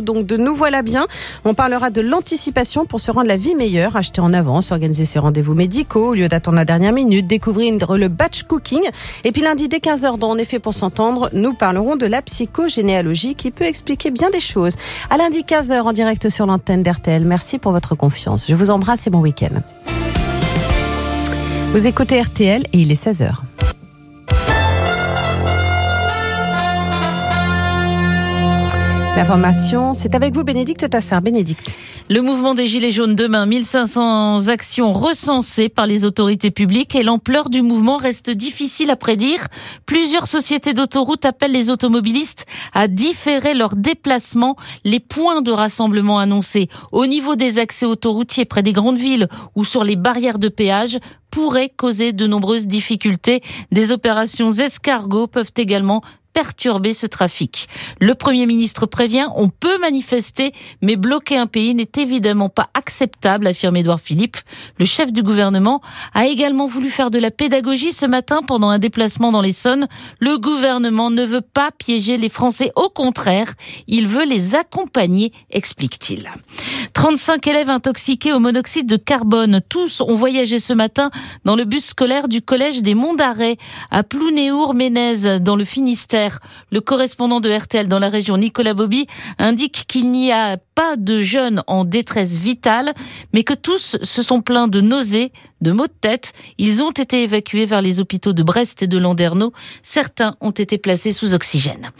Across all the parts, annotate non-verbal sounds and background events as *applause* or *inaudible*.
donc de Nous voilà bien. On parlera de l'anticipation pour se rendre la vie meilleure, acheter en avance, organiser ses rendez-vous médicaux au lieu d'attendre la dernière minute, découvrir le batch cooking. Et puis lundi dès 15h, dans En effet pour s'entendre, nous parlerons de la psychogénéalogie qui peut expliquer bien des choses. À lundi 15h en direct sur l'antenne d'RTL. Merci pour votre confiance. Je vous embrasse et bon week-end. Vous écoutez RTL et il est 16h. L'information, c'est avec vous, Bénédicte Tassar. Bénédicte. Le mouvement des Gilets jaunes demain, 1500 actions recensées par les autorités publiques et l'ampleur du mouvement reste difficile à prédire. Plusieurs sociétés d'autoroutes appellent les automobilistes à différer leurs déplacements, les points de rassemblement annoncés au niveau des accès autoroutiers près des grandes villes ou sur les barrières de péage pourraient causer de nombreuses difficultés. Des opérations escargots peuvent également perturber ce trafic. Le Premier ministre prévient, on peut manifester, mais bloquer un pays n'est évidemment pas acceptable, affirme Édouard Philippe. Le chef du gouvernement a également voulu faire de la pédagogie ce matin pendant un déplacement dans l'Essonne. Le gouvernement ne veut pas piéger les Français, au contraire, il veut les accompagner, explique-t-il. 35 élèves intoxiqués au monoxyde de carbone. Tous ont voyagé ce matin dans le bus scolaire du collège des Monts d'Arrêt à Plounéour-Ménez dans le Finistère. Le correspondant de RTL dans la région, Nicolas Bobby, indique qu'il n'y a pas de jeunes en détresse vitale, mais que tous se sont plaints de nausées, de maux de tête. Ils ont été évacués vers les hôpitaux de Brest et de Landerneau. Certains ont été placés sous oxygène.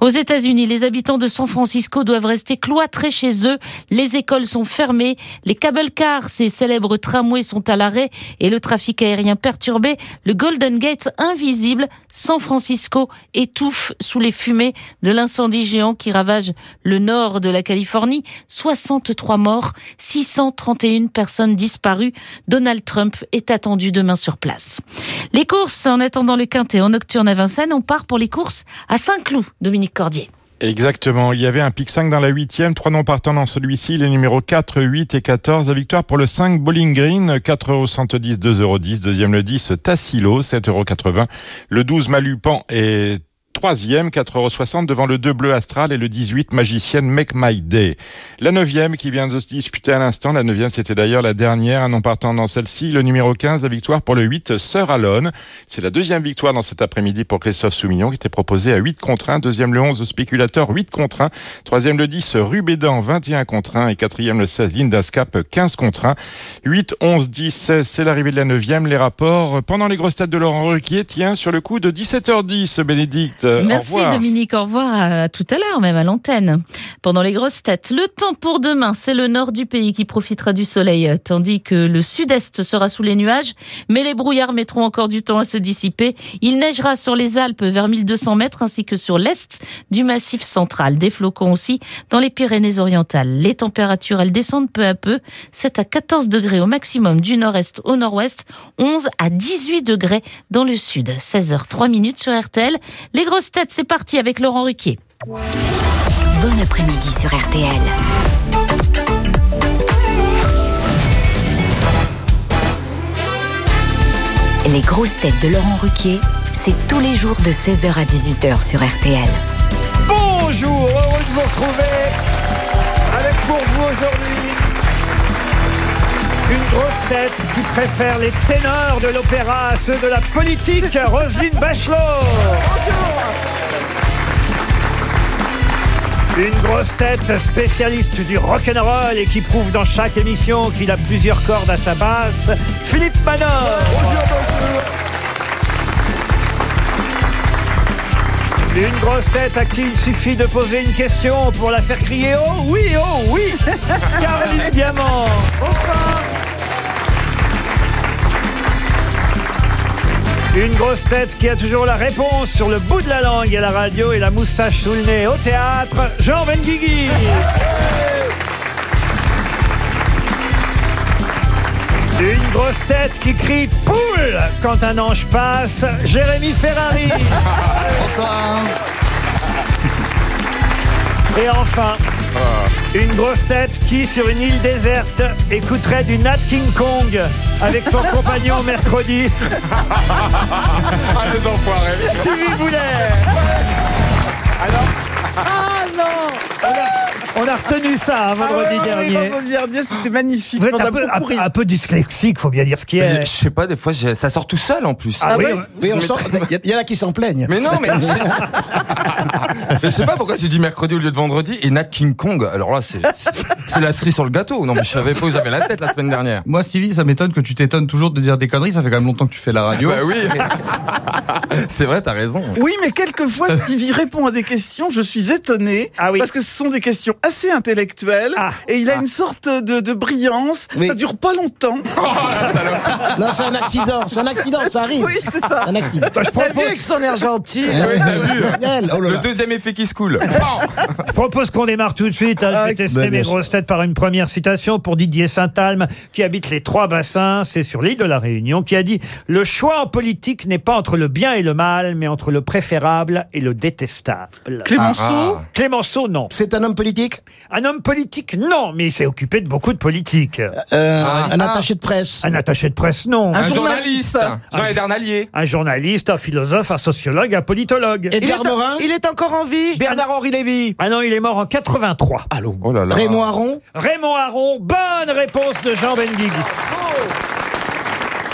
Aux États-Unis, les habitants de San Francisco doivent rester cloîtrés chez eux. Les écoles sont fermées. Les cable cars, ces célèbres tramways, sont à l'arrêt et le trafic aérien perturbé. Le Golden Gate invisible. San Francisco étouffe sous les fumées de l'incendie géant qui ravage le nord de la Californie. 63 morts, 631 personnes disparues. Donald Trump est attendu demain sur place. Les courses, en attendant le quintet en nocturne à Vincennes, on part pour les courses à Saint-Cloud, Dominique Cordier. Exactement. Il y avait un pic 5 dans la huitième, trois noms partant dans celui-ci, les numéros 4, 8 et 14. La victoire pour le 5 Bowling Green, 4 euros 2 euros. Deuxième le 10 Tassilo, 7,80 euros. Le 12 Malupan est troisième, 4,60€ devant le 2 bleu astral et le 18 magicienne Make My Day. La neuvième qui vient de se disputer à l'instant, la neuvième c'était d'ailleurs la dernière, un nom partant dans celle-ci, le numéro 15, la victoire pour le 8 Sœur Alone. C'est la deuxième victoire dans cet après-midi pour Christophe Soumillon qui était proposé à 8 contre 1, deuxième le 11 Spéculateur 8 contre 1, troisième le 10 Rubédan 21 contre 1 et quatrième le 16 Lindascap 15 contre 1. 8, 11, 10, 16, c'est l'arrivée de la neuvième. Les rapports pendant les grosses têtes de Laurent Ruquier, tient sur le coup de 17h10, Bénédicte. Euh, Merci Dominique, au revoir à, tout à l'heure, même à l'antenne. Pendant les grosses têtes, le temps pour demain, c'est le nord du pays qui profitera du soleil, tandis que le sud-est sera sous les nuages, mais les brouillards mettront encore du temps à se dissiper. Il neigera sur les Alpes vers 1200 mètres ainsi que sur l'est du massif central. Des flocons aussi dans les Pyrénées-Orientales. Les températures, elles descendent peu à peu, 7 à 14 degrés au maximum du nord-est au nord-ouest, 11 à 18 degrés dans le sud. 16h 3 minutes sur RTL. Les grosses tête, c'est parti avec Laurent Ruquier. Bon après-midi sur RTL. Les grosses têtes de Laurent Ruquier, c'est tous les jours de 16h à 18h sur RTL. Bonjour, heureux de vous retrouver avec pour vous aujourd'hui une grosse tête qui préfère les ténors de l'opéra à ceux de la politique, Roselyne Bachelot. Une grosse tête spécialiste du rock'n'roll et qui prouve dans chaque émission qu'il a plusieurs cordes à sa basse, Philippe Manor. Une grosse tête à qui il suffit de poser une question pour la faire crier Oh oui, oh oui Caroline Diamant Une grosse tête qui a toujours la réponse sur le bout de la langue à la radio et la moustache sous le nez au théâtre, Jean Benguigui. Une grosse tête qui crie poule quand un ange passe, Jérémy Ferrari. Et enfin, une grosse tête qui, sur une île déserte, écouterait du Nat King Kong avec son *laughs* compagnon mercredi. Ah, les enfoirés. Stevie Boulet. Alors, Ah non on retenu ça hein, vendredi Ah ouais, ouais, dernier. vendredi dernier, c'était magnifique. Vous êtes On a un peu, un, peu dyslexique, faut bien dire ce qui Mais est. Je sais pas, des fois, ça sort tout seul en plus. Ah oui, ouais Oui. Il y, en a qui s'en plaignent. Mais non, mais. *laughs* mais je sais pas pourquoi j'ai dit mercredi au lieu de vendredi et Nat King Kong. Alors là, c'est c'est la cerise sur le gâteau. Non, mais je savais pas où j'avais la tête la semaine dernière. Moi, Stevie, ça m'étonne que tu t'étonnes toujours de dire des conneries. Ça fait quand même longtemps que tu fais la radio. Bah oui. *laughs* c'est vrai, t'as raison. Oui, mais quelquefois, Stevie répond à des questions, je suis étonné. Ah oui. Parce que ce sont des questions assez intellectuelles. Ah. Et il a une sorte de, de brillance. Oui. Ça dure pas longtemps. *laughs* Non, c'est un accident. C'est un accident, ça arrive. Oui, c'est ça. Un accident. Bah, je, propose, son air gentil. Oui, t'as vu Daniel, oh là Le deuxième effet qui se coule. *laughs* je propose qu'on démarre tout de suite. hein. Je vais Ah, tester bien mes grosses têtes par une première citation pour Didier Saint-Alme, qui habite les trois bassins. C'est sur l'île de la Réunion, qui a dit Le choix en politique n'est pas entre le bien et le mal, mais entre le préférable et le détestable. Clémenceau. Ah, Clémenceau, non. C'est un homme politique? Un homme politique, non, mais il s'est occupé de beaucoup de politique. Euh, Un attaché de presse Un attaché de presse, non. Un Un journaliste. Allier. Un journaliste, un philosophe, un sociologue, un politologue. Edgar Morin Il est encore en vie. Bernard-Henri Lévy Ah non, il est mort en 83. Allô Oh là là. Raymond Aron Raymond Aron, bonne réponse de Jean Benguigui.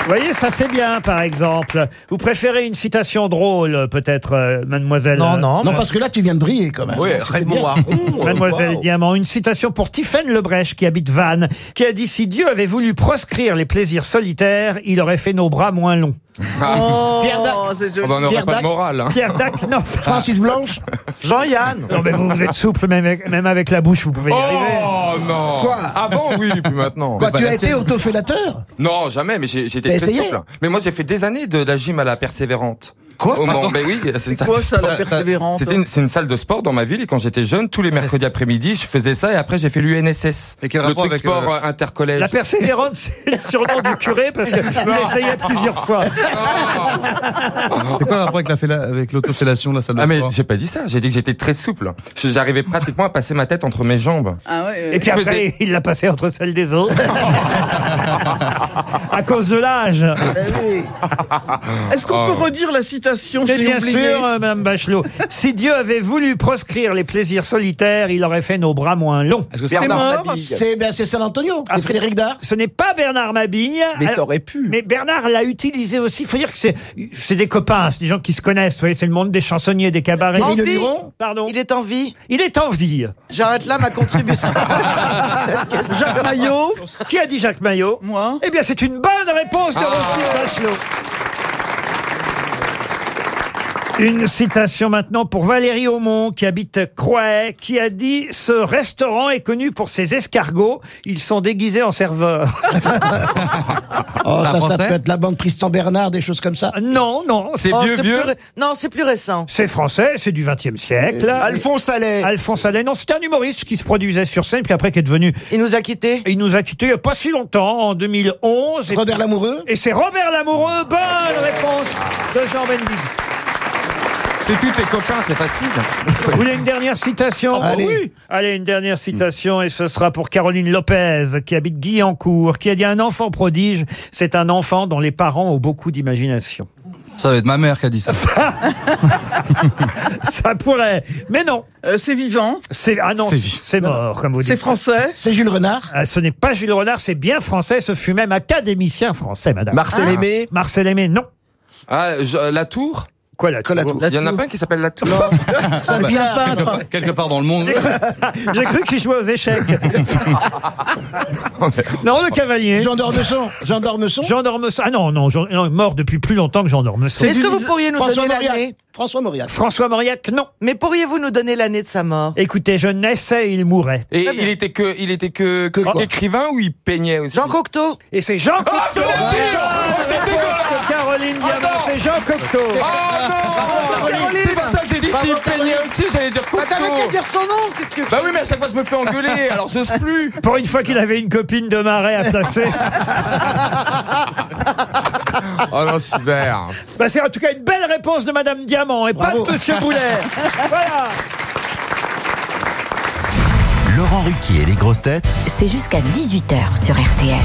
Vous voyez, ça c'est bien, par exemple. Vous préférez une citation drôle, peut-être, euh, mademoiselle Non, euh, non. Non, parce que là, tu viens de briller quand même. Oui, Raymond bien. Aron. Mmh, Mademoiselle waouh. Diamant, une citation pour Tiffaine Lebrèche qui habite Vannes, qui a dit si Dieu avait voulu proscrire les plaisirs solitaires, il aurait fait nos bras moins longs. Oh, Pierre Dac. c'est Oh, joli. bah, on n'aurait Pierre pas de Dac. morale. Hein. Pierre Dac, non. *laughs* Francis Blanche Jean-Yann. Non, mais vous, vous êtes souple, même avec, même avec la bouche, vous pouvez y arriver. Oh non Quoi Avant, oui, puis maintenant. Quoi, Bah, tu la as été sienne. autofellateur Non, jamais, mais j'ai très essayé souple. Mais moi, j'ai fait des années de la gym à la persévérante. Quoi Au Mans. Mais oui, c'est une C'est salle- quoi ça, la persévérance C'était une, c'est une salle de sport dans ma ville et quand j'étais jeune, tous les mercredis après-midi, je faisais ça et après j'ai fait l'UNSS. Et quel le rapport truc avec, sport euh, intercollège. La persévérante, *laughs* c'est le surnom du curé parce qu'il essayait plusieurs fois. C'est quoi le rapport avec la féla- avec l'autofellation, la salle de Ah mais sport j'ai pas dit ça, j'ai dit que j'étais très souple. Je- J'arrivais pratiquement à passer ma tête entre mes jambes. Ah ouais, Et puis Je après, faisais- il l'a passé entre celles des autres. *laughs* à cause de l'âge. Oui. Est-ce qu'on Oh. peut redire la citation Je Mais bien sûr, euh, Madame Bachelot. Si Dieu avait voulu proscrire les plaisirs solitaires, il aurait fait nos bras moins longs. Est-ce que C'est mort. C'est ben, c'est San Antonio, Ah, c'est Frédéric Dard. Ce n'est pas Bernard Mabille. Mais ça Alors, aurait pu. mais Bernard l'a utilisé aussi. Il faut dire que c'est, c'est des copains, c'est des gens qui se connaissent. Vous voyez, c'est le monde des chansonniers, des cabarets. Thierry Pardon. Il est en vie. Il est en vie. J'arrête là ma contribution. *laughs* Jacques Maillot. Qui a dit Jacques Maillot? Moi. Eh bien, c'est une bonne réponse de Roselyne Bachelot. Une citation maintenant pour Valérie Aumont, qui habite Croix, qui a dit « Ce restaurant est connu pour ses escargots. Ils sont déguisés en serveurs. *laughs* Oh, ça, ça peut être la bande Tristan Bernard, des choses comme ça. » Non, non, c'est- C'est Oh, vieux, c'est vieux. plus ré- Non, c'est plus récent. c'est français, c'est du XXe siècle. Alphonse Allais. Alphonse Allais, non, c'était un humoriste qui se produisait sur scène, puis après qui est devenu... Il nous a quittés. Il nous a quittés il n'y a pas si longtemps, en 2011. Et- Robert Lamoureux. Et c'est Robert Lamoureux. Bonne réponse de Jean Benguigui. C'est tous tes copains, c'est facile. Vous voulez une dernière citation Allez. Oui. Allez, une dernière citation, et ce sera pour Caroline Lopez, qui habite Guyancourt, qui a dit un enfant prodige, c'est un enfant dont les parents ont beaucoup d'imagination. Ça va être ma mère qui a dit ça. *laughs* Ça pourrait, mais non. Euh, c'est vivant. C'est ah non, C'est mort, comme vous dites. C'est français. C'est Jules Renard. Ah, ce n'est pas Jules Renard, c'est bien français. Ce fut même académicien français, madame. Marcel Aimé. Marcel Aimé, non. Ah, je- la tour? Quoi la Quoi, la tour tour Il y en a pas un qui s'appelle la tour C'est un Bah, vilain quelque, part, quelque part dans le monde. *laughs* J'ai cru qu'il jouait aux échecs. *laughs* non, le cavalier. Jean d'Ormesson. Jean d'Ormesson. Jean d'Ormesson. Ah non, non, Jean, non, mort depuis plus longtemps que Jean d'Ormesson. Est-ce que vous pourriez nous François donner Mauriac. l'année François Mauriac. François Mauriac, non. Mais pourriez-vous nous donner l'année de sa mort? Écoutez, je naissais, il mourait. Et il était que, il était que, Que quoi? écrivain ou il peignait aussi? Jean Cocteau Et c'est Jean Cocteau. je l'ai dit Bonne réponse de Caroline Diamant, c'est Jean Cocteau. Oh non C'est pour ça que j'ai dit s'il peignait aussi, j'allais dire Bah t'avais qu'à Cocteau. dire son nom que- Bah oui, mais à chaque fois je me fais engueuler, *laughs* alors j'ose plus. Pour une fois qu'il avait une copine de marais à placer. *laughs* Oh non, super. bah, c'est en tout cas une belle réponse de Madame Diamant et Bravo. pas de Monsieur Boulet. *laughs* voilà. Laurent Ruquier et les grosses têtes C'est jusqu'à 18h sur RTL.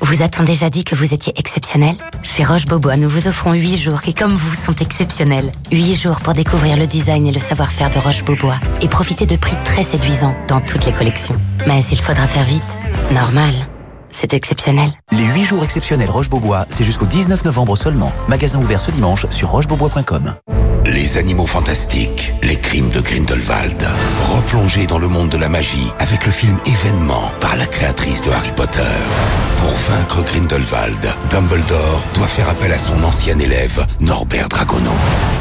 Vous a-t-on déjà dit que vous étiez exceptionnel? Chez Roche Bobois, nous vous offrons 8 jours qui, comme vous, sont exceptionnels. 8 jours pour découvrir le design et le savoir-faire de Roche Bobois et profiter de prix très séduisants dans toutes les collections. Mais il faudra faire vite. Normal. C'est exceptionnel. Les 8 jours exceptionnels Roche-Beaubois, c'est jusqu'au 19 novembre seulement. Magasin ouvert ce dimanche sur rochebeaubois.com. Les animaux fantastiques, les crimes de Grindelwald. Replongez dans le monde de la magie avec le film Événement par la créatrice de Harry Potter. Pour vaincre Grindelwald, Dumbledore doit faire appel à son ancien élève, Norbert Dragono.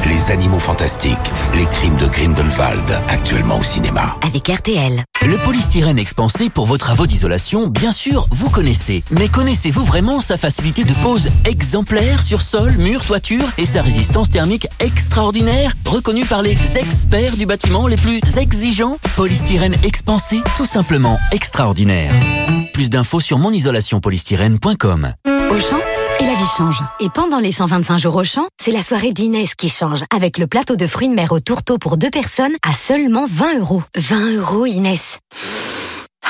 Les animaux fantastiques, les crimes de Grindelwald, actuellement au cinéma. Avec RTL. Le polystyrène expansé pour vos travaux d'isolation, bien sûr, vous connaissez. Mais connaissez-vous vraiment sa facilité de pose exemplaire sur sol, mur, toiture et sa résistance thermique extraordinaire, reconnue par les experts du bâtiment les plus exigeants Polystyrène expansé, tout simplement extraordinaire. Plus d'infos sur monisolationpolystyrène.com. Auchan et la vie change. Et pendant les 125 jours Auchan, c'est la soirée d'Inès qui change. Avec le plateau de fruits de mer au tourteau pour deux personnes à seulement 20 euros. 20 euros, Inès. Ah,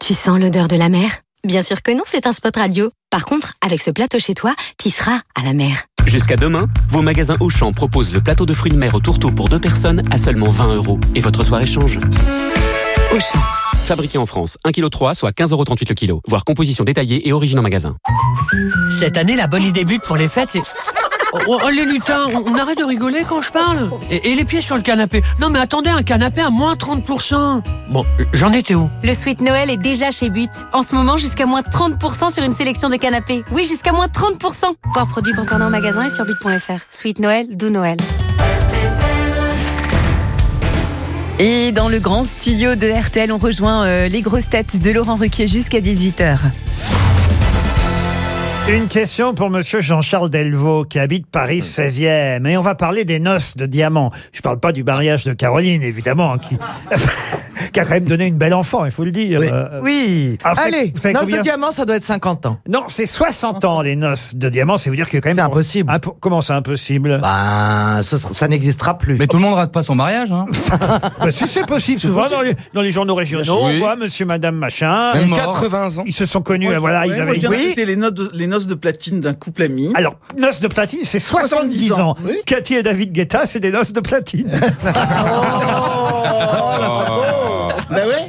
Tu sens l'odeur de la mer? Bien sûr que non, c'est un spot radio. Par contre, avec ce plateau chez toi, tu seras à la mer. Jusqu'à demain, vos magasins Auchan proposent le plateau de fruits de mer au tourteau pour deux personnes à seulement 20 euros. Et votre soirée change. Auchan. Fabriqué en France, 1,3 kg, soit 15,38 euros le kilo. Voir composition détaillée et origine en magasin. Cette année, la bonne idée but pour les fêtes, c'est... Oh, oh, les lutins, on, on arrête de rigoler quand je parle et, et les pieds sur le canapé. Non mais attendez, un canapé à moins 30%. Bon, j'en étais où? Le Sweet Noël est déjà chez But. En ce moment, jusqu'à moins 30% sur une sélection de canapés. Oui, jusqu'à moins 30%. Voir produits concernant en magasin et sur but.fr. Sweet Noël, doux Noël. Et dans le grand studio de RTL, on rejoint euh, les grosses têtes de Laurent Ruquier jusqu'à 18h. Une question pour monsieur Jean-Charles Delvaux qui habite Paris 16e. Et on va parler des noces de diamants. Je parle pas du mariage de Caroline, évidemment, qui, *laughs* qui a quand même donné une belle enfant, il faut le dire. Oui. Euh, Oui. Ah, vous savez- Allez, vous savez noce combien- de diamant, ça doit être 50 ans. Non, c'est 60 ans les noces de diamants. C'est vous dire que quand même. C'est impossible. comment c'est impossible? Bah, ça n'existera plus. Mais tout le monde rate pas son mariage, hein *laughs* Bah, si c'est possible, souvent dans les, dans les journaux régionaux, on Oui. voit monsieur, madame, machin. Même Ils- 80 ans. Ils se sont connus, Moi, euh, voilà, ouais, ils avaient. d'écouter les, notes de- les noces de platine d'un couple ami. Alors, noces de platine, c'est 70, 70 ans. ans. Oui. Cathy et David Guetta, c'est des noces de platine. *laughs* Ben ouais.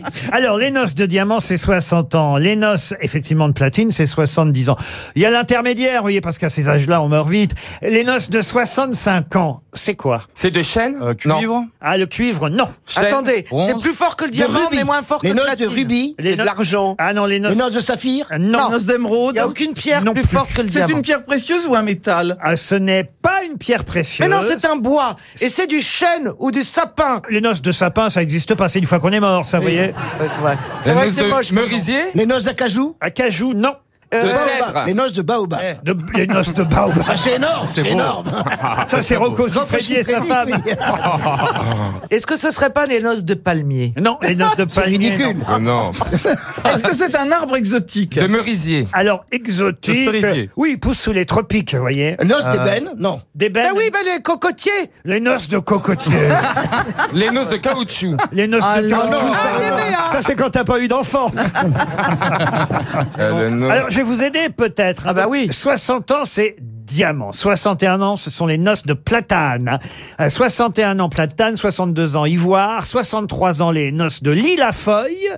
*laughs* Alors, les noces de diamant, c'est 60 ans. Les noces, effectivement, de platine, c'est 70 ans. Il y a l'intermédiaire, vous voyez, parce qu'à ces âges-là, on meurt vite. Les noces de 65 ans, c'est quoi? C'est de chêne? Cuivre Ah, le cuivre, non. Chêne, Attendez, bronze. c'est plus fort que le diamant, rubis. mais moins fort Les que le noces de platine. rubis, Les c'est de l'argent. Ah non, les noces... Les noces de saphir? Euh, Non. Non. Noces Il d'émeraude. n'y a aucune pierre Non plus, plus. forte que le C'est diamant. une pierre précieuse ou un métal? Ah, ce n'est pas une pierre précieuse. Mais non, c'est un bois. Et c'est du chêne ou du sapin. Les noces de sapin, ça n'existe pas. C'est une fois qu'on est mort, ça, vous voyez. Ouais, c'est vrai. C'est vrai que c'est de moche. merisier Les noces d'acajou. Acajou, non. Euh, De Baobab. Les noces de baobab. De- les noces de baobab. Ah, c'est énorme, c'est énorme. *laughs* Ça, c'est Rocco Siffredi et sa femme. *laughs* Est-ce que ce serait pas les noces de palmier? Non, les noces de *laughs* palmier. ridicule. non. Oh non. Est-ce que c'est un arbre exotique? De merisier. Alors, exotique. Cerisier. Oui, il pousse sous les tropiques, vous voyez. Noces d'ébène Non. D'ébène. Ben oui, ben les cocotiers. Les noces de cocotier. Les noces de caoutchouc. les noces de caoutchouc. ça- Béa. Ça, c'est quand t'as pas eu d'enfant. Euh, Alors, je vais vous aider peut-être. Ah bah oui. 60 ans, c'est diamant. 61 ans, ce sont les noces de platane. Euh, 61 ans platane, 62 ans ivoire, 63 ans les noces de l'île à feuille,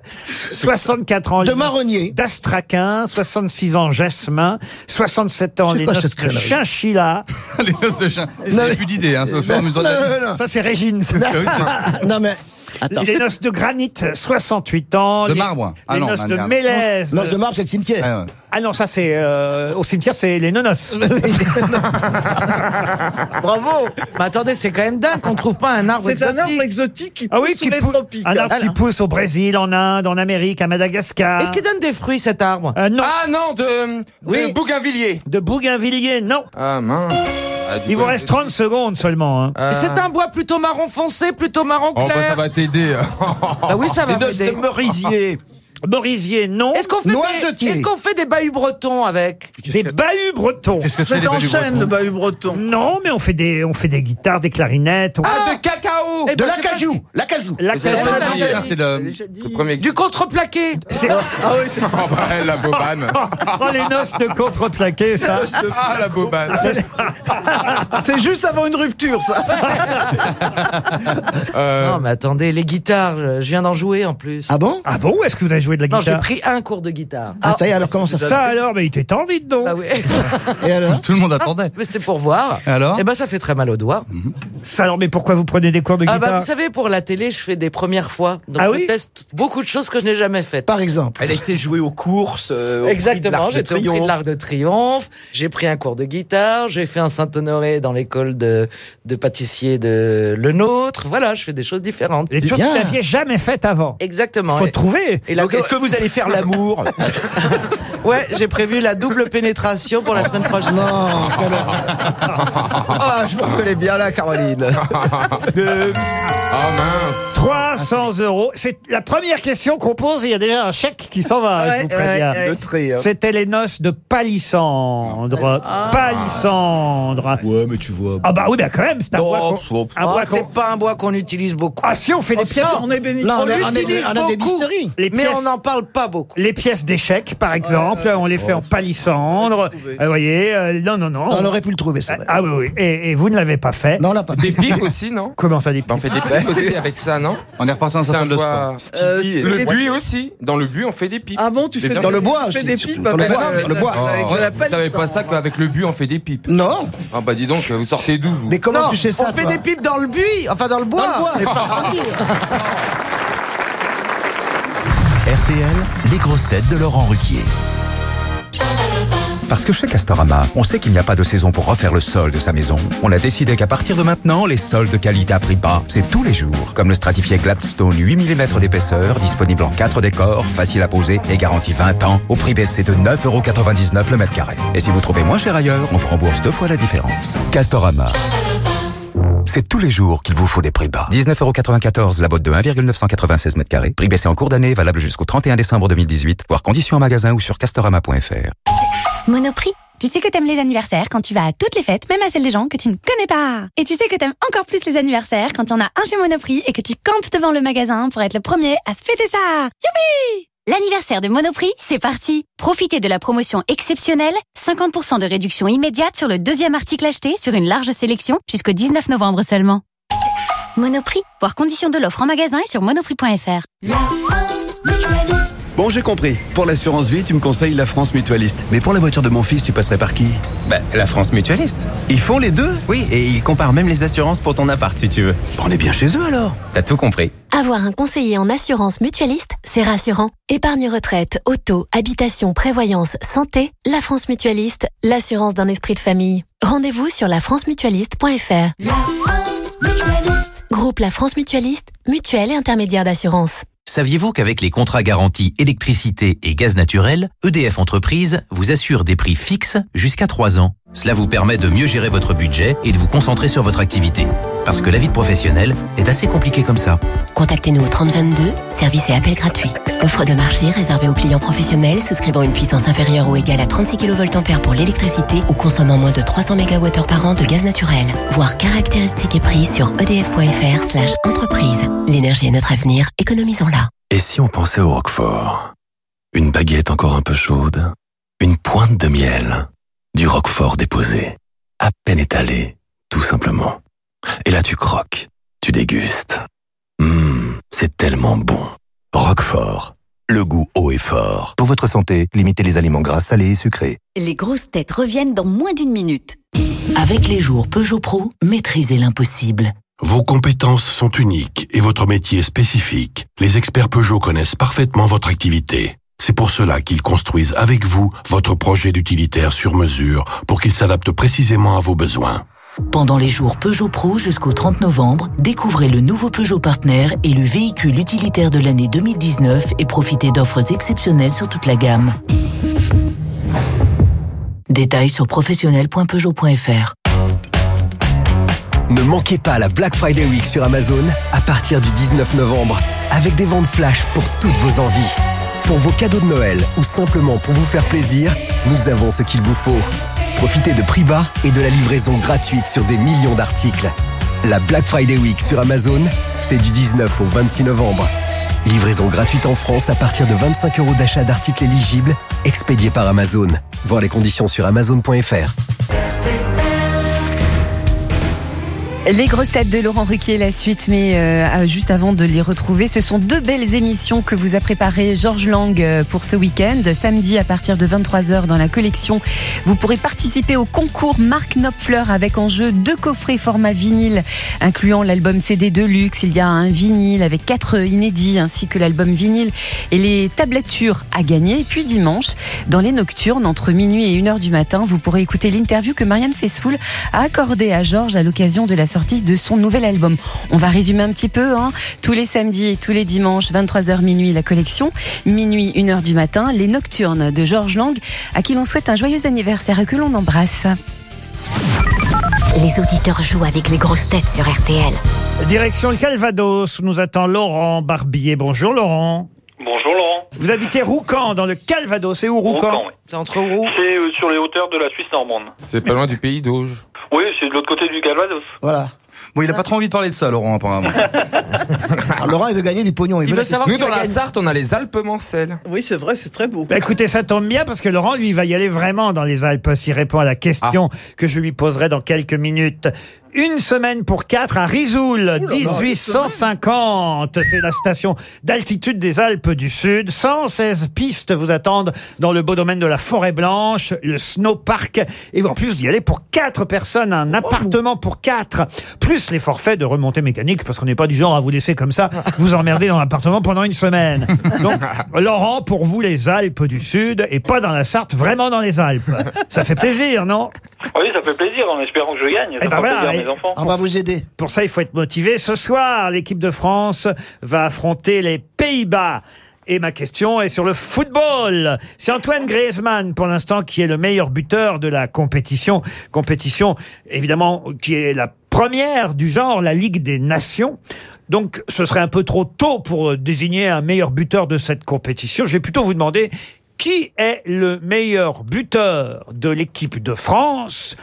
64 ans De les noces marronnier. d'astraquin, 66 ans jasmin, 67 ans *laughs* les noces de chinchilla. Les noces de. Vous n'avez plus d'idées, hein. Ça, c'est Régine. *laughs* Non, mais. Attends. Les noces de granit, 68 ans. De les, marbre. Ah les non, noces ah, de merde. mélèze. Noces de marbre, c'est le cimetière. Ouais. Ah non, ça c'est euh, au cimetière, c'est les nonos. *laughs* Bravo. Mais attendez, c'est quand même dingue qu'on trouve pas un arbre C'est un arbre exotique. exotique qui Ah oui, pousse sous qui les pou- tropiques. un arbre qui Alors. pousse au Brésil, en Inde, en Amérique, à Madagascar. Est-ce qu'il donne des fruits cet arbre? Euh, non, Ah non, de, de Oui. Bougainvilliers. de Bougainvilliers, non. Ah mince. Ah, Il vous reste 30 secondes seulement. hein. euh, C'est un bois plutôt marron foncé, plutôt marron Oh, bah, ça clair. va t'aider. *laughs* Ah oui, ça *laughs* va m'aider. merisier. *laughs* Merisier, non. Est-ce qu'on fait, Noisetier. des... Est-ce qu'on fait des bahuts bretons avec Des bahuts bretons. Qu'est-ce que c'est C'est les en bahuts chêne, bretons le bahut breton. Non, mais on fait des, on fait des guitares, des clarinettes. on- Ah, de cacao. Cacao De l'acajou. L'acajou. L'acajou. C'est le, le premier. Du contreplaqué. C'est Ah oui, c'est Oh, bah, la *laughs* bobane. oh, les noces de contreplaqué, ça. Ah, la bobane. c'est juste avant une rupture, ça. Euh, Non, mais attendez, les guitares, je viens d'en jouer en plus. Ah bon? Ah bon Est-ce que vous avez joué de la Non, j'ai guitare pris un cours de guitare. Ah, ça y est, alors comment ça se Ça alors, mais il était temps vite donc. Ah oui. Et alors? Tout le monde attendait. Mais c'était pour voir. Et alors? Eh ben, ça fait très mal aux doigts. Ça alors, mais pourquoi vous prenez des cours de Ah bah, vous savez, pour la télé, je fais des premières fois. Donc, Ah je oui teste beaucoup de choses que je n'ai jamais faites. Par exemple. Elle a été jouée aux courses. euh, Exactement, l'Arc de j'étais au prix de Triomphe. l'Arc de Triomphe, j'ai pris un cours de guitare, j'ai fait un Saint-Honoré dans l'école de, de pâtissier de Le Nôtre. Voilà, je fais des choses différentes. Les choses que vous n'aviez jamais faites avant. Exactement. Faut Et- trouver. Et Donc, est-ce que vous allez faire l'amour *laughs* Ouais, j'ai prévu la double pénétration pour la semaine prochaine. Non, quelle Ah, je vous reconnais bien là, Caroline. *laughs* De Oh mince. 300 euros. C'est la première question qu'on pose. Il y a déjà un chèque qui s'en va. je vous préviens. Le trait. hein. C'était les noces de Palissandre. Palissandre. Ouais, mais tu vois. Ah bah oui, bah quand même, c'est un bois qu'on- pff, un Oh, bois qu'on- c'est pas un bois qu'on utilise beaucoup. Ah si, on fait des Oh, ça, pièces. on est béni. Non, on on a- on a des- l'utilise on a des beaucoup, mais on n'en parle pas beaucoup. Les pièces d'échecs, par exemple, on les fait en palissandre. Vous voyez, euh, non, non, non. On aurait pu le trouver, ça. Ah oui, oui. Et, et vous ne l'avez pas fait. Non, on l'a pas. Des pipes aussi, non *laughs* Comment ça, des Bah, On fait des pipes aussi avec ça, non *laughs* On est reparti dans C'est sa un salle de bois- sport. Euh, Le buis aussi. Dans le buis, on fait des pipes. Ah bon, tu fais. Dans le bois aussi, des pipes Dans le bois, euh, dans le bois. Vous savez pas ça qu'avec le buis, on fait des pipes. Non. Ah bah dis donc, vous sortez d'où vous Mais comment tu sais ça on fait des pipes dans le buis, enfin dans le bois. Dans le. *laughs* RTL, les grosses têtes de Laurent Ruquier. Parce que chez Castorama, on sait qu'il n'y a pas de saison pour refaire le sol de sa maison. On a décidé qu'à partir de maintenant, les sols de qualité à prix bas, c'est tous les jours. Comme le stratifié Gladstone 8 mm d'épaisseur, disponible en 4 décors, facile à poser et garanti 20 ans, au prix baissé de 9,99€ le mètre carré. Et si vous trouvez moins cher ailleurs, on vous rembourse deux fois la différence. Castorama. C'est tous les jours qu'il vous faut des prix bas. 19,94€ la botte de 1,996 mètres carrés. Prix baissé en cours d'année, valable jusqu'au 31 décembre 2018. Voir conditions en magasin ou sur castorama.fr. Monoprix. Tu sais que t'aimes les anniversaires quand tu vas à toutes les fêtes, même à celles des gens que tu ne connais pas. Et tu sais que t'aimes encore plus les anniversaires quand y en a un chez Monoprix et que tu campes devant le magasin pour être le premier à fêter ça. Youpi L'anniversaire de Monoprix, c'est parti. Profitez de la promotion exceptionnelle, 50% de réduction immédiate sur le deuxième article acheté sur une large sélection jusqu'au 19 novembre seulement. Monoprix. Voir conditions de l'offre en magasin et sur monoprix.fr. Bon, j'ai compris. Pour l'assurance vie, tu me conseilles la France Mutualiste. Mais pour la voiture de mon fils, tu passerais par qui? Bah, la France Mutualiste. Ils font les deux? Oui, et ils comparent même les assurances pour ton appart si tu veux. On est bien chez eux alors T'as tout compris. Avoir un conseiller en assurance mutualiste, c'est rassurant. Épargne retraite, auto, habitation, prévoyance, santé, la France Mutualiste, l'assurance d'un esprit de famille. Rendez-vous sur lafrancemutualiste.fr. Groupe La France Mutualiste, mutuelle et intermédiaire d'assurance. Saviez-vous qu'avec les contrats garantis électricité et gaz naturel, EDF Entreprise vous assure des prix fixes jusqu'à 3 ans? Cela vous permet de mieux gérer votre budget et de vous concentrer sur votre activité. Parce que la vie de professionnel est assez compliquée comme ça. Contactez-nous au 3022, service et appel gratuit. Offre de marché réservée aux clients professionnels souscrivant une puissance inférieure ou égale à 36 kVA pour l'électricité ou consommant moins de 300 MWh par an de gaz naturel. Voir caractéristiques et prix sur edf.fr slash entreprise. L'énergie est notre avenir, économisons-la. Et si on pensait au Roquefort? Une baguette encore un peu chaude, une pointe de miel, du Roquefort déposé, à peine étalé, tout simplement. Et là tu croques, tu dégustes. Hum, c'est tellement bon. Roquefort, le goût haut et fort. Pour votre santé, limitez les aliments gras, salés et sucrés. Les grosses têtes reviennent dans moins d'une minute. Avec les jours Peugeot Pro, maîtrisez l'impossible. Vos compétences sont uniques et votre métier spécifique. Les experts Peugeot connaissent parfaitement votre activité. C'est pour cela qu'ils construisent avec vous votre projet d'utilitaire sur mesure pour qu'il s'adapte précisément à vos besoins. Pendant les jours Peugeot Pro jusqu'au 30 novembre, découvrez le nouveau Peugeot Partner et le véhicule utilitaire de l'année 2019 et profitez d'offres exceptionnelles sur toute la gamme. Détails sur professionnel.peugeot.fr. Ne manquez pas la Black Friday Week sur Amazon à partir du 19 novembre, avec des ventes flash pour toutes vos envies. Pour vos cadeaux de Noël ou simplement pour vous faire plaisir, nous avons ce qu'il vous faut. Profitez de prix bas et de la livraison gratuite sur des millions d'articles. La Black Friday Week sur Amazon, c'est du 19 au 26 novembre. Livraison gratuite en France à partir de 25 euros d'achat d'articles éligibles, expédiés par Amazon. Voir les conditions sur amazon.fr. Les grosses têtes de Laurent Ruquier, la suite, mais euh, juste avant de les retrouver, ce sont deux belles émissions que vous a préparées Georges Lang euh, pour ce week-end. Samedi à partir de 23h dans la collection, vous pourrez participer au concours Marc Knopfler avec en jeu deux coffrets format vinyle, incluant l'album CD de luxe. Il y a un vinyle avec quatre inédits ainsi que l'album vinyle et les tablatures à gagner. Et puis dimanche, dans les nocturnes, entre minuit et 1h du matin, vous pourrez écouter l'interview que Marianne Faithfull a accordée à Georges à l'occasion de la sortie de son nouvel album. On va résumer un petit peu. Hein. Tous les samedis et tous les dimanches, 23h minuit, la collection. Minuit, 1h du matin, les nocturnes de Georges Lang, à qui l'on souhaite un joyeux anniversaire et que l'on embrasse. Les auditeurs jouent avec les grosses têtes sur RTL. Direction le Calvados, nous attend Laurent Barbier. Bonjour Laurent. Vous habitez Roucan, dans le Calvados. C'est où Roucan oui. C'est entre où C'est euh, sur les hauteurs de la Suisse normande. C'est pas loin du pays d'Auge. Oui, c'est de l'autre côté du Calvados. Voilà. Bon, il a pas trop envie de parler de ça, Laurent, apparemment. *laughs* Alors, Laurent, il veut gagner du pognon. Il, Il veut savoir Nous, dans la Sarthe, on a les Alpes Mancelles. Oui, c'est vrai, c'est très beau. Bah, écoutez, ça tombe bien parce que Laurent, lui, va y aller vraiment dans les Alpes s'il répond à la question que je lui poserai dans quelques minutes. Une semaine pour quatre à Risoul, 1850. C'est la station d'altitude des Alpes du Sud. 116 pistes vous attendent dans le beau domaine de la Forêt Blanche, le Snow Park. Et en plus, vous y allez pour quatre personnes, un appartement pour quatre, plus les forfaits de remontée mécanique parce qu'on n'est pas du genre à vous laisser comme ça, *laughs* vous emmerder dans l'appartement pendant une semaine. Donc, *laughs* Laurent, pour vous, les Alpes du Sud et pas dans la Sarthe, vraiment dans les Alpes. Ça fait plaisir, non? Oui, ça fait plaisir en espérant que je gagne. Ça ben voilà, et- enfants. On va vous aider. Pour ça, il faut être motivé. Ce soir, l'équipe de France va affronter les Pays-Bas. Et ma question est sur le football. C'est Antoine Griezmann, pour l'instant, qui est le meilleur buteur de la compétition. Compétition, évidemment, qui est la première du genre, la Ligue des Nations. Donc, ce serait un peu trop tôt pour désigner un meilleur buteur de cette compétition. Je vais plutôt vous demander qui est le meilleur buteur de l'équipe de France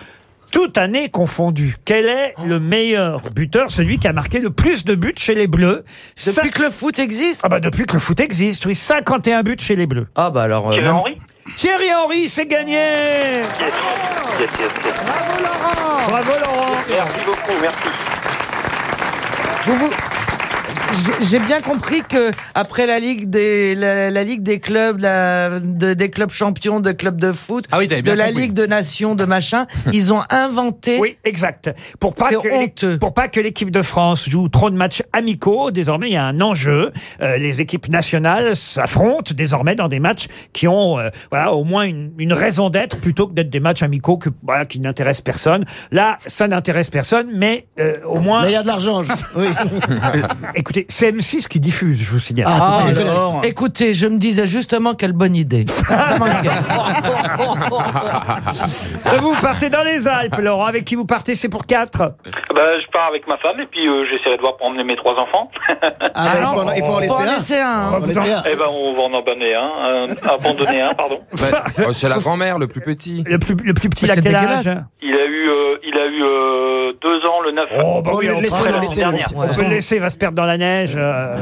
toute année confondue. Quel est le meilleur buteur, celui qui a marqué le plus de buts chez les Bleus? Depuis que le foot existe Ah bah depuis que le foot existe, oui, 51 buts chez les Bleus. Ah bah alors... Thierry Henry Thierry Henry, c'est gagné Yes, yes, yes. Bravo Laurent Merci beaucoup, merci. Vous, vous- J'ai- J'ai bien compris que après la ligue des la, la ligue des clubs, la, de- des clubs champions de clubs de foot, Ah oui, de la compris. ligue de nations, de machin, *laughs* ils ont inventé. Oui, exact. Pour pas, que pour pas que l'équipe de France joue trop de matchs amicaux, désormais il y a un enjeu. Euh, les équipes nationales s'affrontent désormais dans des matchs qui ont euh, voilà, au moins une, une raison d'être plutôt que d'être des matchs amicaux que, voilà, qui n'intéressent personne. Là, ça n'intéresse personne, mais euh, au moins... Mais il y a de l'argent. je- Oui. *laughs* Écoutez, c'est M6 qui diffuse, je vous signale. Ah, écoutez, je me disais justement quelle bonne idée. *laughs* Ça manquait. vous partez dans les Alpes, Laurent. Avec qui vous partez C'est pour quatre Bah, je pars avec ma femme et puis euh, j'essaierai de voir pour emmener mes trois enfants. Ah, il faut en- il faut en laisser Faut en un. laisser un. hein. On va laisser un. Eh ben, on va en abandonner un, euh, abandonner un, pardon. *laughs* Bah, oh, c'est la grand-mère, le plus petit. Le plus, le plus petit, Mais c'est quel dégueulasse. âge Il a eu, euh, il a eu euh, deux ans le 9. Oh, bah oui, on, laissez-le, peut- laissez-le, dernière. laissez-le. on peut le laisser, il va se perdre dans la neige. euh.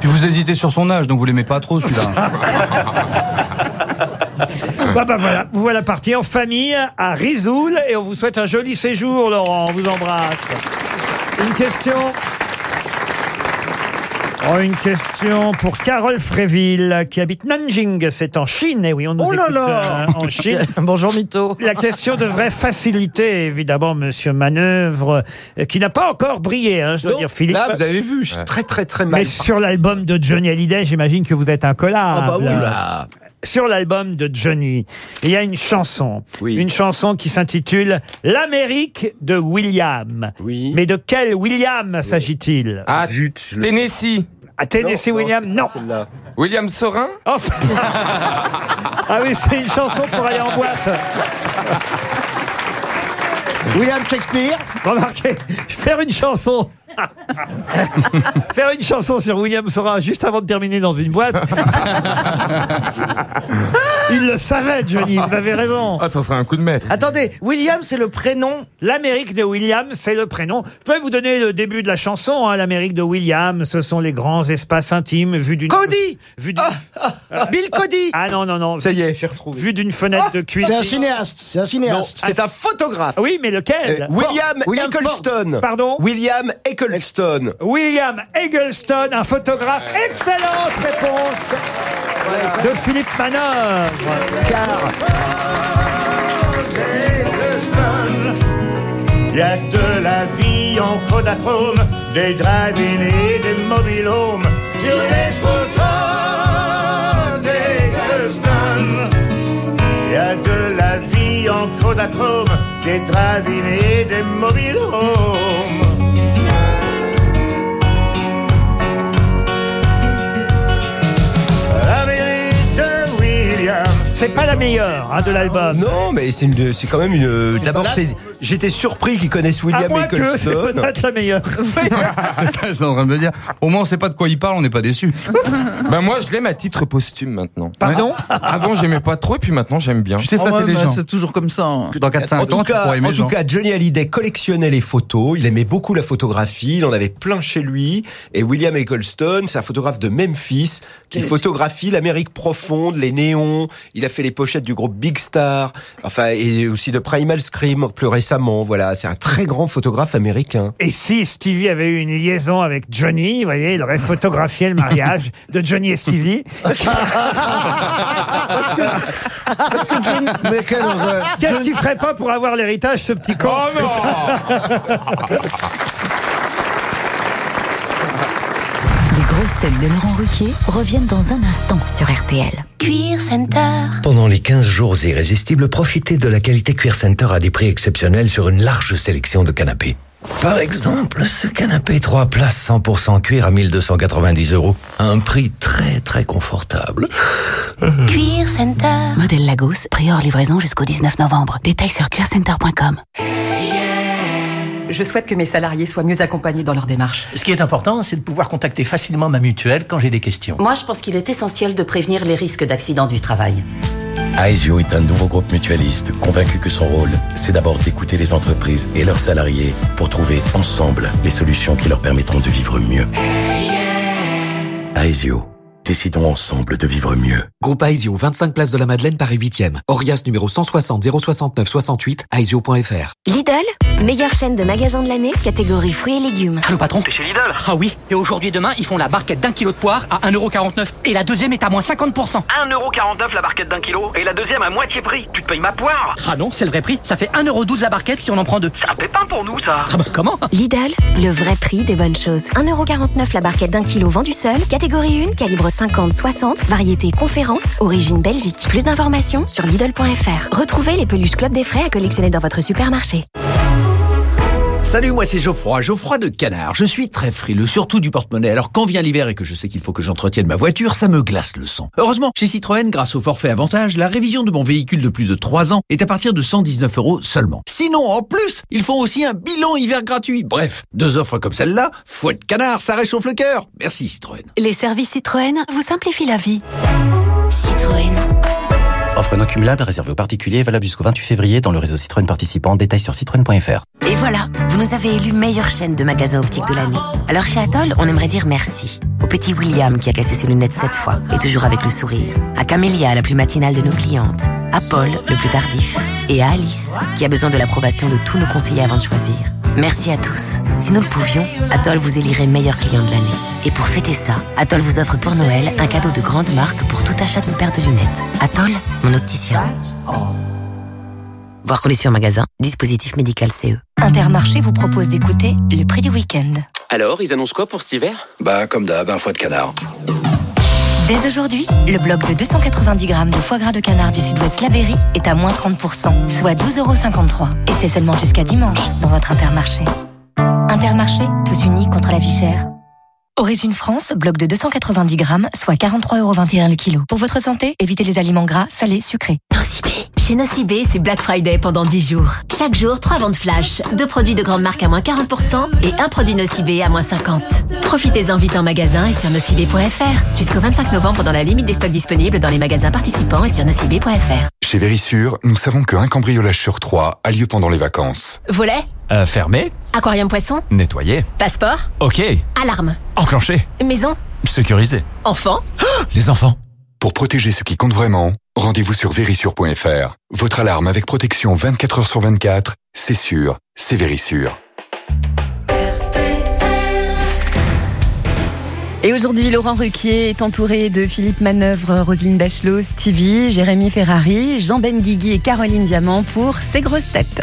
Puis vous hésitez sur son âge, donc vous l'aimez pas trop, celui-là. *laughs* Bah, bah voilà, vous voilà parti en famille à Risoul et on vous souhaite un joli séjour, Laurent. On vous embrasse. Une question. Oh, une question pour Carole Fréville qui habite Nanjing, c'est en Chine. Et oui, on nous Oh là écoute, là. euh, en Chine. *laughs* Bonjour Mito. La question devrait faciliter, évidemment, Monsieur Manœuvre, euh, qui n'a pas encore brillé, hein, je dois dire, Philippe. Là, vous avez vu, je suis très très très mal. Mais sur l'album de Johnny Hallyday, j'imagine que vous êtes incollable. Ah bah oui, là. Sur l'album de Johnny, il y a une chanson. Oui. Une chanson qui s'intitule L'Amérique de William. Oui. Mais de quel William s'agit-il Ah, Zut, je le- Tennessee. À Tennessee Non, non, William c'est Non. celle-là. William Sorin? Oh. *laughs* ah oui, c'est une chanson pour aller en boîte. William Shakespeare? Remarquez, faire une chanson. *laughs* faire une chanson sur William Sorin juste avant de terminer dans une boîte. *laughs* Il le savait, Johnny, vous avez raison. Ah, ça serait un coup de maître. Attendez, William, c'est le prénom L'Amérique de William, c'est le prénom. Je peux vous donner le début de la chanson. Hein. L'Amérique de William, ce sont les grands espaces intimes vus d'une. Cody Vus d'une. Bill Cody Ah non non non. Ça y est, j'ai retrouvé. Vu d'une fenêtre de cuisine. C'est un cinéaste. C'est un Non, cinéaste. c'est un photographe. Oui, mais lequel Euh, William, William Eccleston. Pardon William Eccleston. William Eggleston, un photographe. Excellente réponse de Philippe Manœuvre. Il y a de la vie en Kodachrome, des drive-in et des mobile homes. Sur les photos d'Eggleston. Il y a de la vie en Kodachrome, des drive-in et des mobile C'est pas la meilleure hein, de l'album. Non, mais c'est une, c'est quand même une. D'abord, c'est. J'étais surpris qu'ils connaissent À William moins que c'est Eccleston. peut-être la meilleure. *laughs* *laughs* C'est ça, je suis en train de me dire. Au moins, on sait pas de quoi il parle, on n'est pas déçu. *laughs* Ben moi, je l'aime à titre posthume maintenant. Pardon Avant, j'aimais pas trop, et puis maintenant, j'aime bien. Tu sais Oh, flatter les bah, gens. C'est toujours comme ça. hein. Dans 4-5 En ans, tout, tu cas, pourras aimer en les tout gens. cas, Johnny Hallyday collectionnait les photos. Il aimait beaucoup la photographie. Il en avait plein chez lui. Et William Eccleston, c'est un photographe de Memphis qui photographie l'Amérique profonde, les néons. Il a fait les pochettes du groupe Big Star. Enfin, et aussi de Primal Scream plus récemment. Voilà, c'est un très grand photographe américain. Et si Stevie avait eu une liaison avec Johnny, vous voyez, il aurait photographié le mariage de Johnny et Stevie. *laughs* Mais quelle horreur. Qu'est-ce qu'il ferait pas pour avoir l'héritage, ce petit con? Grosses *laughs* têtes de Laurent Ruquier reviennent dans un instant sur RTL. Cuir Center. Pendant les 15 jours irrésistibles, profitez de la qualité Cuir Center à des prix exceptionnels sur une large sélection de canapés. Par exemple, ce canapé 3 places 100% cuir à 1290 euros, un prix très très confortable. Cuir Center. Modèle Lagos, prix hors livraison jusqu'au 19 novembre. Détails sur cuircenter.com. Je souhaite que mes salariés soient mieux accompagnés dans leur démarche. Ce qui est important, c'est de pouvoir contacter facilement ma mutuelle quand j'ai des questions. Moi, je pense qu'il est essentiel de prévenir les risques d'accident du travail. Aesio est un nouveau groupe mutualiste convaincu que son rôle, c'est d'abord d'écouter les entreprises et leurs salariés pour trouver ensemble les solutions qui leur permettront de vivre mieux. Aesio, décidons ensemble de vivre mieux. Groupe Aesio, 25 place de la Madeleine, Paris 8e. Orias numéro 160 069 68, aesio.fr. Lidl, meilleure chaîne de magasins de l'année, catégorie fruits et légumes. Allô patron T'es chez Lidl Ah oui, et aujourd'hui et demain, ils font la barquette d'un kilo de poire à 1,49€ et la deuxième est à moins 50%. 1,49€ la barquette d'un kilo et la deuxième à moitié prix. Tu te payes ma poire Ah non, c'est le vrai prix, ça fait 1,12€ la barquette si on en prend deux. C'est un pépin pour nous ça Ah bah comment? Lidl, le vrai prix des bonnes choses. 1,49€ la barquette d'un kilo vendue seule, catégorie 1, calibre 50-60, variété conférence, origine Belgique. Plus d'informations sur Lidl.fr. Retrouvez les peluches Club des Frais à collectionner dans votre supermarché. Salut, moi c'est Geoffroy, Geoffroy de Canard. Je suis très frileux, surtout du porte-monnaie. Alors quand vient l'hiver et que je sais qu'il faut que j'entretienne ma voiture, ça me glace le sang. Heureusement, chez Citroën, grâce au forfait avantage, la révision de mon véhicule de plus de 3 ans est à partir de 119 euros seulement. Sinon, en plus, ils font aussi un bilan hiver gratuit. Bref, deux offres comme celle-là, fouette canard, ça réchauffe le cœur. Merci Citroën. Les services Citroën vous simplifient la vie. Citroën. Offre non cumulable réservée aux particuliers valable jusqu'au 28 février dans le réseau Citroën participant. Détails sur citroën.fr. Et voilà, vous nous avez élu meilleure chaîne de magasins optiques de l'année. Alors chez Atoll, on aimerait dire merci. Au petit William qui a cassé ses lunettes sept fois et toujours avec le sourire. À Camélia, la plus matinale de nos clientes. À Paul, le plus tardif. Et à Alice, qui a besoin de l'approbation de tous nos conseillers avant de choisir. Merci à tous. Si nous le pouvions, Atoll vous élirait meilleur client de l'année. Et pour fêter ça, Atoll vous offre pour Noël un cadeau de grande marque pour tout achat d'une paire de lunettes. Atoll, mon opticien. Voir conditions en magasin, dispositif médical CE. Intermarché vous propose d'écouter le prix du week-end. Alors, ils annoncent quoi pour cet hiver? Bah, comme d'hab, un foie de canard. Dès aujourd'hui, le bloc de 290 grammes de foie gras de canard du sud-ouest Labéry est à moins 30%, soit 12,53 euros. Et c'est seulement jusqu'à dimanche dans votre Intermarché. Intermarché, tous unis contre la vie chère. Origine France, bloc de 290 grammes, soit 43,21 euros le kilo. Pour votre santé, évitez les aliments gras, salés, sucrés. Nocibé, Chez Nocibé, c'est Black Friday pendant 10 jours. Chaque jour, 3 ventes flash. Deux produits de grande marque à moins 40% et un produit Nocibé à moins 50%. Profitez-en vite en magasin et sur nocibé.fr. Jusqu'au 25 novembre dans la limite des stocks disponibles dans les magasins participants et sur nocibé.fr. Chez Vérissure, nous savons qu'un cambriolage sur trois a lieu pendant les vacances. Volet Euh, fermé. Aquarium poisson. Nettoyé. Passeport. Ok. Alarme. Enclenché. Maison. Sécurisé. Enfant. Les enfants. Pour protéger ce qui compte vraiment, rendez-vous sur vérissure.fr. Votre alarme avec protection 24 heures sur 24, c'est sûr, c'est Vérissure. Et aujourd'hui, Laurent Ruquier est entouré de Philippe Manœuvre, Roselyne Bachelot, Stevie, Jérémy Ferrari, Jean Benguigui et Caroline Diamant pour ses grosses têtes.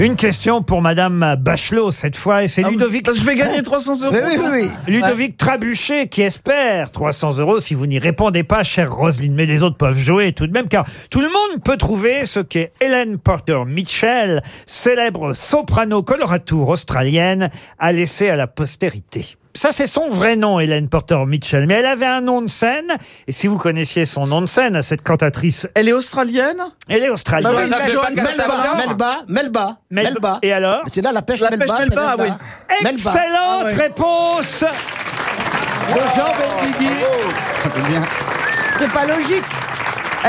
Une question pour Madame Bachelot cette fois, et c'est Ludovic. Ah Je vais gagner 300 euros. Oui, oui, oui. Ludovic Trabuchet qui espère 300 euros si vous n'y répondez pas, chère Roselyne. Mais les autres peuvent jouer tout de même, car tout le monde peut trouver ce qu'est Helen Porter Mitchell, célèbre soprano coloratour australienne, a laissé à la postérité. Ça, c'est son vrai nom, Hélène Porter Mitchell. Mais elle avait un nom de scène. Et si vous connaissiez son nom de scène, à cette cantatrice. Elle est australienne? Elle est australienne. Bah oui, Melba, Melba, Melba, Melba, Mel- Melba. Et alors? C'est là la pêche La Melba. pêche Melba, oui. Excellente Ah réponse de Jean. C'est pas logique.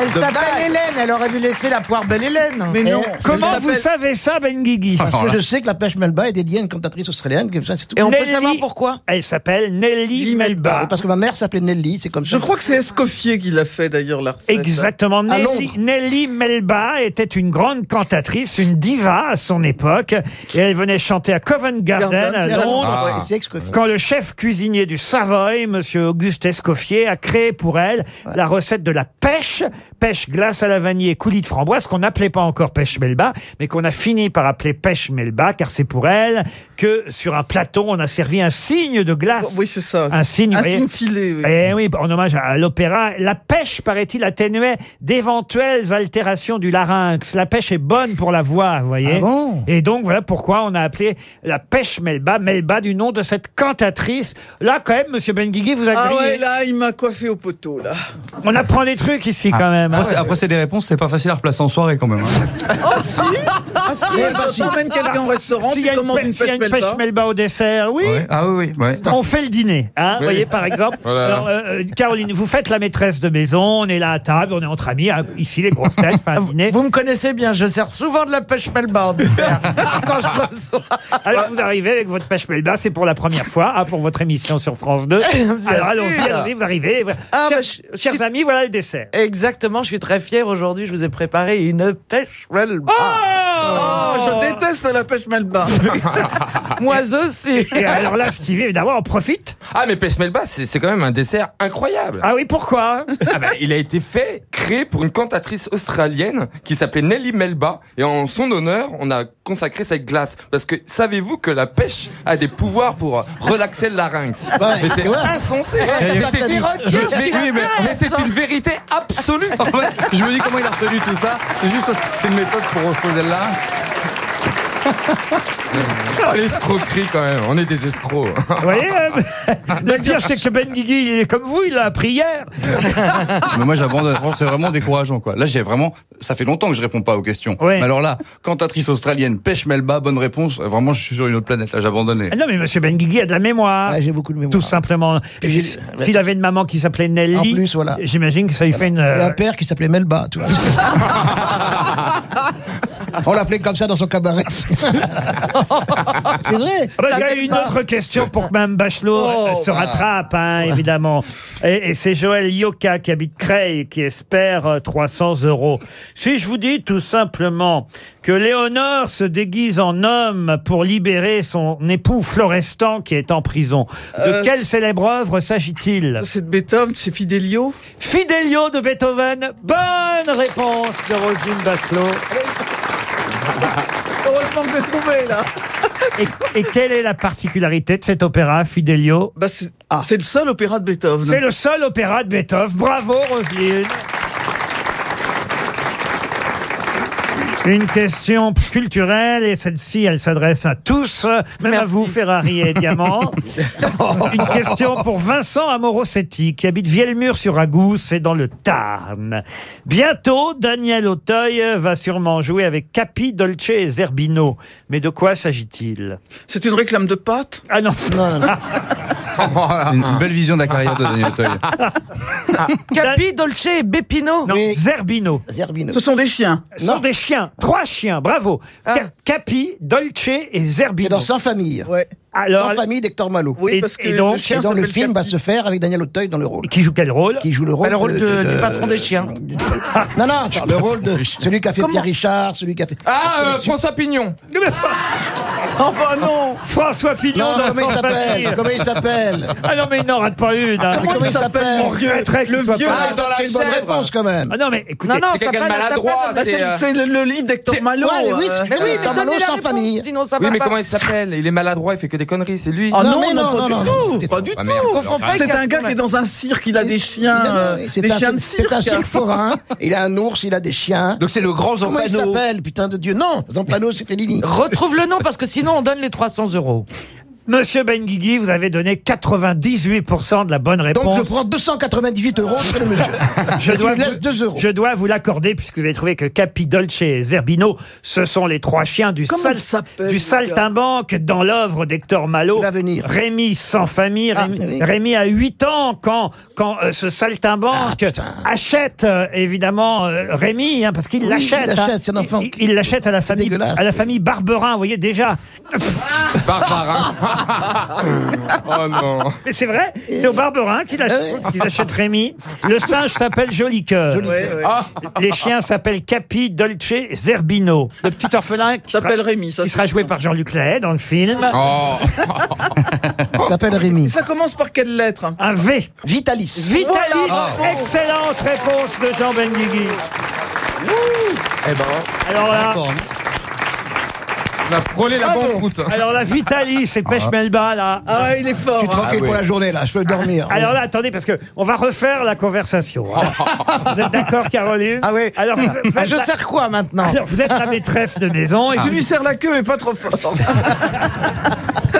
Elle s'appelle Hélène, elle aurait dû laisser la poire belle Hélène. Mais non. Comment vous savez ça, Benguigui Parce que je sais que la pêche Melba est dédiée à une cantatrice australienne, comme ça, c'est tout. Et on peut savoir pourquoi Elle s'appelle Nelly Nelly Melba. Parce que ma mère s'appelait Nelly, c'est comme ça. Je crois que c'est Escoffier qui l'a fait d'ailleurs, la recette. Exactement. À Nelly, Londres. Nelly Melba était une grande cantatrice, une diva à son époque. Et elle venait chanter à Covent Garden, Garden, à Londres. Escoffier. Quand le chef cuisinier du Savoy, Monsieur Auguste Escoffier, a créé pour elle la recette de la pêche, pêche glace à la vanille et coulis de framboise, qu'on n'appelait pas encore pêche melba, mais qu'on a fini par appeler pêche melba, car c'est pour elle que sur un plateau, on a servi un signe de glace. Oui, c'est ça. Un signe, Un signe filé. oui. Eh oui, en hommage à l'opéra, la pêche, paraît-il, atténuait d'éventuelles altérations du larynx. La pêche est bonne pour la voix, vous voyez. Ah bon? Et donc, voilà pourquoi on a appelé la pêche Melba, Melba du nom de cette cantatrice. Là, quand même, Monsieur Benguigui, vous a Ah ouais, là, il m'a coiffé au poteau, là. On apprend des trucs ici, quand même. Hein. Après, c'est- après, c'est des réponses, c'est pas facile à replacer en soirée quand même. hein. Oh, si Ah, si Quand bah, si. tu emmènes quelqu'un au restaurant, tu une, commandes pêche- une s'il y a pêche une pêche melba. Au dessert, oui. Ouais. Ah oui, oui. Ouais. On fait le dîner, hein, vous voyez, par exemple. Voilà. Alors, euh, euh, Caroline, vous faites la maîtresse de maison, on est là à table, on est entre amis, hein, ici, les grosses têtes, fin dîner. Vous me connaissez bien, je sers souvent de la pêche Melba. *laughs* Quand je reçois. Alors vous arrivez avec votre pêche Melba, c'est pour la première fois, hein, pour votre émission sur France 2. *laughs* Alors allons-y, allons-y, vous arrivez. Ah, Chers, bah, chers amis, voilà le dessert. Exactement, je suis très fier aujourd'hui, je vous ai préparé une pêche Melba. Oh, je déteste la pêche melba. *laughs* Moi aussi. Et alors là, Stevie, évidemment, on profite. Ah, mais pêche melba, c'est c'est quand même un dessert incroyable. Ah oui, pourquoi? Ah bah, il a été fait, créé pour une cantatrice australienne qui s'appelait Nelly Melba. Et en son honneur, on a consacré cette glace. Parce que savez-vous que la pêche a des pouvoirs pour relaxer le larynx? Ouais, Mais c'est ouais. insensé. Ouais, mais c'est une vérité absolue. *laughs* Je me dis comment il a retenu tout ça. C'est juste parce que c'est une méthode pour reposer le. *laughs* *laughs* Oh, l'escroquerie quand même. On est des escrocs. Vous voyez euh, *laughs* Le pire, c'est que Ben Guigui, il est comme vous, il l'a appris hier. *laughs* Mais moi, j'abandonne. C'est vraiment décourageant, quoi. Là, j'ai vraiment, ça fait longtemps que je réponds pas aux questions. Ouais. Mais alors là, cantatrice australienne, pêche Melba, bonne réponse. Vraiment, je suis sur une autre planète. Là, j'abandonne. Ah non, mais Monsieur Ben Guigui a de la mémoire. J'ai beaucoup de mémoire. Tout simplement. S'il avait une maman qui s'appelait Nelly, En plus, voilà. j'imagine que ça lui fait une... Et euh, un père qui s'appelait Melba, tu vois. On l'appelait comme ça dans son cabaret. c'est vrai. Il y a une autre question pour que Mme Bachelot Oh, euh, se rattrape, hein, évidemment. Et, et c'est Joël Yoka qui habite Creil qui espère euh, 300 euros. Si je vous dis tout simplement que Léonore se déguise en homme pour libérer son époux Florestan qui est en prison, de Euh, quelle célèbre œuvre s'agit-il? C'est de Beethoven, c'est Fidelio? Fidelio de Beethoven. Bonne réponse de Roselyne Bachelot. Heureusement que j'ai trouvé, là. Et, et quelle est la particularité de cet opéra, Fidelio Bah, c'est c'est le seul opéra de Beethoven. C'est le seul opéra de Beethoven. Bravo, Roselyne. Une question culturelle et celle-ci, elle s'adresse à tous, même à vous, Ferrari et Diamant. *laughs* Une question pour Vincent Amorosetti qui habite Vielmur-sur-Agou, c'est dans le Tarn. Bientôt, Daniel Auteuil va sûrement jouer avec Capi, Dolce et Zerbino. Mais de quoi s'agit-il? C'est une réclame de pâtes Ah non. *laughs* Une, une belle vision de la carrière de Daniel Auteuil. *laughs* Capi, Dolce et Beppino. Non, Zerbino. Zerbino. Ce sont des chiens. Ce sont des chiens, trois chiens, bravo. Ca- Capi, Dolce et Zerbino. C'est dans Sans famille. Ouais. Alors, Sans famille d'Hector Malo. Oui, Et- parce que et donc, le chien Et dans le film va se faire avec Daniel Auteuil dans le rôle. qui joue quel rôle Qui joue le rôle, Bah, le rôle de- du de- patron des chiens. *laughs* Non, non, le rôle de celui qui a fait Pierre Richard, celui qui a fait. Ah, euh, François Pignon. *laughs* Oh bah non François Pignon Non, dans comment il s'appelle. Comment il s'appelle Ah non, mais il n'en rate pas une. hein. Comment il s'appelle On regretterait qu'il Le vieux, Ah, c'est une bonne réponse quand même. Ah non, mais écoutez, Non, C'est quelqu'un de maladroit, c'est, euh, le, le livre d'Hector Malo. Ouais, oui, euh, Mais oui, mais Hector donnez Malo la sans réponse, famille. sinon ça Oui, va mais pas. comment il s'appelle? Il est maladroit, il fait que des conneries, c'est lui. Oh Non, non, non, non, pas non, du tout, pas du Ah, C'est un gars qui est dans un cirque, il a des chiens, euh, c'est des un, chiens de c'est cirque. un cirque forain. Il a un ours, il a des chiens. Donc c'est le grand Comment il Zampano. s'appelle, putain de Dieu Non, Zampano, c'est Fellini. Retrouve le nom parce que sinon on donne les 300 euros. Monsieur Benguigui, vous avez donné 98% de la bonne réponse. Donc je prends 298 euros sur le monsieur. *laughs* Je dois, vous, 2 euros. je dois vous l'accorder puisque vous avez trouvé que Capi, Dolce et Zerbino, ce sont les trois chiens du, Comment sal- il s'appelle, du ce saltimbanque dans l'œuvre d'Hector Malo. Rémi sans famille. Ah, Rémi, oui. Rémi a 8 ans quand, quand euh, ce Ah, saltimbanque putain. achète euh, évidemment euh, Rémi, hein, parce qu'il Oui, l'achète. il l'achète, c'est un enfant Il- qui- Il l'achète à la famille, dégueulasse, à la famille Barberin, vous voyez déjà. Barbarin. *laughs* *laughs* oh non. Mais c'est vrai, c'est au Barberin qu'il achète, qu'il achète Rémi. Le singe s'appelle Joli Cœur. Les chiens s'appellent Capi, Dolce, Zerbino. Le petit orphelin qui sera, s'appelle Rémi, ça qui sera joué par Jean-Luc Lahaye dans le film. Oh. *laughs* Il s'appelle Rémi. Ça commence par quelle lettre? Un V. Vitalis. Vitalis. Voilà. Excellente réponse de Jean Benguigui. Eh ben, Alors là, On a frôlé la Bravo. banqueroute. alors là, Vitalis et Pêche Melba, là. Ah ouais, il est Je fort. suis hein. tranquille pour la journée là, je peux dormir. Alors là, attendez, parce que on va refaire la conversation. hein. *laughs* vous êtes d'accord, Caroline Ah oui. Alors, vous, vous Ah, êtes je la- sers quoi maintenant alors, vous êtes la maîtresse de maison et Tu vous- lui serres la queue, mais pas trop fort. *laughs*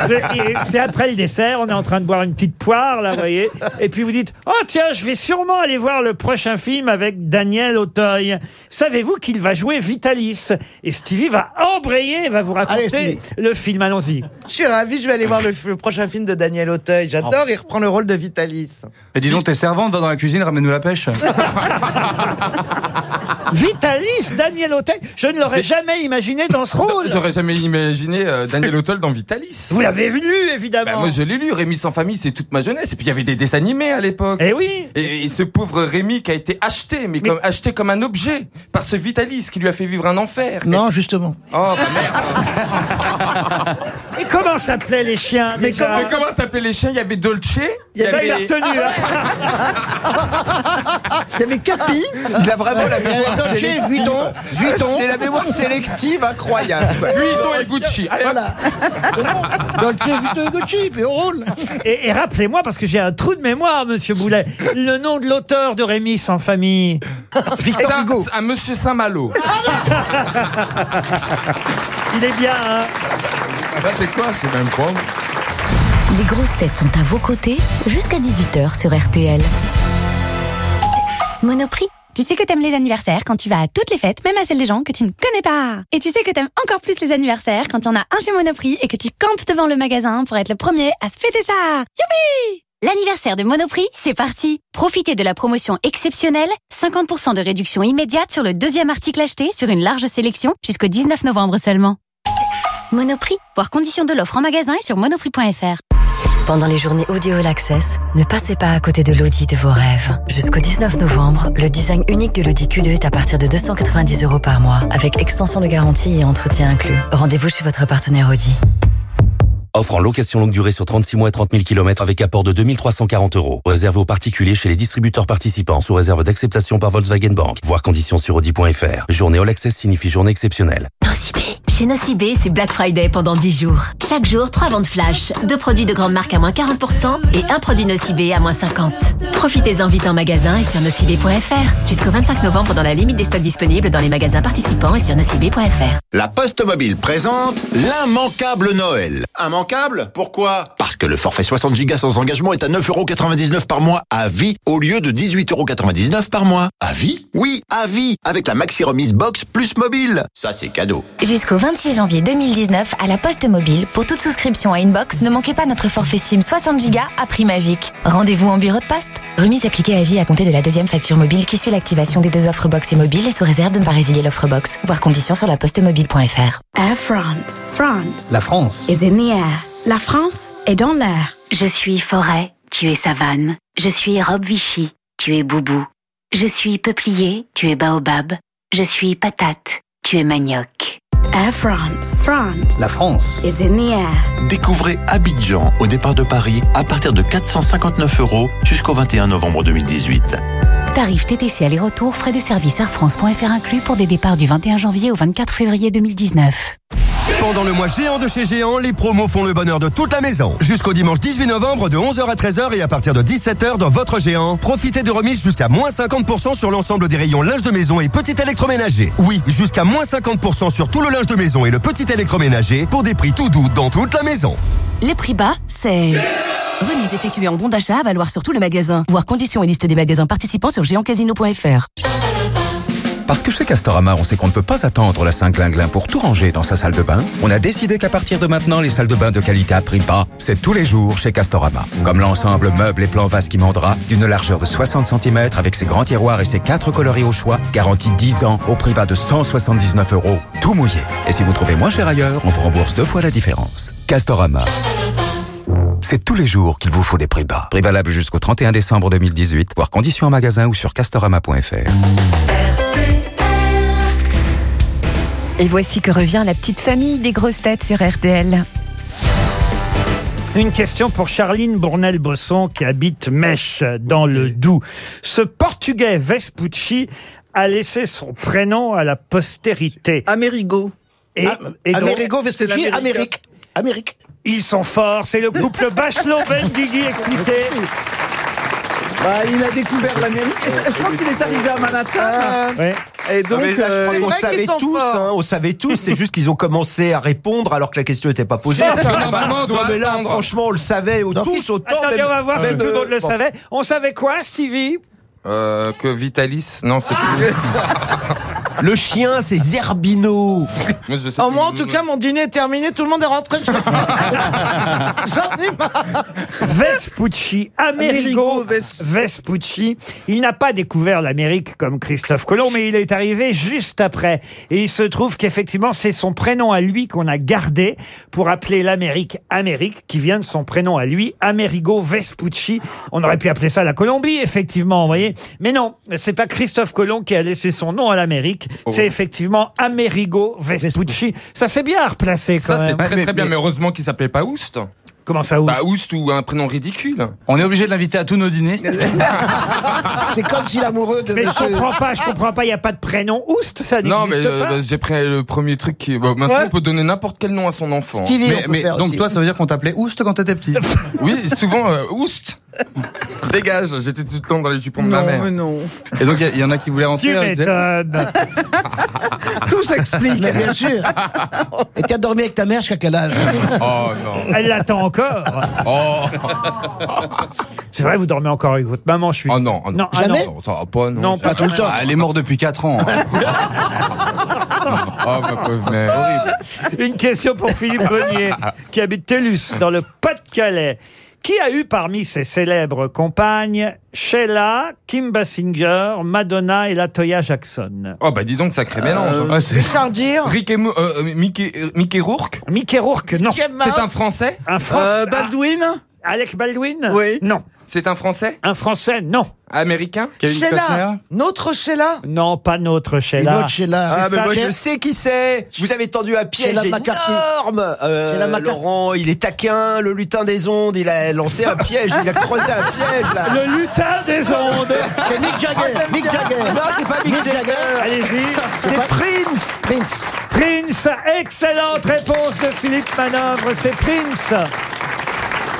Et C'est après le dessert, on est en train de boire une petite poire, là, vous voyez. Et puis vous dites, oh tiens, je vais sûrement aller voir le prochain film avec Daniel Auteuil. Savez-vous qu'il va jouer Vitalis? Et Stevie va embrayer, va vous raconter Stevie. le film. Allons-y. Je suis ravi, je vais aller *laughs* voir le, le prochain film de Daniel Auteuil. J'adore, il reprend le rôle de Vitalis. Et dis donc, t'es servante, va dans la cuisine, ramène-nous la pêche. *laughs* Vitalis, Daniel Auteuil, je ne l'aurais jamais imaginé dans ce rôle. *laughs* J'aurais jamais imaginé euh, Daniel Auteuil dans Vitalis. Vous l'avez vu, évidemment. Bah, moi, je l'ai lu, Rémi sans famille, c'est toute ma jeunesse. Et puis, il y avait des dessins animés à l'époque. Eh oui. Et, et ce pauvre Rémi qui a été acheté, mais, comme, acheté comme un objet par ce Vitalis qui lui a fait vivre un enfer. Non, justement. Oh, bah merde. *laughs* Et comment s'appelaient les chiens Mais déjà comment, mais comment s'appelaient les chiens? Il y avait Dolce. Il y Ça, il a retenu. hein. *laughs* Il y avait Capi. il a vraiment la mémoire Dolce, sélective. Vuitton, Vuitton. C'est la mémoire sélective incroyable. Vuitton et Gucci. Allez. Voilà. Dolce, Vuitton, Gucci, puis on roule. Et, et rappelez-moi, parce que j'ai un trou de mémoire, monsieur Boulet, le nom de l'auteur de Rémi sans famille. C'est un, c'est un monsieur Saint-Malo. Il est bien, hein Là, c'est quoi sais même pas. Les grosses têtes sont à vos côtés jusqu'à 18h sur RTL. Monoprix. Tu sais que t'aimes les anniversaires quand tu vas à toutes les fêtes, même à celles des gens que tu ne connais pas. Et tu sais que t'aimes encore plus les anniversaires quand y en a un chez Monoprix et que tu campes devant le magasin pour être le premier à fêter ça. Youpi L'anniversaire de Monoprix, c'est parti. Profitez de la promotion exceptionnelle, 50% de réduction immédiate sur le deuxième article acheté sur une large sélection jusqu'au 19 novembre seulement. Monoprix, voir conditions de l'offre en magasin et sur monoprix.fr. Pendant les journées Audio All Access, ne passez pas à côté de l'Audi de vos rêves. Jusqu'au 19 novembre, le design unique de l'Audi Q2 est à partir de 290 euros par mois, avec extension de garantie et entretien inclus. Rendez-vous chez votre partenaire Audi. Offre en location longue durée sur 36 mois et 30 000 km avec apport de 2340 euros. Réservé aux particuliers chez les distributeurs participants sous réserve d'acceptation par Volkswagen Bank. Voir conditions sur Audi.fr. Journée All Access signifie journée exceptionnelle. Nocibé, Chez Nocibé, c'est Black Friday pendant 10 jours. Chaque jour, 3 ventes flash. Deux produits de grande marque à moins 40% et un produit Nocibé à moins 50%. Profitez-en vite en magasin et sur nocibé.fr. Jusqu'au 25 novembre dans la limite des stocks disponibles dans les magasins participants et sur nocibé.fr. La Poste Mobile présente l'immanquable Noël. Immanquable? Pourquoi? Parce que le forfait 60 Go sans engagement est à 9,99€ par mois à vie au lieu de 18,99€ par mois. À vie? Oui, à vie Avec la maxi remise box plus mobile. Ça c'est cadeau. Jusqu'au 26 janvier 2019, à la Poste Mobile, pour toute souscription à Inbox, ne manquez pas notre forfait SIM 60 Go à prix magique. Rendez-vous en bureau de poste. Remise appliquée à vie à compter de la deuxième facture mobile qui suit l'activation des deux offres box et mobile et sous réserve de ne pas résilier l'offre box. Voir conditions sur la postemobile.fr. Air France. France. La France. Is in the air. La France est dans l'air. Je suis forêt, tu es savane. Je suis robe Vichy, tu es boubou. Je suis peuplier, tu es baobab. Je suis patate, tu es manioc. Air France. France. La France. Is in the air. Découvrez Abidjan au départ de Paris à partir de 459 euros jusqu'au 21 novembre 2018. Tarif TTC aller-retour, frais de service airfrance.fr inclus pour des départs du 21 janvier au 24 février 2019. Pendant le mois géant de chez Géant, les promos font le bonheur de toute la maison. Jusqu'au dimanche 18 novembre de 11h à 13h et à partir de 17h dans votre Géant, profitez de remises jusqu'à moins 50% sur l'ensemble des rayons linge de maison et petit électroménager. Oui, jusqu'à moins 50% sur tout le linge de maison et le petit électroménager pour des prix tout doux dans toute la maison. Les prix bas, c'est... Remise effectuée en bon d'achat à valoir sur tout le magasin. Voir conditions et liste des magasins participants sur géantcasino.fr. Parce que chez Castorama, on sait qu'on ne peut pas attendre la Saint-Glinglin pour tout ranger dans sa salle de bain, on a décidé qu'à partir de maintenant, les salles de bain de qualité à prix bas, c'est tous les jours chez Castorama. Comme l'ensemble meuble et plan vase qui Mandra, d'une largeur de 60 cm avec ses grands tiroirs et ses quatre coloris au choix, garantie 10 ans au prix bas de 179 euros, tout mouillé. Et si vous trouvez moins cher ailleurs, on vous rembourse deux fois la différence. Castorama. C'est tous les jours qu'il vous faut des prix bas. Prix valable jusqu'au 31 décembre 2018, voire conditions en magasin ou sur castorama.fr. Et voici que revient la petite famille des grosses têtes sur RTL. Une question pour Charline Bournel-Bosson qui habite Mèche dans le Doubs. Ce Portugais Vespucci a laissé son prénom à la postérité. Amerigo. Et, Ah, et donc- Amerigo Vespucci, Amérique. Amérique. Ils sont forts, c'est le couple *laughs* Bachelot-Benguigui expliqué. Bah, il a découvert l'Amérique. Je crois qu'il est arrivé à Manhattan. Ouais. Et donc, euh, on savait tous, hein, on savait tous, c'est juste qu'ils ont commencé à répondre alors que la question n'était pas posée. *laughs* Parce que normalement, on doit Non, mais là, attendre. franchement, on le savait au- tous autant. Attendez, même- on va voir si tout le monde le savait. On savait quoi, Stevie? Euh, que Vitalis, non, c'est plus. *laughs* Le chien, c'est Zerbino. Moi, je sais Oh, moi, en tout cas, mon dîner est terminé, tout le monde est rentré. *laughs* J'en ai marre. Vespucci, Amerigo Amerigo Ves- Vespucci. Il n'a pas découvert l'Amérique comme Christophe Colomb, mais il est arrivé juste après. Et il se trouve qu'effectivement, c'est son prénom à lui qu'on a gardé pour appeler l'Amérique Amérique, qui vient de son prénom à lui, Amerigo Vespucci. On aurait pu appeler ça la Colombie, effectivement, vous voyez. Mais non, c'est pas Christophe Colomb qui a laissé son nom à l'Amérique. Oh. C'est effectivement Amerigo Vespucci. Ça c'est bien replacé quand Ça, c'est même. très très bien, mais heureusement qu'il s'appelait pas Oust. Comment ça, Oust Bah, Oust ou un prénom ridicule. On est obligé de l'inviter à tous nos dîners. *laughs* C'est comme si l'amoureux de Mais je comprends pas, je comprends pas, il n'y a pas de prénom Oust, ça n'existe Non, mais euh, bah, j'ai pris le premier truc qui. bah, maintenant, Ouais. on peut donner n'importe quel nom à son enfant. mais, mais donc toi, ça veut dire qu'on t'appelait Oust quand t'étais petit *laughs* Oui, souvent euh, Oust. *laughs* Dégage, j'étais tout le temps dans les jupons de ma Non, mère. mais non. Et donc, il y, en a qui voulaient rentrer. Tu m'étonnes. *laughs* Tout s'explique. Mais bien sûr. Et tu as dormi avec ta mère jusqu'à quel âge? Oh non. Elle l'attend encore. Oh, *laughs* C'est vrai, vous dormez encore avec votre maman, je suis. oh non, oh non. Non, ah Jamais? Non, ça va pas, non. Non, pas tout le temps. Ah, elle est morte depuis 4 ans. hein. Oh, ma pauvre mère. Une question pour Philippe Bonnier, qui habite Tellus, dans le Pas-de-Calais. Qui a eu parmi ses célèbres compagnes Sheila, Kim Basinger, Madonna et Latoya Jackson? Oh, bah dis donc, sacré mélange. Ah, c'est- Richard Gere. *laughs* Rick et Mo- euh, euh, Mickey, euh, Mickey Rourke, Mickey Rourke, non. C'est un Français? Un Français. Euh, Baldwin Alec Baldwin? Oui. Non. C'est un Français? Un Français, non. Américain? Sheila, notre Sheila? Non, pas notre Sheila. Ah, C'est mais ça, moi Sheila- je sais qui c'est. Vous avez tendu un piège Sheila McCarthy. énorme. Euh, Sheila McCarthy. Laurent, il est taquin, le lutin des ondes. Il a lancé un piège. Il a creusé un piège là. Le lutin des ondes. C'est Mick Jagger. Mick Jagger. Non, c'est pas Mick Jagger. Allez-y. C'est Prince. Prince. Prince, excellente réponse de Philippe Manœuvre, c'est Prince.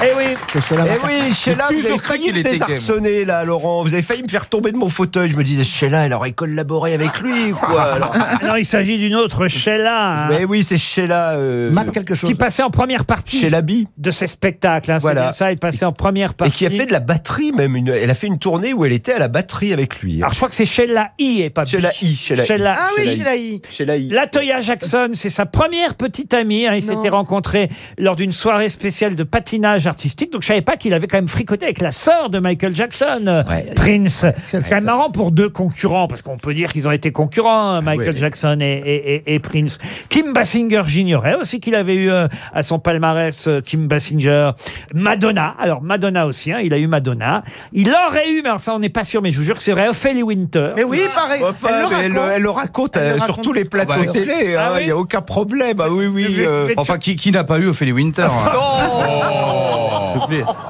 Eh oui. Eh oui, Sheila, vous avez failli me désarçonner là, Laurent. Vous avez failli me faire tomber de mon fauteuil. Je me disais, Sheila, elle aurait collaboré avec lui, quoi. Alors- Non, il s'agit d'une autre Sheila. hein, Mais oui, c'est Sheila. Euh, Matt quelque chose. qui passait en première partie Sheila B. de ses spectacles. hein, c'est Voilà. bien ça, il passait en première Et partie. qui a fait de la batterie même. Une, elle a fait une tournée où elle était à la batterie avec lui. hein. Alors je crois que c'est Sheila I et pas Sheila B. I, Sheila I. Sheila- Ah oui, Sheila I. Sheila I. I. Latoya Jackson, c'est sa première petite amie. hein. Ils s'étaient rencontrés lors d'une soirée spéciale de patinage artistique. Donc je savais pas qu'il avait quand même fricoté avec la sœur de Michael Jackson, euh, Ouais. Prince. C'est quand même marrant pour deux concurrents, parce qu'on peut dire qu'ils ont été concurrents, hein, Michael Ah ouais. Jackson et, et- et- et Prince. Kim Basinger, j'ignorais aussi qu'il avait eu euh, à son palmarès euh, Kim Basinger. Madonna, alors Madonna aussi, hein, il a eu Madonna. Il aurait eu, mais alors ça on n'est pas sûr, mais je vous jure que c'est vrai, Ophélie Winter. Mais oui, pareil. Enfin, elle le mais elle, raconte. elle le raconte Elle le euh, sur raconte. tous les plateaux Ah bah, télé. Ah hein, Il oui n'y a aucun problème. Ah oui, oui. Mais- euh, mais- Enfin, qui, qui n'a pas eu Ophélie Winter hein *laughs* Oh. *laughs*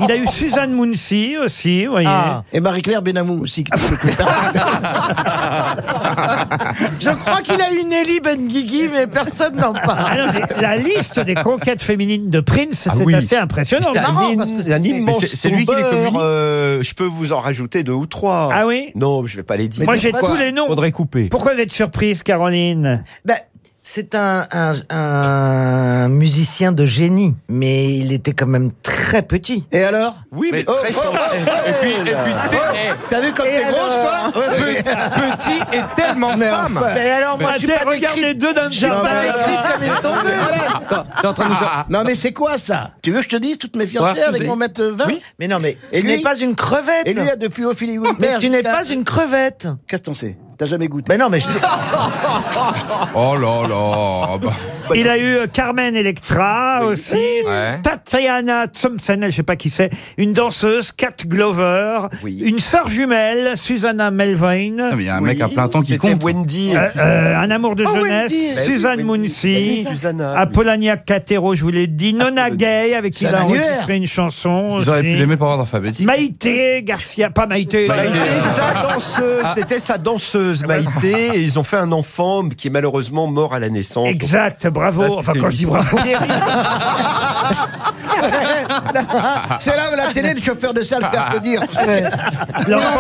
Il a eu Suzanne Mouncy aussi, vous voyez. Ah. Et Marie-Claire Benamou aussi. qui- *laughs* Je crois qu'il a eu Nelly Benguigui, mais personne n'en Ah parle. non, mais la liste des conquêtes féminines de Prince, Ah c'est oui. assez impressionnant. C'est marrant, un, parce que un immense Mais c'est- c'est lui qui les tombeur, communique euh, je peux vous en rajouter deux ou trois. Ah oui Non, je vais pas les dire. Moi, j'ai tous les noms. Faudrait couper. Pourquoi vous êtes surprise, Caroline? Ben, c'est un, un, un musicien de génie, mais il était quand même très petit. Et alors? Oui, mais, Mais- très oh, sensible. Et puis, et puis t'es- eh, T'as vu comme t'es grosse, toi? *laughs* Pe- petit et tellement femme. Mais alors, moi, Tiens, pas regarde les deux d'un jardin. pas comme T'es en train de nous faire- Non mais c'est quoi ça? Tu veux que je te dise toute mes Ouais, fiançailles avec mon mètre 20 Mais non, mais Et tu lui? n'es pas une crevette. Et lui a depuis Ophélie Winter. mais tu n'es pas une crevette. Qu'est-ce qu'on sait T'as jamais goûté Mais non, mais je *laughs* Oh là là. bah. Il a eu euh, Carmen Electra aussi, Ouais. Tatiana Thompson, je sais pas qui c'est, une danseuse, Kat Glover, Oui. une sœur jumelle, Susanna Melvoin, Non, mais il y a un mec à plein temps qui C'était compte. Wendy. euh, euh, un amour de Oh, jeunesse, oui, Suzanne Wendy. Mouncy, oui, Susanna, oui. Apollonia Catero, je vous l'ai dit, Nona Gay, avec qui il a enregistré une chanson. Ils auraient aussi. pu l'aimer par ordre alphabétique. Maïté Garcia, pas Maïté. Maïté, sa danseuse, Ah. c'était sa danseuse Maïté, et ils ont fait un enfant qui est malheureusement mort à la naissance. Exact, bravo. Ça, enfin, quand je dis bravo. C'est là où la télé, le chauffeur de salle fait applaudir. L'enfant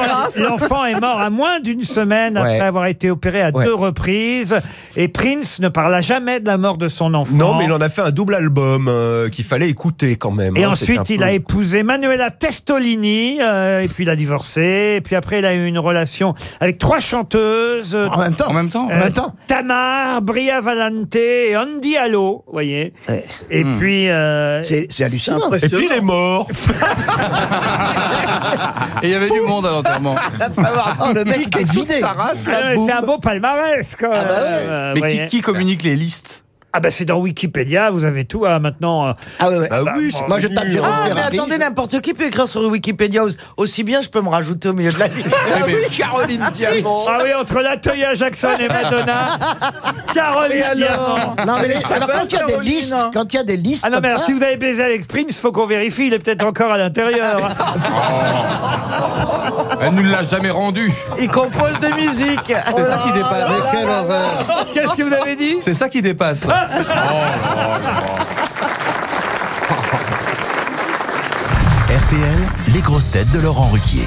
l'enfant est mort à moins d'une semaine après avoir été opéré à Ouais. deux reprises. Et Prince ne parla jamais de la mort de son enfant. Non, mais il en a fait un double album euh, qu'il fallait écouter quand même. Et hein, ensuite, il peu- a épousé Manuela Testolini, euh, et puis il a divorcé. Et puis après, il a eu une relation avec trois chanteuses. En même temps. En même temps. Euh, En même temps. Tamar, Bria Valente et Andy Allo, vous voyez. Ouais. Et puis... euh, C'est c'est hallucinant. Et puis il est mort. *laughs* Et il y avait du monde à l'enterrement. Oh, le mec est vidé. Sa race, ah la ouais, boum. c'est un beau palmarès, quand même. bah ouais. euh, vous Mais qui, qui communique les listes Ah bah c'est dans Wikipédia, vous avez tout hein, maintenant. euh, Ah ouais, ouais. Bah oui, c'est Moi je tape Jérôme Ah, mais Ferrari. attendez, n'importe qui peut écrire sur Wikipédia aussi- aussi bien, je peux me rajouter au milieu de la liste. *laughs* Ah oui, *laughs* Caroline Diamant. Ah oui, entre Latoya Jackson et Madonna, *laughs* Caroline Diamant. Non, mais les- alors quand il y a des listes, quand il y a des listes. Ah non, comme mais alors ça- si vous avez baisé avec Prince, faut qu'on vérifie, il est peut-être encore à l'intérieur. Elle ne l'a jamais rendu. Il compose des musiques. C'est ça qui dépasse. Quelle horreur. Qu'est-ce que vous avez dit? C'est ça qui dépasse. *laughs* *laughs* RTL, les grosses têtes de Laurent Ruquier.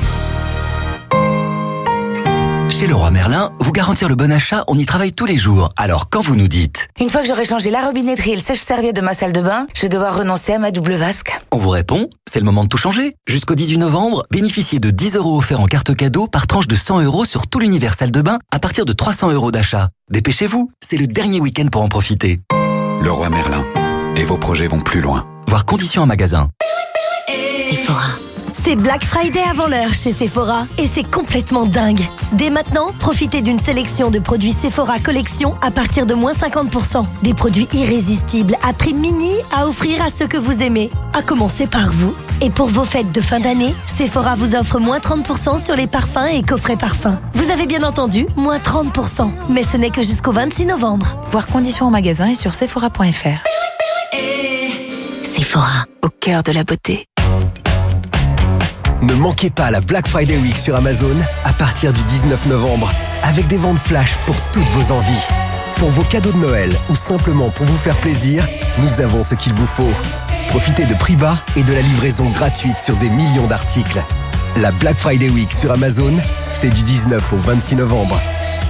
Chez Leroy Merlin, vous garantir le bon achat, on y travaille tous les jours. Alors quand vous nous dites, Une fois que j'aurai changé la robinetterie et le sèche-serviette de ma salle de bain, je vais devoir renoncer à ma double vasque. on vous répond, c'est le moment de tout changer. Jusqu'au 18 novembre, bénéficiez de 10 euros offerts en carte cadeau par tranche de 100 euros sur tout l'univers salle de bain à partir de 300 euros d'achat. Dépêchez-vous, c'est le dernier week-end pour en profiter. Leroy Merlin. Et vos projets vont plus loin. Voir conditions en magasin. Sephora. C'est Black Friday avant l'heure chez Sephora et c'est complètement dingue. Dès maintenant, profitez d'une sélection de produits Sephora Collection à partir de moins 50%. Des produits irrésistibles à prix mini à offrir à ceux que vous aimez. À commencer par vous. Et pour vos fêtes de fin d'année, Sephora vous offre moins 30% sur les parfums et coffrets parfums. Vous avez bien entendu, moins 30%. Mais ce n'est que jusqu'au 26 novembre. Voir conditions en magasin et sur sephora.fr. Sephora, au cœur de la beauté. Ne manquez pas la Black Friday Week sur Amazon à partir du 19 novembre, avec des ventes flash pour toutes vos envies. Pour vos cadeaux de Noël ou simplement pour vous faire plaisir, nous avons ce qu'il vous faut. Profitez de prix bas et de la livraison gratuite sur des millions d'articles. La Black Friday Week sur Amazon, c'est du 19 au 26 novembre.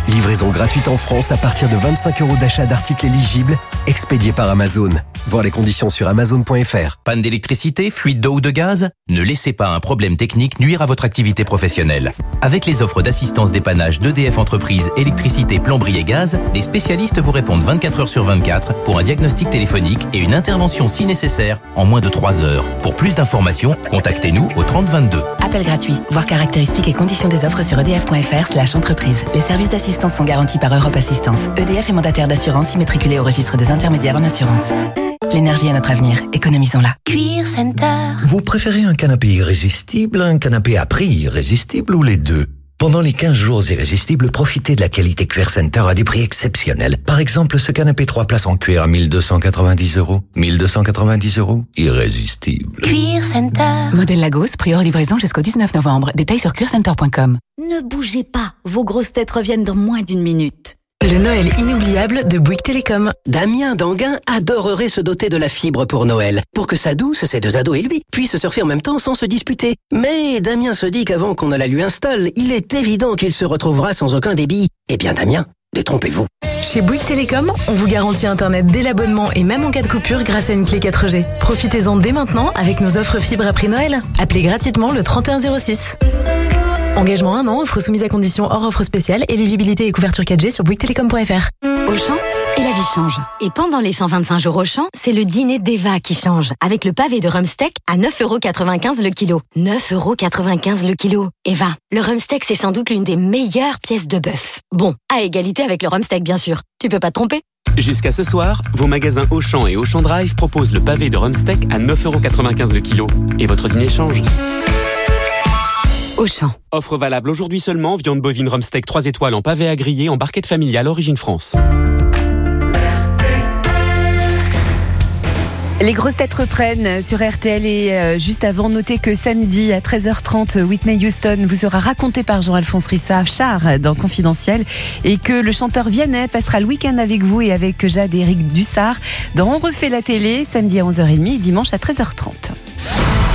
Livraison gratuite en France à partir de 25 euros d'achat d'articles éligibles, expédiés par Amazon. Voir les conditions sur amazon.fr. Panne d'électricité, fuite d'eau ou de gaz? Ne laissez pas un problème technique nuire à votre activité professionnelle. Avec les offres d'assistance dépannage d'EDF Entreprises, électricité, plomberie et gaz, des spécialistes vous répondent 24 heures sur 24 pour un diagnostic téléphonique et une intervention si nécessaire en moins de 3 heures. Pour plus d'informations, contactez-nous au 3022. Appel gratuit. Voir caractéristiques et conditions des offres sur edf.fr slash entreprise. Les services d'assistance sont garantis par Europe Assistance. EDF est mandataire d'assurance immatriculé au registre des intermédiaires en assurance. L'énergie est notre avenir. Économisons-la. Cuir Center. Vous préférez un canapé irrésistible, un canapé à prix irrésistible ou les deux? Pendant les 15 jours irrésistibles, profitez de la qualité Cuir Center à des prix exceptionnels. Par exemple, ce canapé 3 places en cuir à 1290 euros. 1290 euros, irrésistible. Cuir Center. Modèle Lagos, prix hors livraison jusqu'au 19 novembre. Détails sur cuircenter.com. Ne bougez pas, vos grosses têtes reviennent dans moins d'une minute. Le Noël inoubliable de Bouygues Télécom. Damien Danguin adorerait se doter de la fibre pour Noël, pour que sa douce, ses deux ados et lui puissent surfer en même temps sans se disputer. Mais Damien se dit qu'avant qu'on ne la lui installe, il est évident qu'il se retrouvera sans aucun débit. Eh bien Damien, détrompez-vous. Chez Bouygues Télécom, on vous garantit Internet dès l'abonnement et même en cas de coupure grâce à une clé 4G. Profitez-en dès maintenant avec nos offres fibre à prix Noël. Appelez gratuitement le 3106. Engagement 1 an, offre soumise à condition hors offre spéciale, éligibilité et couverture 4G sur bouyguestelecom.fr. Auchan et la vie change. Et pendant les 125 jours Auchan, c'est le dîner d'Eva qui change. Avec le pavé de rumsteak à 9,95€ le kilo. 9,95€ le kilo. Eva, le rumsteak c'est sans doute l'une des meilleures pièces de bœuf. Bon, à égalité avec le rumsteak bien sûr. Tu peux pas te tromper Jusqu'à ce soir, vos magasins Auchan et Auchan Drive proposent le pavé de rumsteak à 9,95€ le kilo. Et votre dîner change. Auchan. Offre valable aujourd'hui seulement, viande bovine rumsteak 3 étoiles en pavé à griller en barquette familiale Origine France. Les grosses têtes reprennent sur RTL et euh, juste avant, notez que samedi à 13h30, Whitney Houston vous sera raconté par Jean-Alphonse Rissa Char dans Confidentiel et que le chanteur Vianney passera le week-end avec vous et avec Jade et Eric Dussard dans On refait la télé samedi à 11h30 et dimanche à 13h30.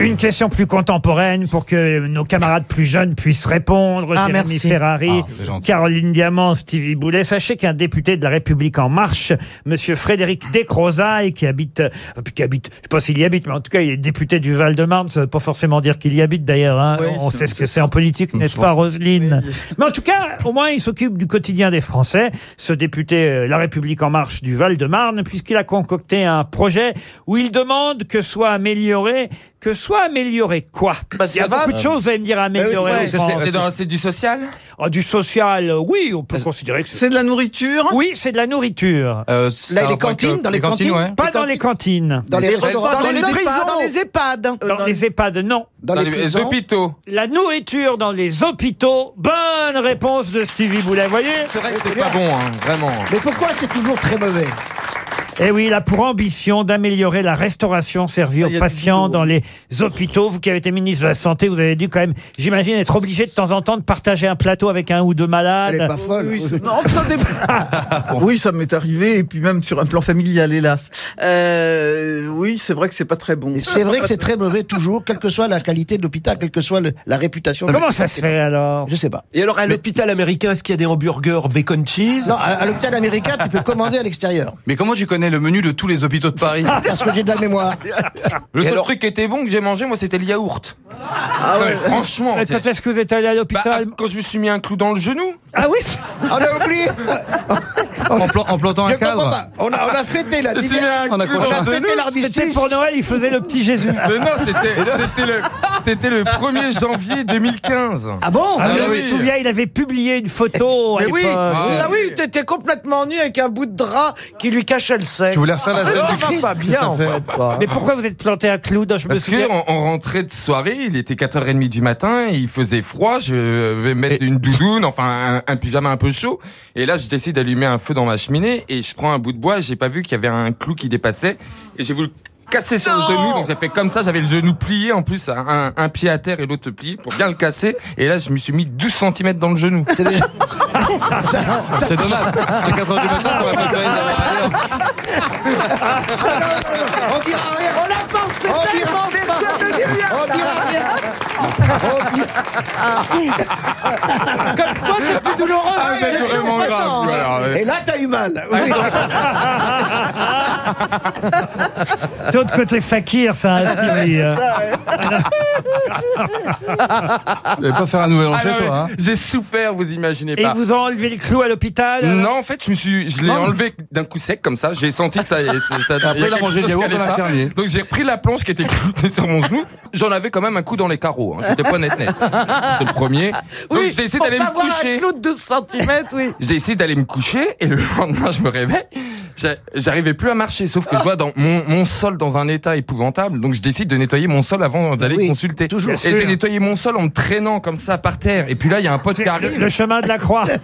Une question plus contemporaine pour que nos camarades plus jeunes puissent répondre. Ah, Jérémy merci. Ferrari, Ah. Caroline Diamant, Stevie Boulet. Sachez qu'un député de la République En Marche, Monsieur Frédéric Descrozailles, qui habite, euh, qui habite, je sais pas s'il y habite, mais en tout cas, il est député du Val-de-Marne. Ça veut pas forcément dire qu'il y habite d'ailleurs. Hein. Oui, On sait ce que c'est en politique, n'est-ce pas, Roselyne Mais en tout cas, au moins, il s'occupe du quotidien des Français. Ce député euh, La République En Marche du Val-de-Marne, puisqu'il a concocté un projet où il demande que soit amélioré que soit amélioré quoi Bah, Il y a beaucoup de choses, vous allez me dire, à améliorer. en France. C'est dans- c'est du social? Ah, du social, euh, oui, on peut considérer que C'est de la nourriture? Oui, c'est de la nourriture. Euh, Là, les cantines, dans les cantines, ouais. Pas dans les cantines. Dans les Dans restaurants, les les prisons. EHPAD, dans les EHPAD. Dans les EHPAD, non. dans Dans les prisons. hôpitaux. La nourriture dans les hôpitaux. Bonne réponse de Stevie Boulet. Vous voyez C'est vrai que c'est pas bon, hein, vraiment. Mais pourquoi c'est toujours très mauvais? Eh oui, il a pour ambition d'améliorer la restauration servie Ah, aux patients dans les hôpitaux. Vous qui avez été ministre de la Santé, vous avez dû quand même, j'imagine, être obligé de temps en temps de partager un plateau avec un ou deux Elle est malades. pas folle. Oui, c'est- non, ça dépend. *laughs* oui, ça m'est arrivé, et puis même sur un plan familial, hélas. Euh, oui, c'est vrai que c'est pas très bon. Et C'est vrai que c'est très mauvais toujours, quelle que soit la qualité de l'hôpital, quelle que soit le- la réputation. de Comment ça se fait alors? Je sais pas. Et alors, à l'hôpital américain, est-ce qu'il y a des hamburgers bacon cheese? Non, à, à l'hôpital américain, tu peux commander à l'extérieur. Mais comment tu connais le menu de tous les hôpitaux de Paris *laughs* Parce que j'ai de la mémoire. *laughs* Le seul alors- truc qui était bon que j'ai mangé, moi, c'était le yaourt. Ah Non, ouais. franchement. Et Quand est-ce que vous êtes allé à Bah, l'hôpital quand je me suis mis un clou dans le genou. Ah oui On a oublié. *laughs* en, plan- en plantant Je un cadre pas. On a, on a fêté la On a On fêté C'était pour Noël, il faisait le petit Jésus. Mais non, c'était c'était le, C'était le 1er janvier 2015. Ah bon Ah, Ah je oui. me souviens, il avait publié une photo à Mais oui, l'époque. ah oui, t'étais complètement nu avec un bout de drap qui lui cachait le Tu voulais refaire la Ah, scène du Christ, pas bien, en fait. Mais pourquoi vous êtes planté à clou dans- Je me Parce souviens. qu'on on rentrait de soirée, il était 4h30 du matin, il faisait froid, je vais mettre une doudoune, enfin un, un pyjama un peu chaud, et là je décide d'allumer un feu dans ma cheminée, et je prends un bout de bois, j'ai pas vu qu'il y avait un clou qui dépassait, et j'ai voulu le casser sur le genou, donc j'ai fait comme ça, j'avais le genou plié en plus, un, un pied à terre et l'autre plié, pour bien le casser, et là je me suis mis 12 cm dans le genou. C'est *laughs* dommage. À 4 heures du matin, on va pas faire une On dira rien. On l'a pensé tellement, ça ne dit rien. On dira rien. Comme quoi, c'est plus douloureux. Ah, mais c'est vraiment grave, voilà, ouais. Et là, t'as eu mal. Oui. *laughs* C'est autre côté fakir, ça. hein, Stevie, hein. Tu vas pas faire un nouvel an Ah, toi, hein J'ai souffert, vous imaginez Et pas. ils vous ont enlevé le clou à l'hôpital Non, en fait, je me suis, je l'ai Non. enlevé d'un coup sec comme ça. J'ai senti que ça, ça, ça Après, il a mangé le yaourt de l'infirmier. Donc j'ai repris la planche qui était *laughs* sur mon genou. J'en avais quand même un coup dans les carreaux. Hein. J'étais pas net net. C'était le premier. Donc *laughs* Oui, j'ai essayé d'aller me un coucher. clou de 12 cm, oui. J'ai essayé d'aller me coucher et le *laughs* lendemain je me réveille. J'a- J'arrivais plus à marcher, sauf que je vois dans mon, mon sol dans un état épouvantable. Donc je décide de nettoyer mon sol avant d'aller Oui, consulter. toujours. Et j'ai nettoyé mon sol en me traînant comme ça par terre. Et puis là il y a un pote C'est qui arrive. le chemin de la croix. *laughs*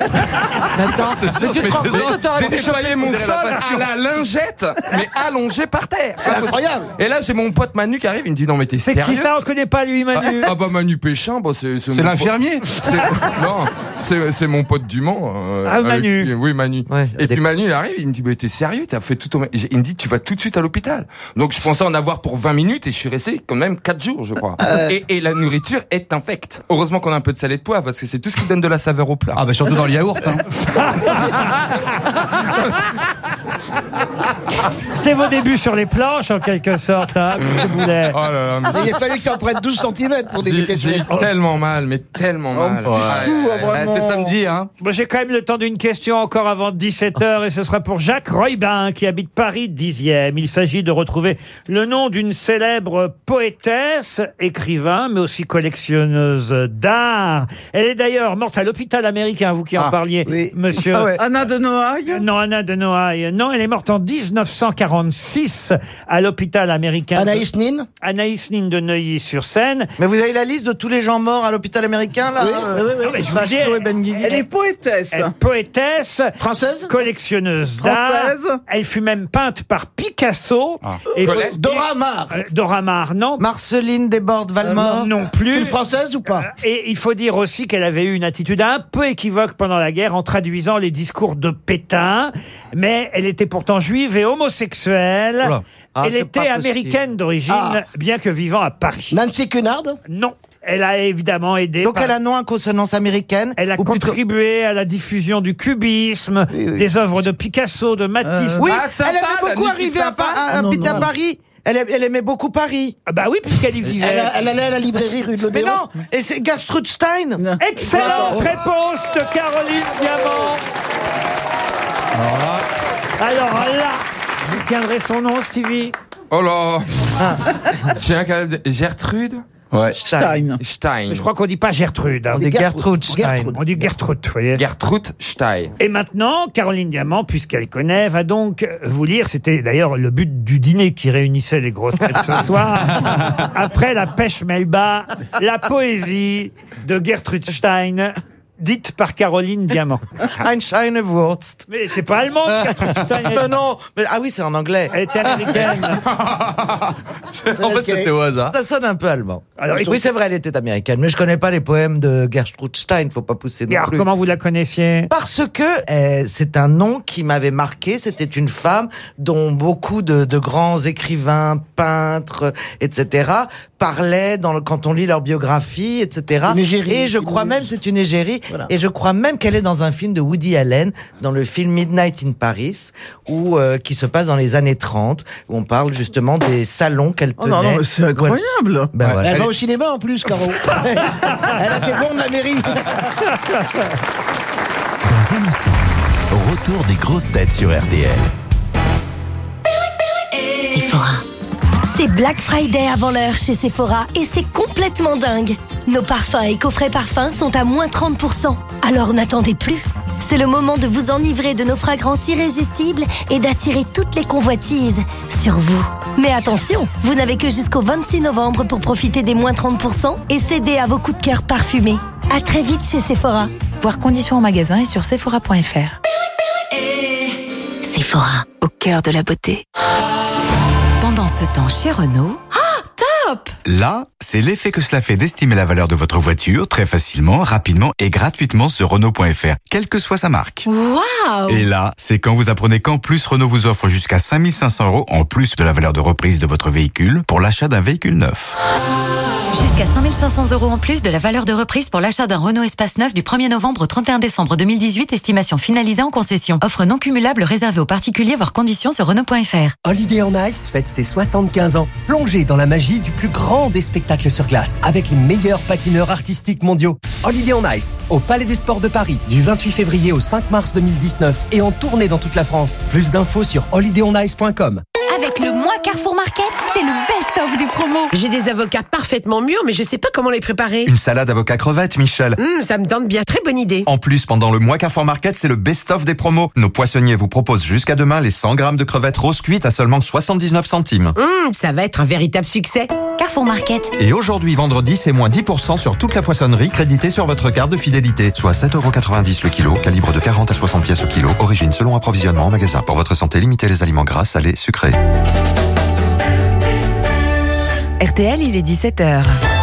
Attends, mais tu te rends compte, nettoyé mon sol à la lingette, mais allongé par terre. C'est incroyable. Et là, j'ai mon pote Manu qui arrive, il me dit non mais t'es C'est sérieux qui ça? On connaît pas lui, ah, Manu. ah bah Manu Péchin, bah c'est C'est l'infirmier c'est- Non, c'est c'est mon pote du Mans. euh, Ah, Manu. qui- oui Manu. Ouais, et puis Manu il arrive, il me dit mais t'es sérieux T'as fait tout ton. Il me dit tu vas tout de suite à l'hôpital. Donc je pensais en avoir pour 20 minutes et je suis resté quand même 4 jours je crois. Et, et la nourriture est infecte. Heureusement qu'on a un peu de salé de poivre parce que c'est tout ce qui donne de la saveur au plat. Ah bah surtout dans le yaourt, hein. *laughs* *laughs* C'était vos débuts sur les planches, en quelque sorte. Hein, monsieur Boulet. Oh là là, mais Il a fallu que tu en prennes 12 cm pour débuter J'ai sur j'ai les eu tellement mal, mais tellement mal. Ouais. Ah, ouais, ouais. Eh, C'est samedi, hein. Bon, j'ai quand même le temps d'une question encore avant 17h et ce sera pour Jacques Roybin qui habite Paris 10e. Il s'agit de retrouver le nom d'une célèbre poétesse, écrivain, mais aussi collectionneuse d'art. Elle est d'ailleurs morte à l'hôpital américain, vous qui en Ah, parliez, oui. monsieur. Ah ouais. Anna de Noailles Non, Anna de Noailles. Non, elle est morte en 1946 à l'hôpital américain. Anaïs Nin Anaïs Nin de Neuilly-sur-Seine. Mais vous avez la liste de tous les gens morts à l'hôpital américain, là Oui, euh, oui, oui. mais je vous dis, Benguigui. Elle est poétesse. Elle est poétesse, Française collectionneuse d'art. Française. Elle fut même peinte par Picasso. Et Colette. Dora Maar. Euh, Dora Maar, non. Marceline Desbordes Valmort. non C'est plus. une française ou pas Et il faut dire aussi qu'elle avait eu une attitude un peu équivoque pendant la guerre en traduisant les discours de Pétain. Mais elle était pourtant juive et homosexuelle. Oula. Ah, elle c'est était pas américaine d'origine, Ah. bien que vivant à Paris. Nancy Cunard Non. Elle a évidemment aidé. Donc par- elle a non à consonance américaine. Elle a ou plutôt- contribué à la diffusion du cubisme, Oui, oui. des œuvres de Picasso, de Matisse. Oui, Ah, sympa, elle aimait la beaucoup nuit arriver à, sympa. Pa- à- Ah, non, habiter à non. Paris. Elle, aim- elle aimait beaucoup Paris. Ah bah oui, puisqu'elle y vivait. elle, a- elle allait à la librairie rue de Mais l'Odéon non, et c'est Gertrude Stein. Excellente réponse de Caroline Diamant. Alors là, vous tiendrez son nom, Stevie Oh là J'ai un cas de- Gertrude Ouais. Stein. Stein. Je crois qu'on dit pas Gertrude. hein. On dit Gertrude Stein. On dit Gertrude, vous voyez. Gertrude Stein. Et maintenant, Caroline Diamant, puisqu'elle connaît, va donc vous lire, c'était d'ailleurs le but du dîner qui réunissait les grosses têtes ce *laughs* soir, après la pêche Melba, la poésie de Gertrude Stein, dite par Caroline Diamant. *laughs* Ein Scheine Wurst. Mais c'est pas allemande, Gertrude Stein. Non, mais, ah oui, c'est en anglais. elle était américaine. *laughs* En fait, c'était au hasard. Ça sonne un peu allemand. Alors, oui, c'est vrai, elle était américaine, mais je connais pas les poèmes de Gertrude Stein, faut pas pousser Et non alors, plus. comment vous la connaissiez? Parce que euh, c'est un nom qui m'avait marqué. C'était une femme dont beaucoup de, de grands écrivains, peintres, etc. parlaient dans le, quand on lit leur biographie, etc. Une égérie. Et je crois même c'est une égérie. Voilà. Et je crois même qu'elle est dans un film de Woody Allen, dans le film Midnight in Paris, où euh, qui se passe dans les années 30, où on parle justement des salons qu'elle Oh tenait. non, non, mais c'est incroyable. Ben voilà. Elle va au cinéma en plus, Caro. *laughs* elle a des bons de la mairie. Dans un instant, retour des grosses têtes sur RTL. C'est Black Friday avant l'heure chez Sephora et c'est complètement dingue. Nos parfums et coffrets parfums sont à moins 30%. Alors n'attendez plus. C'est le moment de vous enivrer de nos fragrances irrésistibles et d'attirer toutes les convoitises sur vous. Mais attention, vous n'avez que jusqu'au 26 novembre pour profiter des moins 30% et céder à vos coups de cœur parfumés. À très vite chez Sephora. Voir conditions en magasin et sur sephora.fr. Sephora, au cœur de la beauté. Pendant ce temps chez Renault. Top Là, c'est l'effet que cela fait d'estimer la valeur de votre voiture très facilement, rapidement et gratuitement sur Renault.fr, quelle que soit sa marque. Waouh Et là, c'est quand vous apprenez qu'en plus Renault vous offre jusqu'à 5500 euros en plus de la valeur de reprise de votre véhicule pour l'achat d'un véhicule neuf. Jusqu'à 5500 euros en plus de la valeur de reprise pour l'achat d'un Renault Espace neuf du 1er novembre au 31 décembre 2018, estimation finalisée en concession. Offre non cumulable réservée aux particuliers, voire conditions sur Renault.fr. Holiday on Ice fête ses 75 ans. Plongez dans la magie du plus grand des spectacles sur glace avec les meilleurs patineurs artistiques mondiaux. Holiday on Ice au Palais des Sports de Paris du 28 février au 5 mars 2019 et en tournée dans toute la France. Plus d'infos sur holidayonice.com. Avec le mois Carrefour Market, c'est le best-of des promos. J'ai des avocats parfaitement mûrs, mais je sais pas comment les préparer. Une salade avocat crevette, Michel. Hum, ça me tente bien, très bonne idée. En plus, pendant le mois Carrefour Market, c'est le best-of des promos. Nos poissonniers vous proposent jusqu'à demain les 100 grammes de crevettes roses cuites à seulement 79 centimes. Hum, ça va être un véritable succès. Carrefour Market. Et aujourd'hui, vendredi, c'est moins 10% sur toute la poissonnerie créditée sur votre carte de fidélité. Soit 7,90€ le kilo, calibre de 40 à 60 pièces au kilo, origine selon approvisionnement en magasin. Pour votre santé, limitez les aliments gras, salés, sucrés. RTL, il est 17h.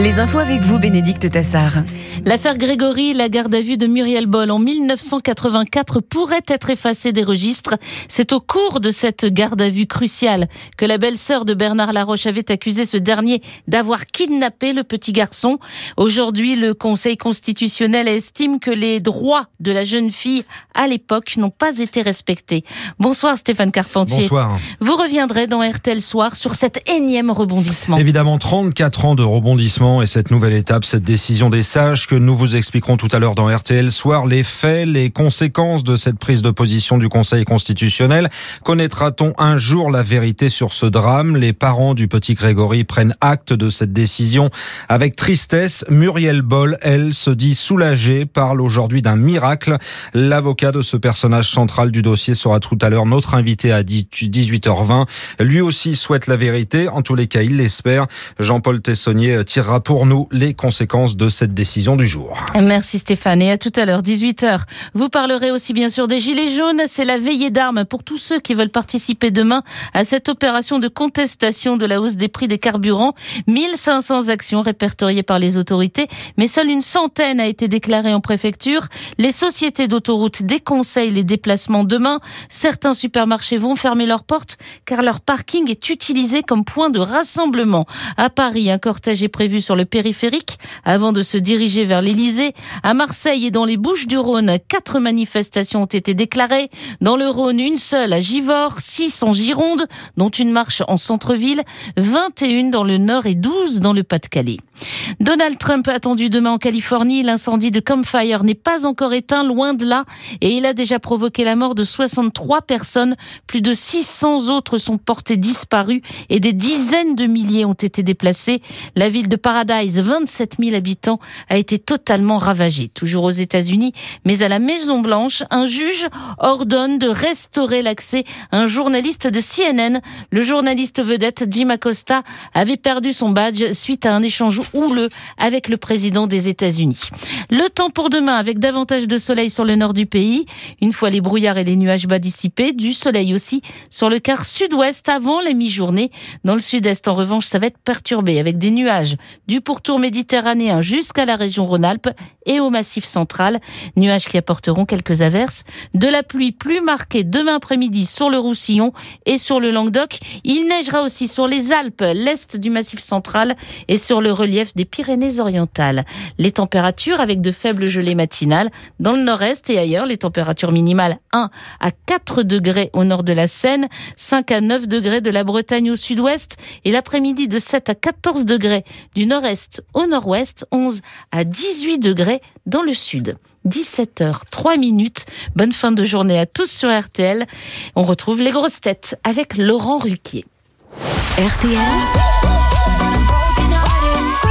Les infos avec vous, Bénédicte Tassard. L'affaire Grégory, la garde à vue de Muriel Boll en 1984 pourrait être effacée des registres. C'est au cours de cette garde à vue cruciale que la belle-sœur de Bernard Laroche avait accusé ce dernier d'avoir kidnappé le petit garçon. Aujourd'hui, le Conseil constitutionnel estime que les droits de la jeune fille à l'époque n'ont pas été respectés. Bonsoir Stéphane Carpentier. Bonsoir. Vous reviendrez dans RTL Soir sur cet énième rebondissement. Évidemment, 34 ans de rebondissement et cette nouvelle étape, cette décision des sages que nous vous expliquerons tout à l'heure dans RTL Soir, les faits, les conséquences de cette prise de position du Conseil constitutionnel. Connaîtra-t-on un jour la vérité sur ce drame? Les parents du petit Grégory prennent acte de cette décision avec tristesse. Muriel Boll, elle, se dit soulagée, parle aujourd'hui d'un miracle. L'avocat de ce personnage central du dossier sera tout à l'heure notre invité à 18h20. Lui aussi souhaite la vérité. En tous les cas, il l'espère. Jean-Paul Tessonnier tirera pour nous les conséquences de cette décision du jour. Merci Stéphane. Et à tout à l'heure, 18h. Vous parlerez aussi bien sûr des Gilets jaunes. C'est la veillée d'armes pour tous ceux qui veulent participer demain à cette opération de contestation de la hausse des prix des carburants. 1500 actions répertoriées par les autorités, mais seule une centaine a été déclarée en préfecture. Les sociétés d'autoroutes déconseillent les déplacements demain. Certains supermarchés vont fermer leurs portes car leur parking est utilisé comme point de rassemblement. À Paris, un cortège est prévu sur le périphérique avant de se diriger vers l'Elysée. À Marseille et dans les Bouches du Rhône, quatre manifestations ont été déclarées. Dans le Rhône, une seule à Givors, six en Gironde, dont une marche en centre-ville, 21 dans le Nord et 12 dans le Pas-de-Calais. Donald Trump attendu demain en Californie. L'incendie de Campfire n'est pas encore éteint, loin de là, et il a déjà provoqué la mort de 63 personnes. Plus de 600 autres sont portés disparus et des dizaines de milliers ont été déplacés. La ville de Paradise, 27 000 habitants, a été totalement ravagée. Toujours aux États-Unis, mais à la Maison Blanche, un juge ordonne de restaurer l'accès à un journaliste de CNN. Le journaliste vedette Jim Acosta avait perdu son badge suite à un échange houleux avec le président des États-Unis. Le temps pour demain avec davantage de soleil sur le nord du pays. Une fois les brouillards et les nuages bas dissipés, du soleil aussi sur le quart sud-ouest avant la mi-journée. Dans le sud-est, en revanche, ça va être perturbé avec des nuages du pourtour méditerranéen jusqu'à la région Rhône-Alpes et au massif central. Nuages qui apporteront quelques averses. De la pluie plus marquée demain après-midi sur le Roussillon et sur le Languedoc. Il neigera aussi sur les Alpes, l'est du massif central et sur le relief des Pyrénées-Orientales. Les températures avec de faibles gelées matinales dans le nord-est et ailleurs. Les températures minimales 1 à 4 degrés au nord de la Seine, 5 à 9 degrés de la Bretagne au sud-ouest et l'après-midi de 7 à 14 degrés du nord nord-est au nord-ouest, 11 à 18 degrés dans le sud. 17h, 3 minutes. Bonne fin de journée à tous sur RTL. On retrouve les grosses têtes avec Laurent Ruquier. RTL.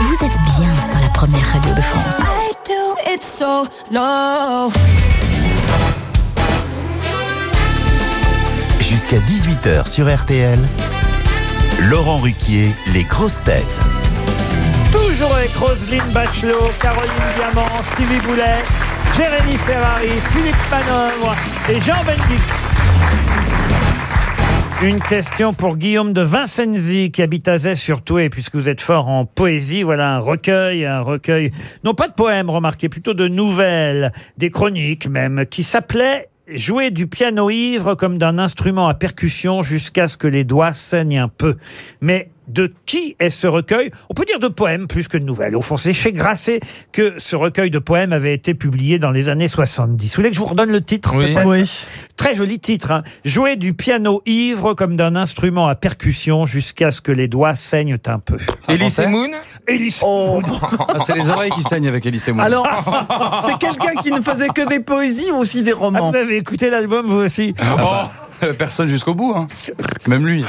Vous êtes bien sur la première radio de France. Jusqu'à 18h sur RTL, Laurent Ruquier, les grosses têtes. Toujours avec Roselyne Bachelot, Caroline Diamant, Stevie Boulet, Jérémy Ferrari, Philippe Manœuvre et Jean Bendic. Une question pour Guillaume de Vincenzi qui habite à Zay sur Toué, puisque vous êtes fort en poésie. Voilà un recueil, un recueil, non pas de poèmes, remarquez, plutôt de nouvelles, des chroniques même, qui s'appelait Jouer du piano ivre comme d'un instrument à percussion jusqu'à ce que les doigts saignent un peu. Mais de qui est ce recueil On peut dire de poèmes plus que de nouvelles. Au fond, c'est chez Grasset que ce recueil de poèmes avait été publié dans les années 70. Vous voulez que je vous redonne le titre Oui. Oui. Très joli titre. Hein. Jouer du piano ivre comme d'un instrument à percussion jusqu'à ce que les doigts saignent un peu. Elise et Moon Elise Oh. *laughs* Ah, c'est les oreilles qui saignent avec Elise et moi. Alors, *laughs* c'est quelqu'un qui ne faisait que des poésies ou aussi des Ah, romans vous avez écouté l'album vous aussi Oh, personne jusqu'au bout, hein. Même lui.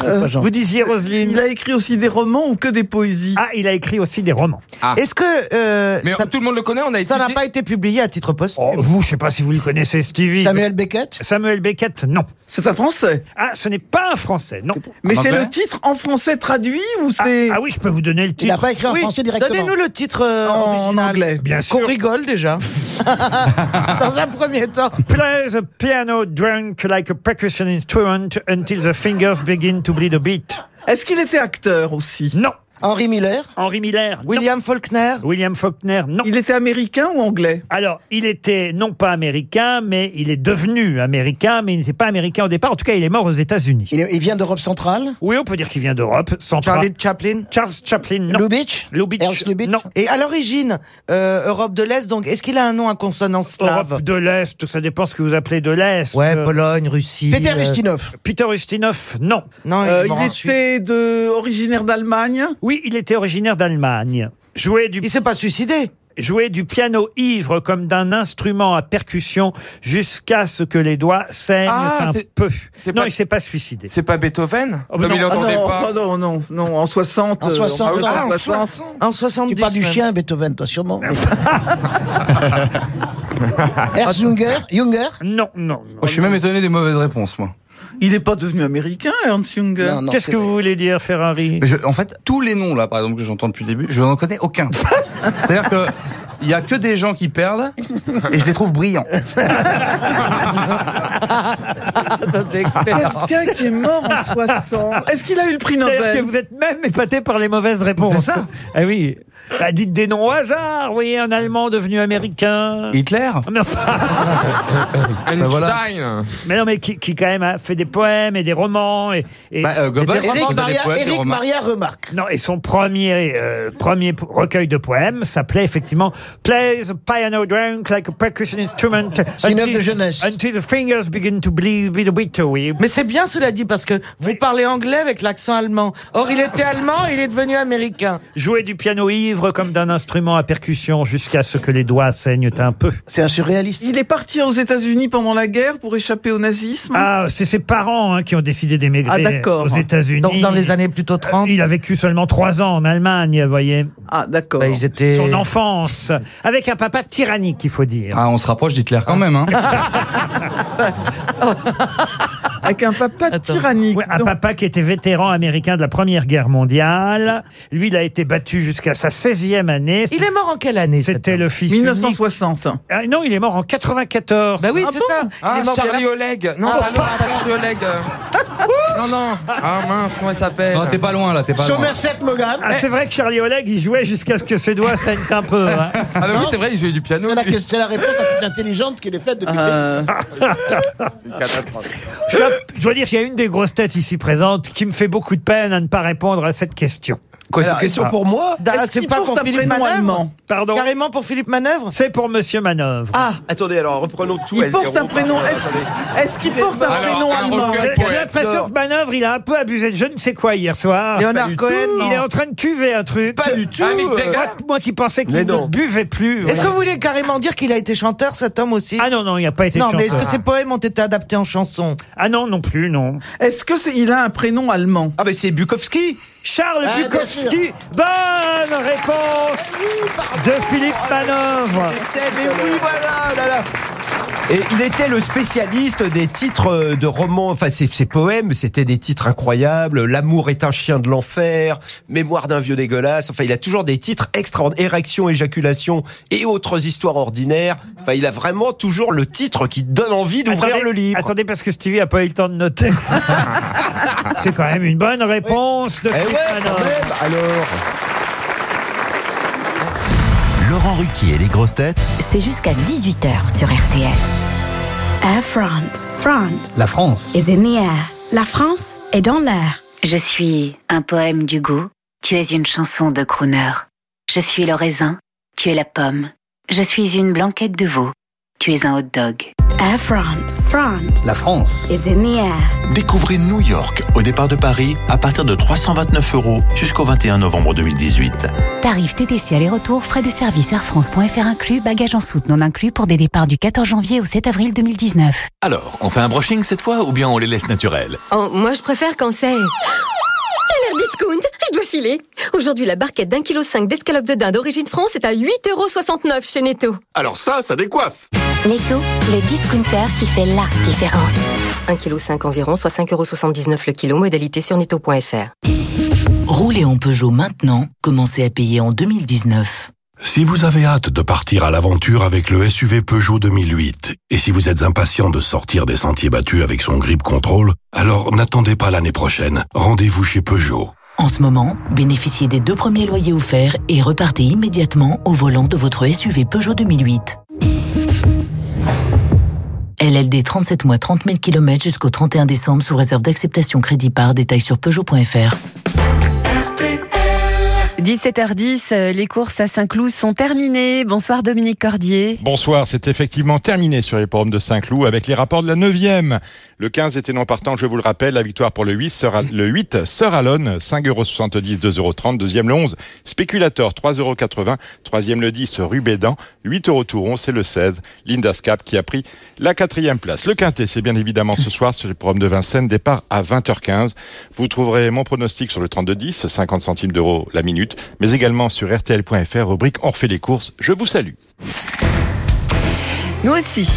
*laughs* Vous disiez Roselyne Il a écrit aussi des romans ou que des poésies? Ah, il a écrit aussi des romans. Est-ce que euh, Mais ça tout le monde le connaît, on a ça n'a pas été publié à titre posthume Oh, vous, je sais pas si vous le connaissez, Stevie. Samuel Beckett? Samuel Beckett, non. C'est un français. Ah, ce n'est pas un français, non. Mais En c'est anglais le titre en français traduit ou Ah, c'est ah oui, je peux vous donner le Il n'a titre. pas écrit en Oui, français directement. donnez-nous le titre euh, en anglais Bien Qu'on sûr. rigole déjà. *laughs* Dans un premier temps. Plays a piano drunk like a percussion instrument until the fingers begin to bleed a bit. Est-ce qu'il était acteur aussi? Non. Henri Miller Henri Miller, non. William Faulkner. William Faulkner, non. Il était américain ou anglais? Alors, il était non pas américain, mais il est devenu américain, mais il n'était pas américain au départ. En tout cas, il est mort aux États-Unis. il, il vient d'Europe centrale? Oui, on peut dire qu'il vient d'Europe centrale. Charlie Chaplin? Charles Chaplin, non. Lubitsch? Lubitsch, Ernst Lubitsch? non. Et à l'origine, euh, Europe de l'Est, donc est-ce qu'il a un nom à consonance slave? Europe de l'Est, ça dépend ce que vous appelez de l'Est. Ouais, Euh, Pologne, Russie. Peter euh, Ustinov Peter Ustinov, non. Non, Euh, est mort Il ensuite. était de, originaire d'Allemagne? Oui, il était originaire d'Allemagne. Jouait du, Il s'est pas suicidé. jouait du piano ivre comme d'un instrument à percussion jusqu'à ce que les doigts saignent Ah, un c'est- peu. c'est Non, pas- il s'est pas suicidé. C'est pas Beethoven Oh, mais Comme non. il Ah n'entendait non, pas. oh non, non, non, en 60. En euh, 60, en Ah, en 60. 60. En 70. Tu parles du même. chien, Beethoven, toi, sûrement. *laughs* Ernst Junger Junger? Non, non. Moi, je suis même étonné des mauvaises réponses, moi. Il n'est pas devenu américain, Ernst Junger Qu'est-ce que vrai. vous voulez dire, Ferrari? Je- en fait, tous les noms, là, par exemple, que j'entends depuis le début, je n'en connais aucun. *laughs* C'est-à-dire que. Il y a que des gens qui perdent et je les trouve brillants. *laughs* Ça, c'est. Quelqu'un qui est mort en 60. Est-ce qu'il a eu le prix C'est-à-dire que Nobel vous êtes même épaté par les mauvaises réponses. C'est ça. Ah oui. Bah, dites des noms au hasard, oui, un Allemand devenu américain. Hitler *laughs* Mais, enfin, *laughs* Einstein mais non, mais qui, qui quand même a fait des poèmes et des romans et, et- bah, euh, Goebbels, il faisait des Maria, poèmes, des Eric romans. Maria Remarque. Non, et son premier euh, premier recueil de poèmes s'appelait effectivement Plays a piano drunk like a percussion instrument. C'est une œuvre until- de jeunesse. Until the fingers begin to bleed with a bit, oui. Mais c'est bien cela dit parce que vous parlez anglais avec l'accent allemand. Or, il était allemand, il est devenu américain. Jouer du piano ivre comme d'un instrument à percussion jusqu'à ce que les doigts saignent un peu. C'est un surréaliste. Il est parti aux États-Unis pendant la guerre pour échapper au nazisme Ah, c'est ses parents hein, qui ont décidé d'émigrer Ah, aux États-Unis. Donc, dans les années plutôt 30. Il a vécu seulement trois ans en Allemagne, vous voyez. Ah, d'accord. Bah, ils étaient. Son enfance, avec un papa tyrannique, il faut dire. Ah, on se rapproche d'Hitler quand même, hein. *laughs* *laughs* *laughs* Avec un papa tyrannique. Ouais, un Donc, papa qui était vétéran américain de la Première Guerre mondiale. Lui, il a été battu jusqu'à sa 16e année. Il est mort en quelle année C'était le fils unique. 1960. Ah, non, il est mort en 94. Bah oui, Ah c'est bon ça. Il Ah, est mort Charlie Oleg Non, Ah, non, pas Charlie Oleg. *laughs* Non, non Ah mince, comment il s'appelle Non, t'es pas loin, là, t'es pas loin. Somerset Maugham. Ah, c'est vrai que Charlie Oleg, il jouait jusqu'à ce que ses doigts saignent un peu. hein. Ah bah oui, c'est vrai, il jouait du piano. C'est la, la réponse la plus intelligente qui est faite depuis. Euh, Je, *laughs* dois- je dois dire qu'il y a une des grosses têtes ici présentes qui me fait beaucoup de peine à ne pas répondre à cette question. Quoi, c'est une question ah. pour moi C'est qu'il pas pour Philippe Manœuvre Pardon Carrément pour Philippe Manœuvre C'est pour Monsieur Manœuvre. Ah Attendez, alors reprenons tout. Il porte un prénom. Est-ce qu'il porte un prénom un allemand J'ai l'impression que Manœuvre, il a un peu abusé de je ne sais quoi hier soir. Léonard Cohen Il est en train de cuver un truc. Pas du tout. Ah. Moi, qui pensais qu'il ne buvait plus. Est-ce que vous voulez carrément dire qu'il a été chanteur, cet homme aussi Ah non, non, il n'a pas été Non, mais est-ce chanteur. que ses poèmes ont été adaptés en chansons Ah non, non plus, non. Est-ce que il a un prénom allemand Ah, mais c'est Bukowski. Charles Ah, bien Bukowski. Bonne réponse de Philippe Manœuvre. Mais oui, voilà, là, là. Et il était le spécialiste des titres de romans, enfin ses, ses poèmes, c'était des titres incroyables. L'amour est un chien de l'enfer, Mémoire d'un vieux dégueulasse. Enfin, il a toujours des titres extraordinaires, érection, éjaculation et autres histoires ordinaires. Enfin, il a vraiment toujours le titre qui donne envie d'ouvrir le livre. Attendez, parce que Stevie a pas eu le temps de noter. *laughs* C'est quand même une bonne réponse de Eh ouais, quand Manœuvre. même, alors. Laurent Ruquier et les grosses têtes C'est jusqu'à 18h sur RTL. Air France. France La France. is in the air. La France est dans l'air. Je suis un poème du goût, tu es une chanson de crooner. Je suis le raisin, tu es la pomme. Je suis une blanquette de veau, tu es un hot dog. Air France. France La France. is in the air. Découvrez New York au départ de Paris à partir de 329 euros jusqu'au 21 novembre 2018. Tarif TTC aller-retour, frais de service Air France.fr inclus, bagages en soute non inclus pour des départs du 14 janvier au 7 avril 2019. Alors, on fait un brushing cette fois ou bien on les laisse naturels? Oh, moi, je préfère quand c'est... *gasps* L'air discount, je dois filer. Aujourd'hui, la barquette d'un kilo cinq d'escalope de dinde d'origine France est à 8,69€ chez Netto. Alors ça, ça décoiffe Netto, le discounter qui fait la différence. 1,5 kg environ, soit 5,79€ le kilo, modalité sur netto.fr. Roulez en Peugeot maintenant, commencez à payer en 2019. Si vous avez hâte de partir à l'aventure avec le SUV Peugeot 2008, et si vous êtes impatient de sortir des sentiers battus avec son grip control, alors n'attendez pas l'année prochaine. Rendez-vous chez Peugeot. En ce moment, bénéficiez des deux premiers loyers offerts et repartez immédiatement au volant de votre SUV Peugeot 2008. LLD 37 mois 30 000 km jusqu'au 31 décembre sous réserve d'acceptation crédit par détail sur Peugeot.fr. 17h10, euh, les courses à Saint-Cloud sont terminées. Bonsoir Dominique Cordier. Bonsoir, c'est effectivement terminé sur les pommes de Saint-Cloud avec les rapports de la 9e. Le 15 était non partant, je vous le rappelle, la victoire pour le 8, sera, le 8 Sœur Alone, 5,70€, 2,30€, deuxième le 11, Spéculator, 3,80€, troisième le 10, Rubédan, 8 euros Touron, c'est le 16, Lindascap qui a pris la quatrième place. Le quintet, c'est bien évidemment ce soir sur les pommes de Vincennes, départ à 20h15. Vous trouverez mon pronostic sur le 32-10, 50 centimes d'euros la minute, mais également sur rtl.fr, rubrique On refait les courses. Je vous salue. Nous aussi.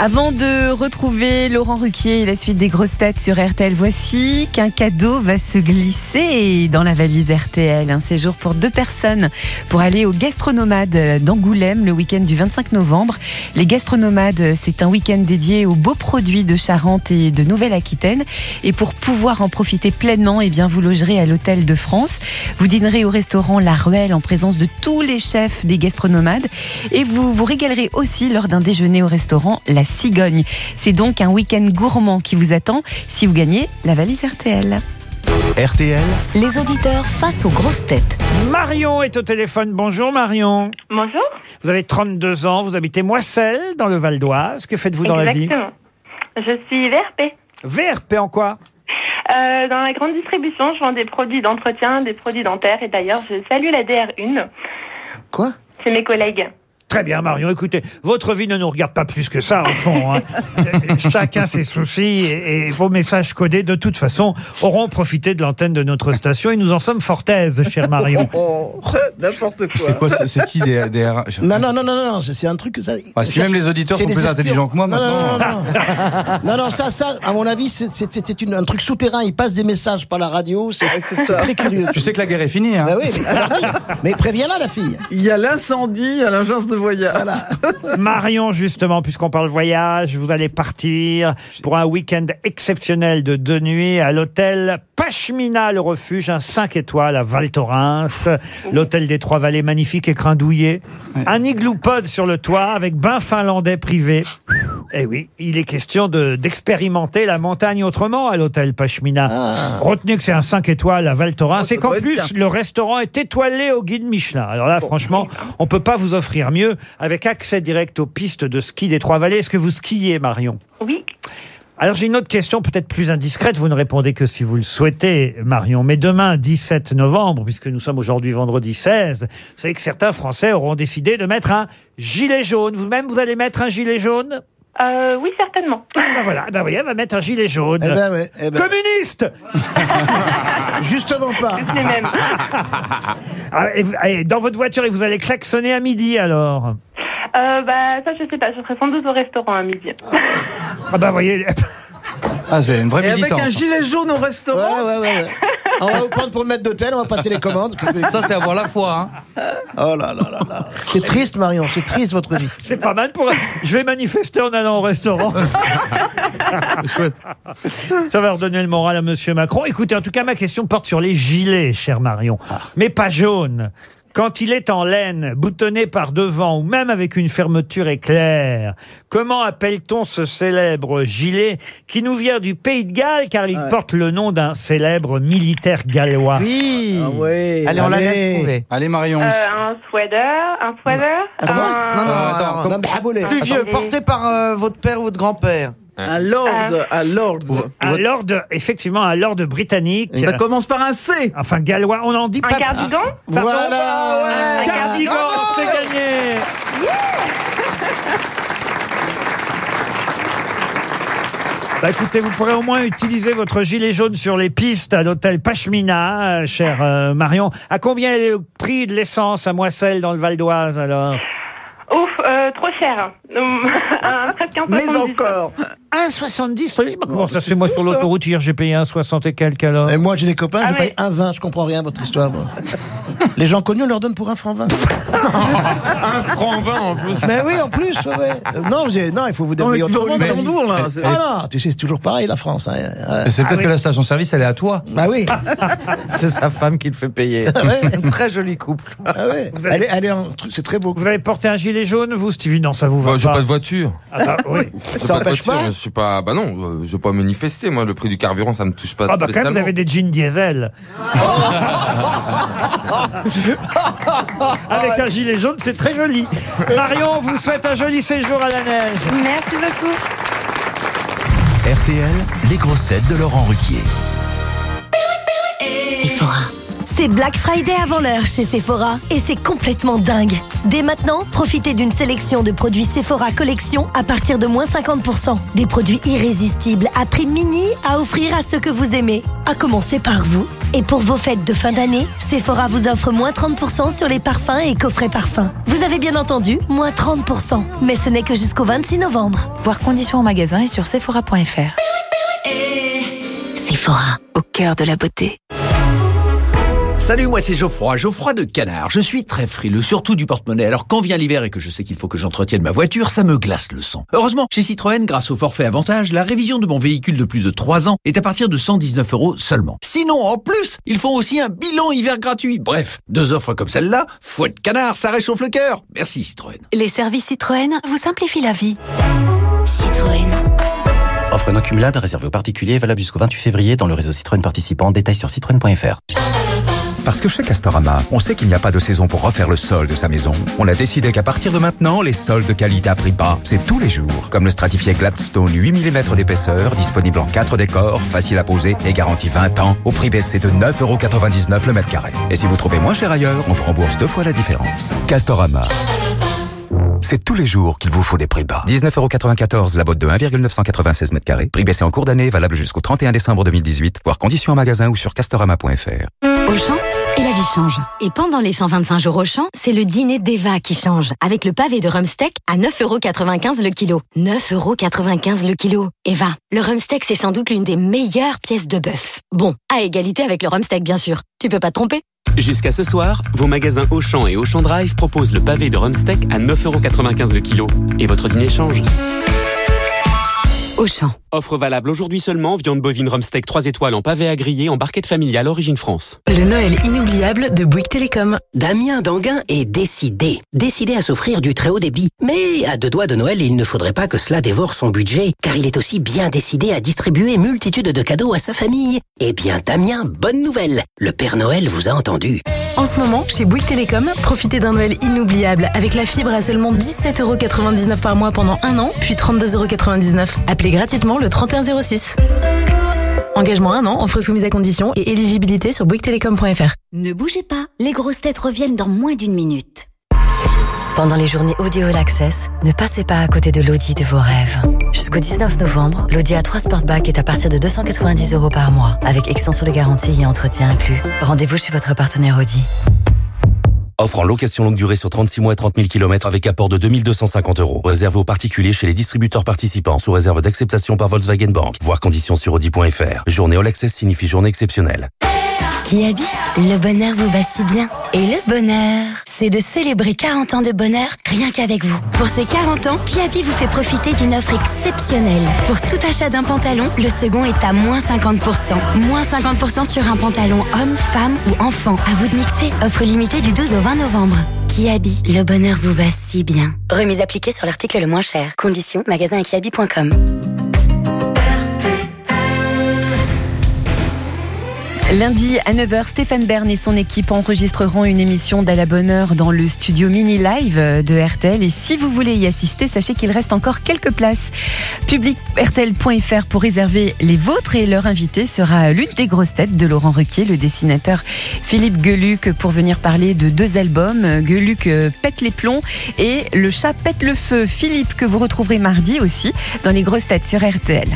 Avant de retrouver Laurent Ruquier et la suite des grosses têtes sur RTL, voici qu'un cadeau va se glisser dans la valise RTL. Un séjour pour deux personnes pour aller au Gastronomade d'Angoulême le week-end du 25 novembre. Les Gastronomades, c'est un week-end dédié aux beaux produits de Charente et de Nouvelle-Aquitaine. Et pour pouvoir en profiter pleinement, eh bien, vous logerez à l'Hôtel de France. Vous dînerez au restaurant La Ruelle en présence de tous les chefs des gastronomades. Et vous vous régalerez aussi lors d'un déjeuner au restaurant La Cigogne. C'est donc un week-end gourmand qui vous attend si vous gagnez la valise RTL. RTL, Les auditeurs face aux grosses têtes. Marion est au téléphone. Bonjour Marion. Bonjour. Vous avez 32 ans, vous habitez Moisselles, dans le Val d'Oise. Que faites-vous dans la vie? Exactement. Je suis VRP. VRP en quoi? Euh, dans la grande distribution, je vends des produits d'entretien, des produits dentaires. Et d'ailleurs, je salue la DR1. Quoi? C'est mes collègues. Très bien, Marion. Écoutez, votre vie ne nous regarde pas plus que ça, au fond. hein. *laughs* Chacun ses soucis et, et vos messages codés, de toute façon, auront profité de l'antenne de notre station et nous en sommes fort aises, chère Marion. *laughs* Oh, n'importe quoi. C'est quoi c'est- C'est qui des, des RH Non, non, non, non, non, c'est c'est un truc que ça. Ouais, si même les auditeurs c'est sont des plus espions. intelligents que moi, Non, non, maintenant. Non, non, non. non, non, ça, ça, à mon avis, c'est- c'est c'est une- un truc souterrain. Ils passent des messages par la radio. C'est c'est ça. très curieux. Tu sais que la guerre est finie, hein Bah oui, mais, mais préviens-la, la fille. Il y a l'incendie à l'agence de voyage. *laughs* Marion, justement, puisqu'on parle voyage, vous allez partir pour un week-end exceptionnel de deux nuits à l'hôtel Pachmina, le refuge, un 5 étoiles à Val Thorens. L'hôtel des Trois Vallées, magnifique, écrin douillet. Un igloo pod sur le toit avec bain finlandais privé. Eh oui, il est question de- d'expérimenter la montagne autrement à l'hôtel Pachmina. Ah. Retenez que c'est un 5 étoiles à Val Thorens. c'est doit qu'en plus, le restaurant est étoilé au guide Michelin. Alors là, franchement, on peut pas vous offrir mieux avec accès direct aux pistes de ski des Trois-Vallées. Est-ce que vous skiez, Marion? Oui. alors j'ai une autre question peut-être plus indiscrète, vous ne répondez que si vous le souhaitez Marion, mais demain 17 novembre, puisque nous sommes aujourd'hui vendredi 16, vous savez que certains Français auront décidé de mettre un gilet jaune. Vous-même vous allez mettre un gilet jaune? Euh, oui, certainement. Ah ben voilà, ben oui, elle va mettre un gilet jaune. Eh ben ouais, eh ben. Communiste *laughs* Justement pas. Les mêmes. *laughs* Ah, et vous- et Dans votre voiture et vous allez klaxonner à midi alors? Euh, bah, ça, je sais pas. Je serai sans doute au restaurant à midi. Ah ben voyez, *laughs* Ah, c'est une vraie Et avec un gilet jaune au restaurant. Ouais, ouais, ouais, ouais. On va vous prendre pour le maître d'hôtel, on va passer les commandes. Ça, c'est avoir la foi. Hein. Oh là là là là. C'est triste, Marion, c'est triste votre vie. *laughs* c'est pas mal pour... Je vais manifester en allant au restaurant. *laughs* Chouette. Ça va redonner le moral à Monsieur Macron. Écoutez, en tout cas, ma question porte sur les gilets, cher Marion. Mais pas jaunes. Quand il est en laine, boutonné par devant ou même avec une fermeture éclair, comment appelle-t-on ce célèbre gilet qui nous vient du Pays de Galles car il porte le nom d'un célèbre militaire gallois? Oui. Ah ouais. Allez, on la Allez. laisse trouver. Allez, Marion. Euh, un sweater, un sweater. Ah un... Non, non, attends, comme- Non, mais Haboulé. plus vieux, Attendez. porté par euh, votre père ou votre grand-père. Un lord, un lord. Un lord, effectivement, un lord britannique. Ça commence par un C. Enfin, gallois, on en dit Un pas cardigan Pardon Voilà. Un cardigan, c'est gagné *laughs* Bah écoutez, vous pourrez au moins utiliser votre gilet jaune sur les pistes à l'hôtel Pachmina, euh, cher euh, Marion. À combien est le prix de l'essence à Moisselles dans le Val d'Oise alors? Ouf, euh, trop cher. *laughs* Un Mais 70. encore. 1,70 oui, bah Comment ça se fait Moi sur l'autoroute hier j'ai payé 1,60 et quelques alors Et moi, j'ai des copains, Ah j'ai payé un 20, je comprends rien, votre histoire. moi. *laughs* Les gens connus, on leur donne pour un franc 20. *laughs* Un franc 20 en plus. Mais oui, en plus, ouais. Euh, Non, j'ai- non, il faut vous débrouiller autrement. Luxembourg, là. c'est- Ah non, tu sais, c'est toujours pareil, la France. Hein. Mais C'est peut-être oui. que la station-service, elle est à toi. Bah oui. C'est sa femme qui le fait payer. ouais. Très joli couple. Ah ouais. Elle est, elle est en truc, c'est très beau. Vous avez porté un gilet jaune, vous, Stevie Non, ça vous va Bah, j'ai pas. pas de voiture. Ah bah, oui. *laughs* Ça empêche pas Je suis pas. Bah non, euh, je vais pas manifester. Moi, le prix du carburant, ça me touche pas Ah bah quand même, vous avez des jeans diesel. *laughs* Avec un gilet jaune, c'est très joli. Marion, on vous souhaite un joli séjour à la neige. Merci beaucoup. RTL, les grosses têtes de Laurent Ruquier. Sephora. C'est Black Friday avant l'heure chez Sephora et c'est complètement dingue. Dès maintenant, profitez d'une sélection de produits Sephora Collection à partir de moins 50%. Des produits irrésistibles à prix mini à offrir à ceux que vous aimez. À commencer par vous. Et pour vos fêtes de fin d'année, Sephora vous offre moins 30% sur les parfums et coffrets parfums. Vous avez bien entendu, moins 30%. Mais ce n'est que jusqu'au 26 novembre. Voir conditions en magasin et sur sephora.fr. Sephora, Au cœur de la beauté. Salut, moi c'est Geoffroy, Geoffroy de Canard. Je suis très frileux, surtout du porte-monnaie. Alors quand vient l'hiver et que je sais qu'il faut que j'entretienne ma voiture, ça me glace le sang. Heureusement, chez Citroën, grâce au forfait avantage, la révision de mon véhicule de plus de 3 ans est à partir de 119 euros seulement. Sinon, en plus, ils font aussi un bilan hiver gratuit. Bref, deux offres comme celle-là, fouette canard, ça réchauffe le cœur. Merci Citroën. Les services Citroën vous simplifient la vie. Citroën. Offre non cumulable réservée aux particuliers valable jusqu'au 28 février dans le réseau Citroën participant. Détails sur citroën.fr. Parce que chez Castorama, on sait qu'il n'y a pas de saison pour refaire le sol de sa maison. On a décidé qu'à partir de maintenant, les sols de qualité à prix bas, c'est tous les jours. Comme le stratifié Gladstone 8 mm d'épaisseur, disponible en 4 décors, facile à poser et garanti 20 ans, au prix baissé de 9,99€ le mètre carré. Et si vous trouvez moins cher ailleurs, on vous rembourse deux fois la différence. Castorama. C'est tous les jours qu'il vous faut des prix bas. 19,94€ la botte de 1,996 mètres carrés. Prix baissé en cours d'année, valable jusqu'au 31 décembre 2018. Voir conditions en magasin ou sur castorama.fr. Auchan et la vie change. Et pendant les 125 jours Auchan, c'est le dîner d'Eva qui change. Avec le pavé de rumsteak à 9,95€ le kilo. 9,95€ le kilo. Eva, le rumsteak c'est sans doute l'une des meilleures pièces de bœuf. Bon, à égalité avec le rumsteak bien sûr. Tu peux pas te tromper Jusqu'à ce soir, vos magasins Auchan et Auchan Drive proposent le pavé de rumsteak à 9,95€ le kilo. Et votre dîner change. Auchan. Offre valable aujourd'hui seulement, viande bovine rumsteak 3 étoiles en pavé à griller en barquette familiale Origine France. Le Noël inoubliable de Bouygues Télécom. Damien Danguin est décidé. Décidé à s'offrir du très haut débit. Mais à deux doigts de Noël, il ne faudrait pas que cela dévore son budget, car il est aussi bien décidé à distribuer multitude de cadeaux à sa famille. Eh bien, Damien, bonne nouvelle. Le Père Noël vous a entendu. En ce moment, chez Bouygues Télécom, profitez d'un Noël inoubliable avec la fibre à seulement 17,99€ par mois pendant un an, puis 32,99€. Appelez gratuitement le 3106. Engagement un an, offre soumise à condition et éligibilité sur bouyguestelecom.fr. Ne bougez pas, les grosses têtes reviennent dans moins d'une minute. Pendant les journées Audio All Access, ne passez pas à côté de l'Audi de vos rêves. Jusqu'au 19 novembre, l'Audi A3 Sportback est à partir de 290 euros par mois, avec extension de garantie et entretien inclus. Rendez-vous chez votre partenaire Audi. Offre en location longue durée sur 36 mois et 30 000 km avec apport de 2250 euros. Réservé aux particuliers chez les distributeurs participants sous réserve d'acceptation par Volkswagen Bank. Voir conditions sur Audi.fr. Journée All Access signifie journée exceptionnelle. Qui habite Le bonheur vous bat si bien. Et le bonheur, c'est de célébrer 40 ans de bonheur rien qu'avec vous. Pour ces 40 ans, Kiabi vous fait profiter d'une offre exceptionnelle. Pour tout achat d'un pantalon, le second est à moins 50%. Moins 50% sur un pantalon homme, femme ou enfant. À vous de mixer. Offre limitée du 12 au 20 novembre. Kiabi, le bonheur vous va si bien. Remise appliquée sur l'article le moins cher. Conditions, magasin et kiabi.com. Lundi à 9h, Stéphane Bern et son équipe enregistreront une émission d'à la bonne heure dans le studio mini live de RTL. Et si vous voulez y assister, sachez qu'il reste encore quelques places. Public RTL.fr pour réserver les vôtres et leur invité sera l'une des grosses têtes de Laurent Ruquier, le dessinateur Philippe Geluc, pour venir parler de deux albums. Geluc euh, pète les plombs et Le chat pète le feu. Philippe que vous retrouverez mardi aussi dans les grosses têtes sur RTL.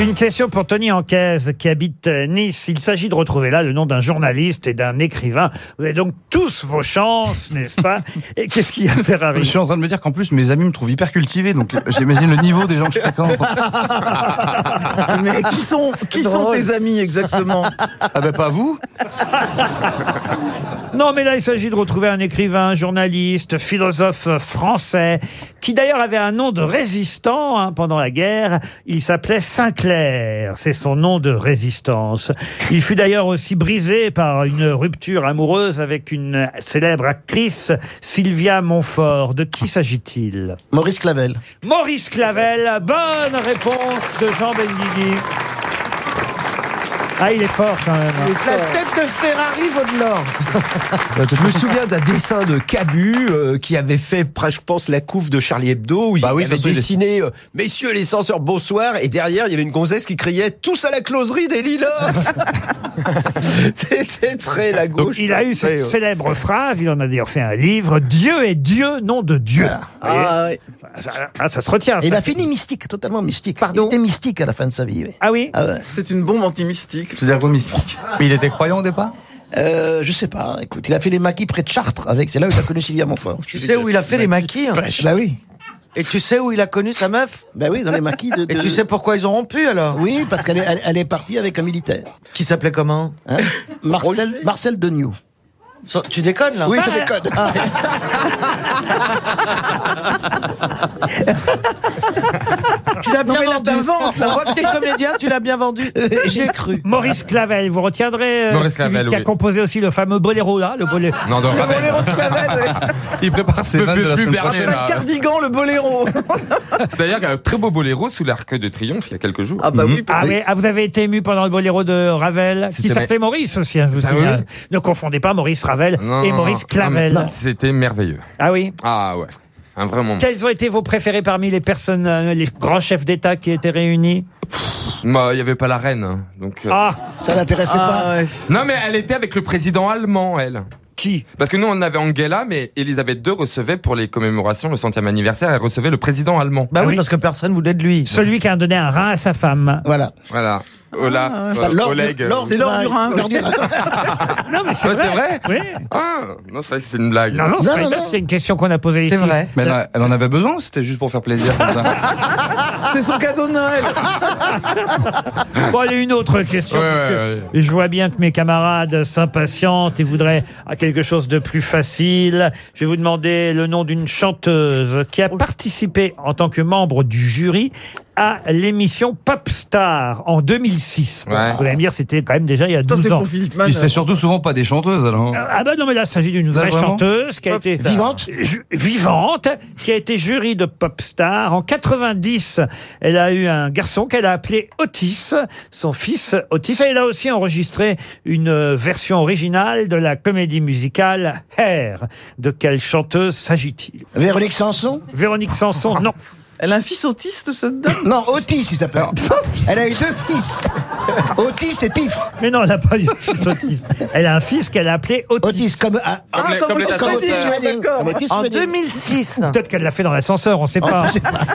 Une question pour Tony Anquez qui habite Nice. Il s'agit de retrouver là le nom d'un journaliste et d'un écrivain. Vous avez donc tous vos chances, n'est-ce pas Et qu'est-ce qu'il y a à faire Je suis en train de me dire qu'en plus mes amis me trouvent hyper cultivé, donc j'imagine le niveau des gens que je fréquente. *laughs* Mais qui sont, qui sont tes amis exactement Ah ben pas vous *laughs* Non, mais là, il s'agit de retrouver un écrivain, journaliste, philosophe français, qui d'ailleurs avait un nom de résistant hein, pendant la guerre. Il s'appelait Sinclair. C'est son nom de résistance. Il fut d'ailleurs aussi brisé par une rupture amoureuse avec une célèbre actrice, Sylvia Montfort. De qui s'agit-il? Maurice Clavel. Maurice Clavel. Bonne réponse de Jean Benguigui. Ah, il est fort quand même. hein. La tête de Ferrari vaut de l'or. Je me souviens d'un dessin de Cabu euh, qui avait fait, je pense, la couve de Charlie Hebdo où il Bah oui, de avait toute façon, il est- dessiné euh, Messieurs les censeurs, bonsoir et derrière il y avait une gonzesse qui criait Tous à la closerie des lilas *laughs* C'était très la Donc, gauche. il a eu cette Très, euh, célèbre phrase, il en a d'ailleurs fait un livre, Dieu est Dieu, nom de Dieu. Ah, ouais. ça, ah, ça se retient. Et il ça. a fini mystique, totalement mystique. Pardon. Il était mystique à la fin de sa vie. oui. Ah oui Ah ouais. C'est une bombe anti-mystique. C'est-à-dire mystique. Mais il était croyant au départ Euh, je sais pas. Écoute, il a fait les maquis près de Chartres. Avec, c'est là où il a connu Sylvia Montfort. Tu sais où il a fait les maquis hein Bah oui. Et tu sais où il a connu sa meuf Bah oui, dans les maquis de. Et tu sais pourquoi ils ont rompu alors Oui, parce qu'elle est, elle, elle est partie avec un militaire. Qui s'appelait comment Hein Marcel, Marcel Degnaud. So- Tu déconnes là Oui, je déconne. *laughs* Tu l'as bien vendu. là. On voit que t'es comédien, tu l'as bien vendu. *laughs* J'y ai cru. Maurice Clavel, vous retiendrez euh, Maurice Clavel, qui a composé aussi le fameux boléro là, le boléro. Non, de Ravel. Boléro de Clavel, ouais. *laughs* Il prépare ses vannes de la semaine prochaine. Le cardigan, le boléro. D'ailleurs, il y a un très beau boléro sous l'arc de triomphe il y a quelques jours. Ah bah oui, Ah, pareil. mais, ah, vous avez été ému pendant le boléro de Ravel, qui s'appelait Maurice aussi, hein, je vous Ah oui Ne confondez pas Maurice Ravel Non, et Maurice Clavel. non, C'était merveilleux. Ah oui Ah ouais. Un vrai moment. Quels ont été vos préférés parmi les personnes, euh, les grands chefs d'État qui étaient réunis? Moi, il n'y avait pas la reine. hein, Donc, euh, Ah, Ça l'intéressait pas. Ah, ouais. Non, mais elle était avec le président allemand, elle. qui? Parce que nous, on avait Angela, mais Elisabeth II recevait pour les commémorations, le centième anniversaire, elle recevait le président allemand. Bah oui, oui. parce que personne voulait de lui. Celui qui a donné un rein à sa femme. Voilà. Voilà. Ola, Ah, euh, Oleg. C'est l'or du Rhin. l'or du Rhin. Non, mais c'est Ouais, vrai. c'est vrai Oui. Ah, non, c'est vrai que c'est une blague. Non, non, c'est une- non. c'est une question qu'on a posée ici. C'est vrai. Mais elle, a- elle en avait besoin c'était juste pour faire plaisir *laughs* C'est son cadeau de Noël. *laughs* Bon, allez, une autre question. Ouais, ouais, Je vois bien que mes camarades s'impatientent et voudraient quelque chose de plus facile. Je vais vous demander le nom d'une chanteuse qui a participé en tant que membre du jury à l'émission Popstar en 2006. Bon, Ouais. Vous allez me dire, c'était quand même déjà il y a Putain, 12 c'est ans. pour Philippe. Puis c'est surtout souvent pas des chanteuses alors. Ah bah non, mais là, il s'agit d'une vraie vraiment chanteuse qui a été Vivante ju- vivante, qui a été jury de Popstar. En 90, elle a eu un garçon qu'elle a appelé Otis, son fils Otis. Et elle a aussi enregistré une euh, version originale de la comédie musicale Hair. De quelle chanteuse s'agit-il? Véronique Sanson? Véronique Sanson, non. *laughs* Elle a un fils autiste, cette dame Non, Otis, il s'appelle. Elle a eu deux fils. Otis et Pifre. Mais non, elle n'a pas eu un fils Otis. Elle a un fils qu'elle a appelé Otis. Otis, comme, ah, Ah, les- comme comme les d'accord. comme Otis En Redding. 2006. Peut-être qu'elle l'a fait dans l'ascenseur, on ne sait pas.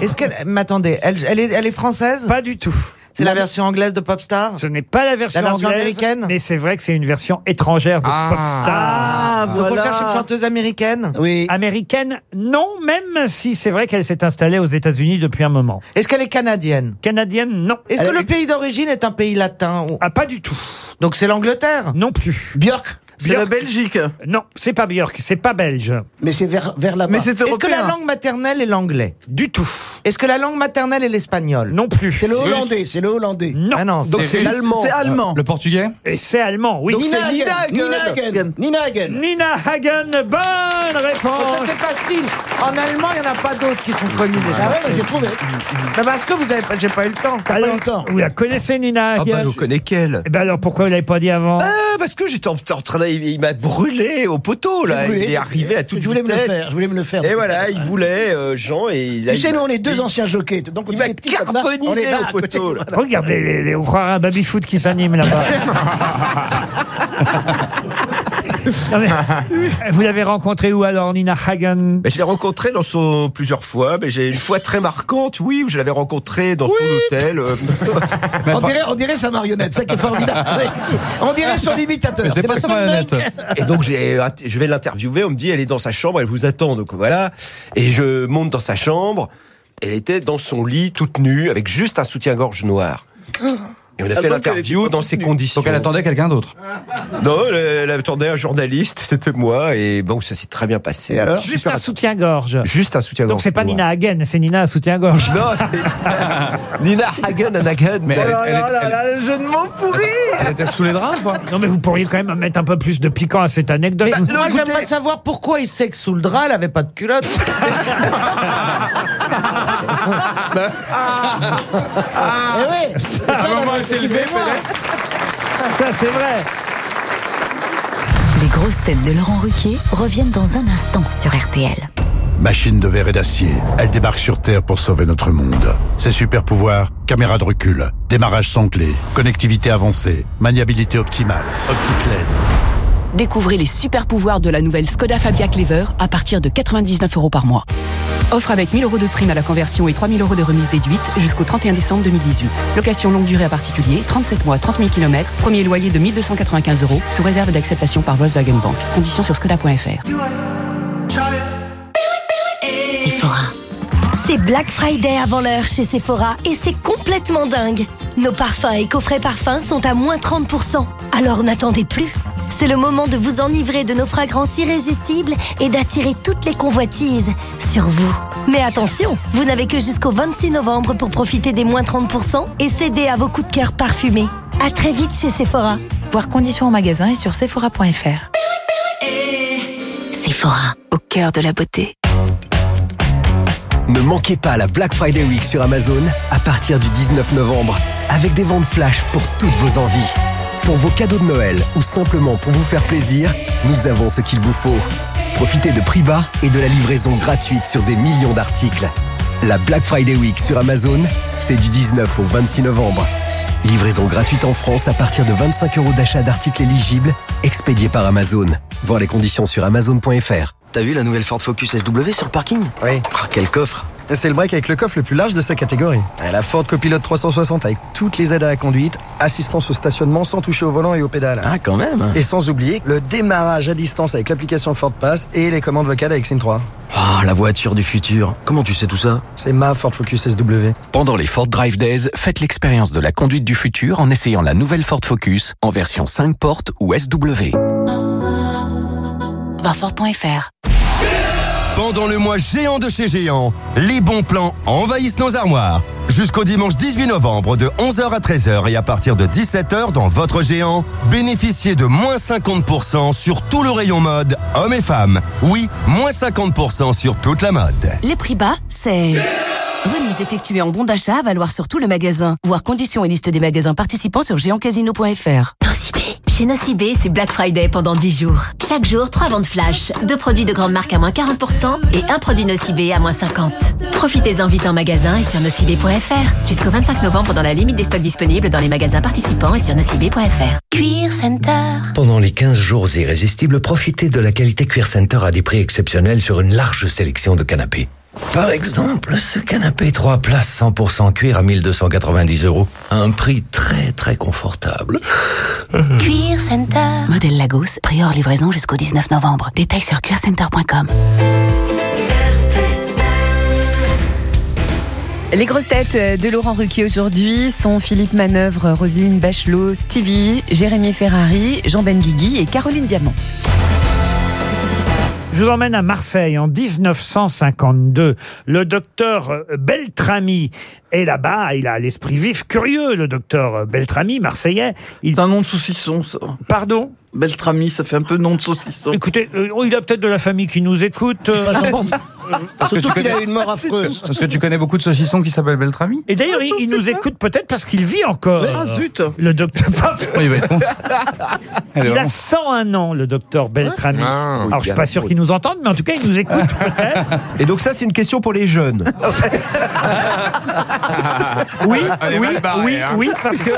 Est-ce qu'elle. Mais attendez, elle, elle, est, elle est française? Pas du tout. C'est la version anglaise de Popstar Ce n'est pas la version, La version anglaise, américaine mais c'est vrai que c'est une version étrangère de Ah. Popstar. Ah, Donc on cherche une chanteuse américaine Oui. Américaine, non, même si c'est vrai qu'elle s'est installée aux États-Unis depuis un moment. Est-ce qu'elle est canadienne? Canadienne, non. Est-ce que est- le pays d'origine est un pays latin ou- Ah, pas du tout. Donc c'est l'Angleterre? Non plus. Björk. C'est la. Belgique. Non, c'est pas Björk, c'est pas belge. Mais c'est vers, vers là-bas. Mais c'est Est-ce que la langue maternelle est l'anglais? Du tout. Est-ce que la langue maternelle est l'espagnol Non plus. C'est le hollandais, c'est le hollandais. Non. Ah non, Donc C'est l'allemand. C'est allemand. Le portugais Et c'est allemand, oui. Donc Nina Nina Hagen. Nina Hagen. Nina Hagen. Nina Hagen, bonne Ça réponse. c'est facile. En allemand, il n'y en a pas d'autres qui sont connus déjà. Ah ouais, j'ai trouvé. Mais parce que vous avez pas, j'ai pas eu le temps. Pas eu le temps. Vous la connaissez, Nina Ah Hagen bah, je connais quelle Eh ben alors, pourquoi vous l'avez pas dit avant Ah, parce que j'étais en, en train de, il m'a brûlé au poteau là. Il est arrivé à toute Je voulais me le vitesse. faire. Je voulais me le faire. Et voilà, il voulait euh, Jean et il a. Tu sais, nous, on est deux il- anciens jockeys. Donc, Il on comme ça, carbonisé on est là, au poteau, là. Regardez, les- les- on croirait un baby-foot qui s'anime là-bas. Mais, vous l'avez rencontré où alors, Nina Hagen? Mais je l'ai rencontré dans son plusieurs fois, mais j'ai une fois très marquante, oui, où je l'avais rencontré dans son hôtel. euh, *laughs* On dirait, on dirait sa marionnette, ça qui est formidable. On dirait son imitateur. C'est pas sa marionnette. Et donc je vais l'interviewer. On me dit, elle est dans sa chambre, elle vous attend. Donc voilà. Et je monte dans sa chambre. Elle était dans son lit, toute nue, avec juste un soutien-gorge noir. Et on a Ah, fait donc l'interview dans ces conditions. Donc elle attendait quelqu'un d'autre. Non, elle, elle attendait un journaliste, *laughs* c'était moi, et bon, ça s'est très bien passé. Et alors Juste Super un soutien-gorge. Juste un soutien-gorge. Donc c'est pas. Nina Hagen, c'est Nina à soutien-gorge. Non, c'est- *laughs* Nina Hagen and Hagen. Mais Oh elle, là elle- là là elle- là, le jeu de mots pourri elle était sous les draps ou pas Non mais vous pourriez quand même mettre un peu plus de piquant à cette anecdote. Mais Vous- moi, écoutez- j'aimerais savoir pourquoi il sait que sous le drap, elle avait pas de culotte. *laughs* Eh oui. C'est ça, elle s'est excusez-moi. Ça c'est vrai. Les grosses têtes de Laurent Ruquier reviennent dans un instant sur RTL. Machine de verre et d'acier, elle débarque sur Terre pour sauver notre monde. Ses super pouvoirs, caméra de recul, démarrage sans clé, connectivité avancée, maniabilité optimale, optique LED. Découvrez les super pouvoirs de la nouvelle Skoda Fabia Clever à partir de 99 euros par mois. Offre avec 1000 euros de prime à la conversion et 3000 euros de remise déduite jusqu'au 31 décembre 2018. Location longue durée à particulier, 37 mois, 30 000 km, premier loyer de 1295 euros, sous réserve d'acceptation par Volkswagen Bank. Conditions sur skoda.fr. C'est Black Friday avant l'heure chez Sephora et c'est complètement dingue. Nos parfums et coffrets parfums sont à moins 30%. Alors n'attendez plus. C'est le moment de vous enivrer de nos fragrances irrésistibles et d'attirer toutes les convoitises sur vous. Mais attention, vous n'avez que jusqu'au 26 novembre pour profiter des moins 30% et céder à vos coups de cœur parfumés. À très vite chez Sephora. Voir conditions en magasin et sur sephora.fr. Sephora, au cœur de la beauté. Ne manquez pas la Black Friday Week sur Amazon à partir du 19 novembre, avec des ventes flash pour toutes vos envies. Pour vos cadeaux de Noël ou simplement pour vous faire plaisir, nous avons ce qu'il vous faut. Profitez de prix bas et de la livraison gratuite sur des millions d'articles. La Black Friday Week sur Amazon, c'est du 19 au 26 novembre. Livraison gratuite en France à partir de 25 euros d'achat d'articles éligibles, expédiés par Amazon. Voir les conditions sur amazon.fr. T'as vu la nouvelle Ford Focus SW sur le parking? Oui. quel coffre c'est le break avec le coffre le plus large de sa catégorie. Et la Ford Copilot 360 avec toutes les aides à la conduite, assistance au stationnement sans toucher au volant et aux pédales. Ah, quand même. Et sans oublier le démarrage à distance avec l'application Ford Pass et les commandes vocales avec SIM 3. Oh, la voiture du futur. Comment tu sais tout ça? C'est ma Ford Focus SW. Pendant les Ford Drive Days, faites l'expérience de la conduite du futur en essayant la nouvelle Ford Focus en version 5 portes ou SW. Pendant le mois géant de chez Géant, les bons plans envahissent nos armoires. Jusqu'au dimanche 18 novembre de 11h à 13h et à partir de 17h dans votre Géant, bénéficiez de moins 50% sur tout le rayon mode, hommes et femmes. Oui, moins 50% sur toute la mode. Les prix bas, c'est... Remise effectuée en bon d'achat à valoir sur tout le magasin. Voir conditions et liste des magasins participants sur géantcasino.fr. Chez Nocibé, c'est Black Friday pendant 10 jours. Chaque jour, 3 ventes flash. Deux produits de grande marque à moins 40% et un produit Nocibé à moins 50%. Profitez-en vite en magasin et sur nocibé.fr. Jusqu'au 25 novembre dans la limite des stocks disponibles dans les magasins participants et sur nocibé.fr. Cuir Center. Pendant les 15 jours irrésistibles, profitez de la qualité Cuir Center à des prix exceptionnels sur une large sélection de canapés. Par exemple, ce canapé 3 places 100% cuir à 1290 euros. À un prix très très confortable. Cuir Center. Modèle Lagos, prix hors livraison jusqu'au 19 novembre. Détails sur cuircenter.com. Les grosses têtes de Laurent Ruquier aujourd'hui sont Philippe Manœuvre, Roselyne Bachelot, Stevie, Jérémy Ferrari, Jean Benguigui et Caroline Diamant. Je vous emmène à Marseille en 1952. Le docteur Beltrami est là-bas. Il a l'esprit vif, curieux, le docteur Beltrami, marseillais. Il... C'est un nom de saucisson, ça. Pardon? Beltrami, ça fait un peu nom de saucisson. Écoutez, euh, il a peut-être de la famille qui nous écoute. euh, Parce que Surtout qu'il a eu une mort affreuse. Parce que tu connais beaucoup de saucissons qui s'appellent Beltrami Et d'ailleurs, il, il nous écoute peut-être parce qu'il vit encore. Ah, zut. Le docteur. Oui, *laughs* il. Elle est a vraiment- 101 ans, le docteur Beltrami. Ah. Alors, je suis pas sûr qu'il nous entende, mais en tout cas, il nous écoute peut-être. *laughs* Et donc ça, c'est une question pour les jeunes. *laughs* Oui, Elle est oui, mal barrée, oui, hein. oui, parce que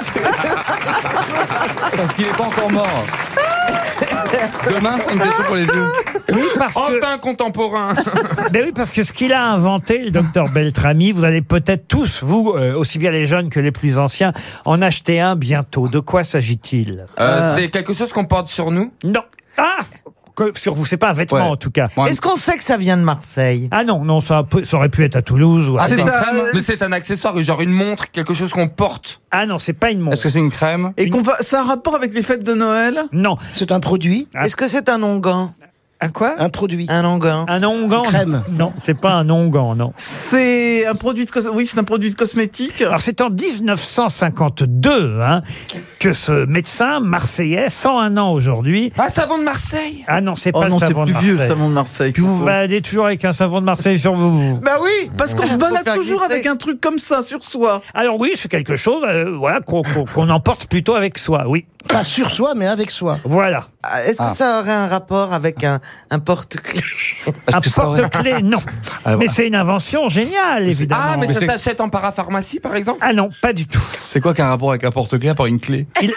Parce qu'il n'est pas encore mort. *laughs* Demain, c'est une question pour les vieux. oui, parce que Enfin contemporain. *laughs* Ben oui, parce que ce qu'il a inventé, le docteur Beltrami, vous allez peut-être tous, vous, euh, aussi bien les jeunes que les plus anciens, en acheter un bientôt. De quoi s'agit-il? Euh, C'est quelque chose qu'on porte sur nous? Non. Ah Que- Sur vous, c'est pas un vêtement Ouais. en tout cas. Est-ce qu'on sait que ça vient de Marseille? Ah non, non, ça, peut- ça aurait pu être à Toulouse. Ou à- Ah, c'est un- crème Mais c'est un accessoire, genre une montre, quelque chose qu'on porte. Ah non, c'est pas une montre. Est-ce que c'est une crème? Et qu'on va, c'est un rapport avec les fêtes de Noël? Non. C'est un produit? Ah. Est-ce que c'est un onguent Un quoi Un produit. Un onguent Un onguent crème. Non, c'est pas un onguent, non. C'est un produit de cos- oui, c'est un produit de cosmétique. Alors c'est en 1952 hein, que ce médecin marseillais, 101 ans aujourd'hui. Ah, savon de Marseille? Ah non, c'est Oh pas non, le c'est savon plus de vieux, le savon de Marseille. Puis vous vous baladez toujours avec un savon de Marseille sur vous. Bah oui, parce qu'on se balade faire toujours glisser. avec un truc comme ça sur soi. Alors oui, c'est quelque chose euh, voilà, qu'on qu'on- qu'on emporte plutôt avec soi, oui. Pas sur soi, mais avec soi. Voilà. Ah, Est-ce que Ah. ça aurait un rapport avec un, un porte-clés Est-ce Un aurait- porte-clés, non. Ah, Mais c'est une invention géniale, évidemment. Ah, mais, Mais ça c'est- s'achète en parapharmacie, par exemple? Ah non, pas du tout. C'est quoi qu'un rapport avec un porte-clés à part une clé? Il-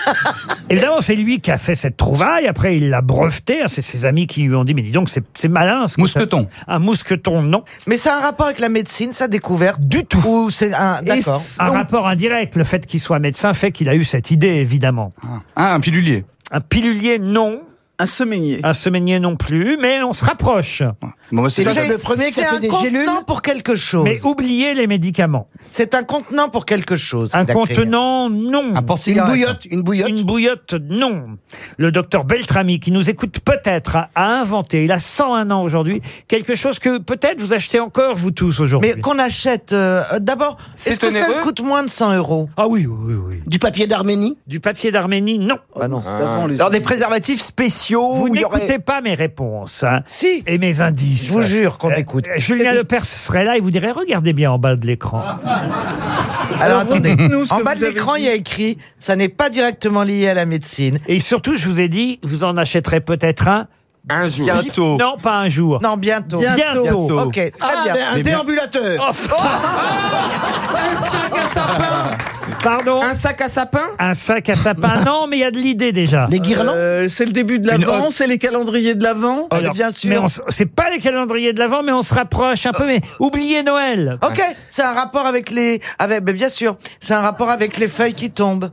Évidemment, c'est lui qui a fait cette trouvaille. Après, il l'a breveté. C'est ses amis qui lui ont dit, mais dis donc, c'est malin. ce que Mousqueton. ça- Un mousqueton, non. Mais ça a un rapport avec la médecine, sa découverte? Du tout. Ou c'est un... D'accord. Un Donc- rapport indirect. Le fait qu'il soit médecin fait qu'il a eu cette idée, évidemment. Ah, un pilulier. Un pilulier, non. Un semainier. Un semainier non plus. Mais on se rapproche. Bon, bah, c'est le premier qui c'est a fait un des gélules. contenant pour quelque chose. Mais oubliez les médicaments. C'est un contenant pour quelque chose. Un contenant, non. Un Une bouillotte. Une bouillotte. Une bouillotte, non. Le docteur Beltrami, qui nous écoute peut-être, a, a inventé, il a 101 ans aujourd'hui, quelque chose que peut-être vous achetez encore, vous tous, aujourd'hui. Mais qu'on achète... euh, D'abord, est-ce que ça coûte moins de 100 euros? Ah oui, oui, oui. Du papier d'Arménie? Du papier d'Arménie, non. Bah non. Attends, les- Alors des préservatifs spéciaux. Vous aurait- n'écoutez pas mes réponses hein, Si et mes indices. Je vous jure qu'on Euh, écoute. euh, Julien Lepers serait là et vous dirait regardez bien en bas de l'écran. *laughs* Alors attendez, en bas de l'écran, il y a écrit « Ça n'est pas directement lié à la médecine Et surtout, je vous ai dit, vous en achèterez peut-être un. Un jour. Bientôt. Non, pas un jour. ». Non, bientôt. Bientôt. Bientôt. Ok, très Ah, bien. un déambulateur. Oh, *laughs* *laughs* Pardon? Un sac à sapin? Un sac à sapin, *laughs* non, mais il y a de l'idée déjà. Les guirlandes? Euh, c'est le début de l'avant, c'est les calendriers de l'avant. Alors, mais on s- c'est pas les calendriers de l'avant, mais on se rapproche un peu. Mais oubliez Noël. Ok, c'est un rapport avec les, avec, mais bien sûr, c'est un rapport avec les feuilles qui tombent.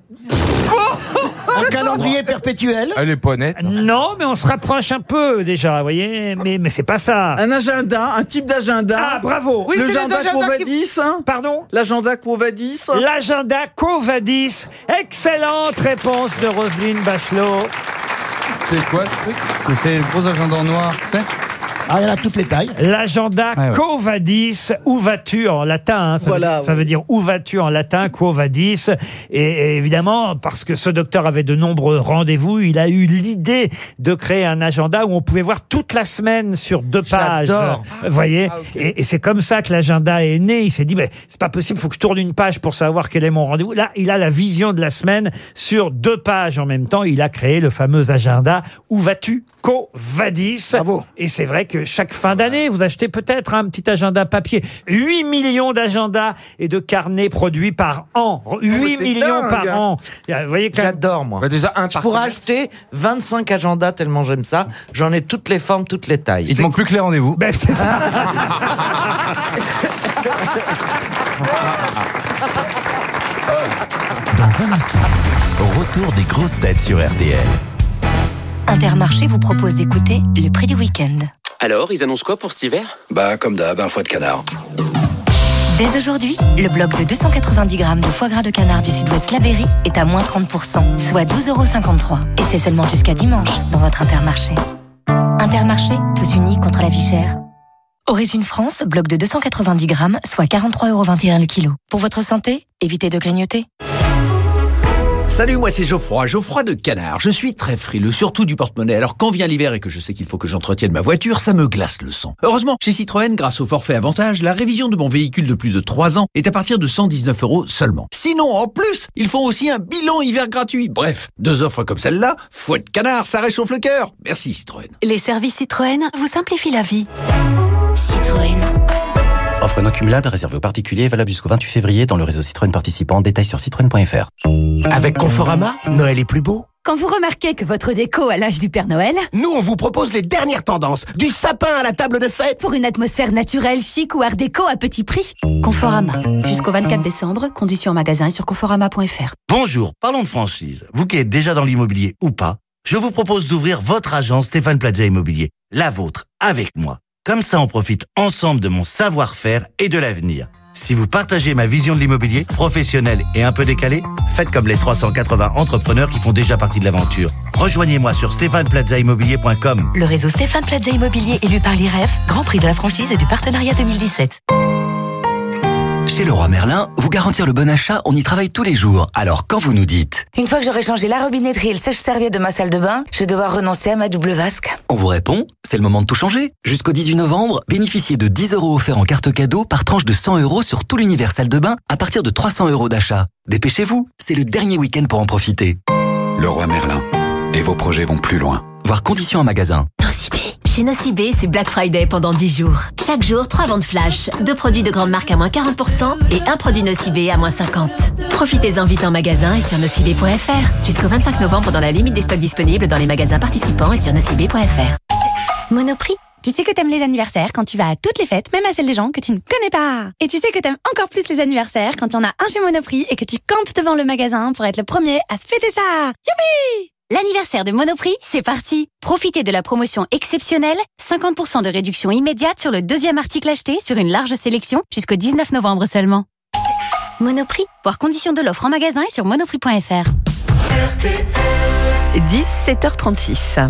Un calendrier perpétuel Elle est pas nette. Non, mais on se rapproche un peu déjà, vous voyez. Mais mais c'est pas ça. Un agenda, un type d'agenda. Ah bravo. Oui, c'est les L'agenda agendas qui- Covadis. hein Pardon. L'agenda Covadis. L'agenda Covadis. Excellente réponse de Roselyne Bachelot. C'est quoi ce truc? C'est le gros agenda en noir. Ah, il y en a toutes les tailles. L'agenda Ouais, ouais. Quo Vadis, où vas-tu en latin hein, ça, Voilà, veut, ça veut dire où vas-tu en latin, Quo Vadis. Et, et évidemment, parce que ce docteur avait de nombreux rendez-vous, il a eu l'idée de créer un agenda où on pouvait voir toute la semaine sur deux pages. J'adore. Vous voyez Ah, ok. Et, et c'est comme ça que l'agenda est né. Il s'est dit, mais c'est pas possible, faut que je tourne une page pour savoir quel est mon rendez-vous. Là, il a la vision de la semaine sur deux pages en même temps. Il a créé le fameux agenda Où vas-tu Quo Vadis. Bravo. Et c'est vrai que chaque fin d'année, vous achetez peut-être un petit agenda papier. 8 millions d'agendas et de carnets produits par an. 8 mais c'est millions dingue. par an. Vous voyez quand même- J'adore, moi. Bah, déjà un Je par pourrais commerce. acheter 25 agendas tellement j'aime ça. J'en ai toutes les formes, toutes les tailles. Il te manque plus que les rendez-vous. Ben, c'est ça. Dans un instant, retour des grosses têtes sur RTL. Intermarché vous propose d'écouter le prix du week-end. Alors, ils annoncent quoi pour cet hiver? Bah, comme d'hab, un foie de canard. Dès aujourd'hui, le bloc de 290 grammes de foie gras de canard du sud-ouest Labéry est à moins 30%, soit 12,53 euros. Et c'est seulement jusqu'à dimanche dans votre Intermarché. Intermarché, tous unis contre la vie chère. Origine France, bloc de 290 grammes, soit 43,21 euros le kilo. Pour votre santé, évitez de grignoter. Salut, moi c'est Geoffroy, Geoffroy de Canard. Je suis très frileux, surtout du porte-monnaie. Alors quand vient l'hiver et que je sais qu'il faut que j'entretienne ma voiture, ça me glace le sang. Heureusement, chez Citroën, grâce au forfait avantage, la révision de mon véhicule de plus de 3 ans est à partir de 119 euros seulement. Sinon, en plus, ils font aussi un bilan hiver gratuit. Bref, deux offres comme celle-là, fouet de canard, ça réchauffe le cœur. Merci Citroën. Les services Citroën vous simplifient la vie. Citroën. Offre non cumulable réservée aux particuliers valable jusqu'au 28 février dans le réseau Citroën participant. Détails sur citroën.fr. Avec Conforama, Noël est plus beau. Quand vous remarquez que votre déco a l'âge du Père Noël, Nous, on vous propose les dernières tendances. Du sapin à la table de fête. pour une atmosphère naturelle, chic ou art déco à petit prix, Conforama. Jusqu'au 24 décembre, conditions en magasin et sur conforama.fr. Bonjour, parlons de franchise. Vous qui êtes déjà dans l'immobilier ou pas, je vous propose d'ouvrir votre agence Stéphane Plaza Immobilier, la vôtre, avec moi. Comme ça, on profite ensemble de mon savoir-faire et de l'avenir. Si vous partagez ma vision de l'immobilier, professionnelle et un peu décalée, faites comme les 380 entrepreneurs qui font déjà partie de l'aventure. Rejoignez-moi sur stéphaneplazaimmobilier.com. Le réseau Stéphane Plaza Immobilier élu par l'IREF, Grand Prix de la franchise et du partenariat 2017. Chez Leroy Merlin, vous garantir le bon achat, on y travaille tous les jours. Alors quand vous nous dites, Une fois que j'aurai changé la robinetterie et le sèche-serviette de ma salle de bain, je vais devoir renoncer à ma double vasque. on vous répond, c'est le moment de tout changer. Jusqu'au 18 novembre, bénéficiez de 10 euros offerts en carte cadeau par tranche de 100 euros sur tout l'univers salle de bain à partir de 300 euros d'achat. Dépêchez-vous, c'est le dernier week-end pour en profiter. Leroy Merlin. Et vos projets vont plus loin. Voir conditions en magasin. Chez Nocibé, c'est Black Friday pendant 10 jours. Chaque jour, 3 ventes flash. Deux produits de grande marque à moins 40% et un produit Nocibé à moins 50%. Profitez-en vite en magasin et sur nocibé.fr. Jusqu'au 25 novembre dans la limite des stocks disponibles dans les magasins participants et sur nocibé.fr. Monoprix. Tu sais que t'aimes les anniversaires quand tu vas à toutes les fêtes, même à celles des gens que tu ne connais pas. Et tu sais que t'aimes encore plus les anniversaires quand y en a un chez Monoprix et que tu campes devant le magasin pour être le premier à fêter ça. Youpi L'anniversaire de Monoprix, c'est parti Profitez de la promotion exceptionnelle, 50% de réduction immédiate sur le deuxième article acheté sur une large sélection jusqu'au 19 novembre seulement. Monoprix, voir conditions de l'offre en magasin et sur monoprix.fr. 17h36.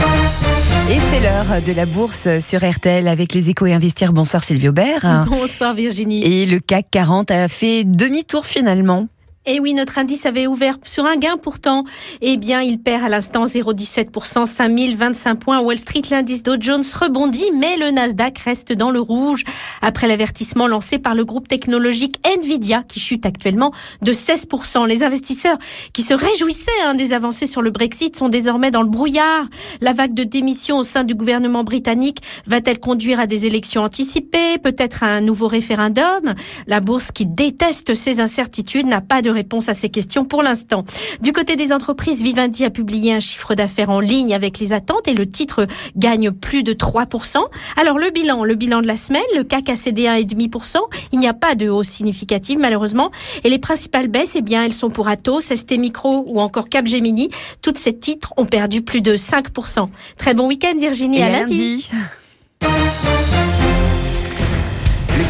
Et c'est l'heure de la bourse sur RTL avec les échos et investir. Bonsoir Sylvie Aubert. Bonsoir Virginie. Et le CAC 40 a fait demi-tour finalement. Et oui, notre indice avait ouvert sur un gain pourtant. Eh bien, il perd à l'instant 0,17%, 5025 points. Wall Street, l'indice Dow Jones rebondit, mais le Nasdaq reste dans le rouge après l'avertissement lancé par le groupe technologique Nvidia qui chute actuellement de 16%. Les investisseurs qui se réjouissaient hein, des avancées sur le Brexit sont désormais dans le brouillard. La vague de démission au sein du gouvernement britannique va-t-elle conduire à des élections anticipées, peut-être à un nouveau référendum? La bourse qui déteste ces incertitudes n'a pas de réponse à ces questions pour l'instant. Du côté des entreprises, Vivendi a publié un chiffre d'affaires en ligne avec les attentes et le titre gagne plus de 3%. Alors le bilan, le bilan de la semaine, le CAC a cédé 1,5%. Il n'y a pas de hausse significative malheureusement. Et les principales baisses, eh bien, elles sont pour Atos, ST Micro ou encore Capgemini. Toutes ces titres ont perdu plus de 5%. Très bon week-end Virginie, Et à lundi.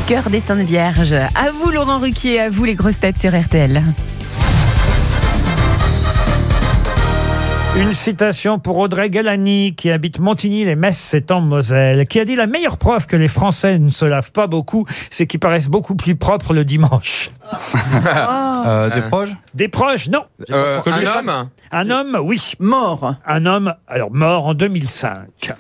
Cœur des Saintes Vierges. À vous Laurent Ruquier, à vous les grosses têtes sur RTL. Une citation pour Audrey Galani, qui habite Montigny-les-Metz, c'est en Moselle, qui a dit la meilleure preuve que les Français ne se lavent pas beaucoup, c'est qu'ils paraissent beaucoup plus propres le dimanche. Euh, des proches Des proches, non. Euh, un homme Un homme, oui. Mort. Un homme, alors mort en 2005.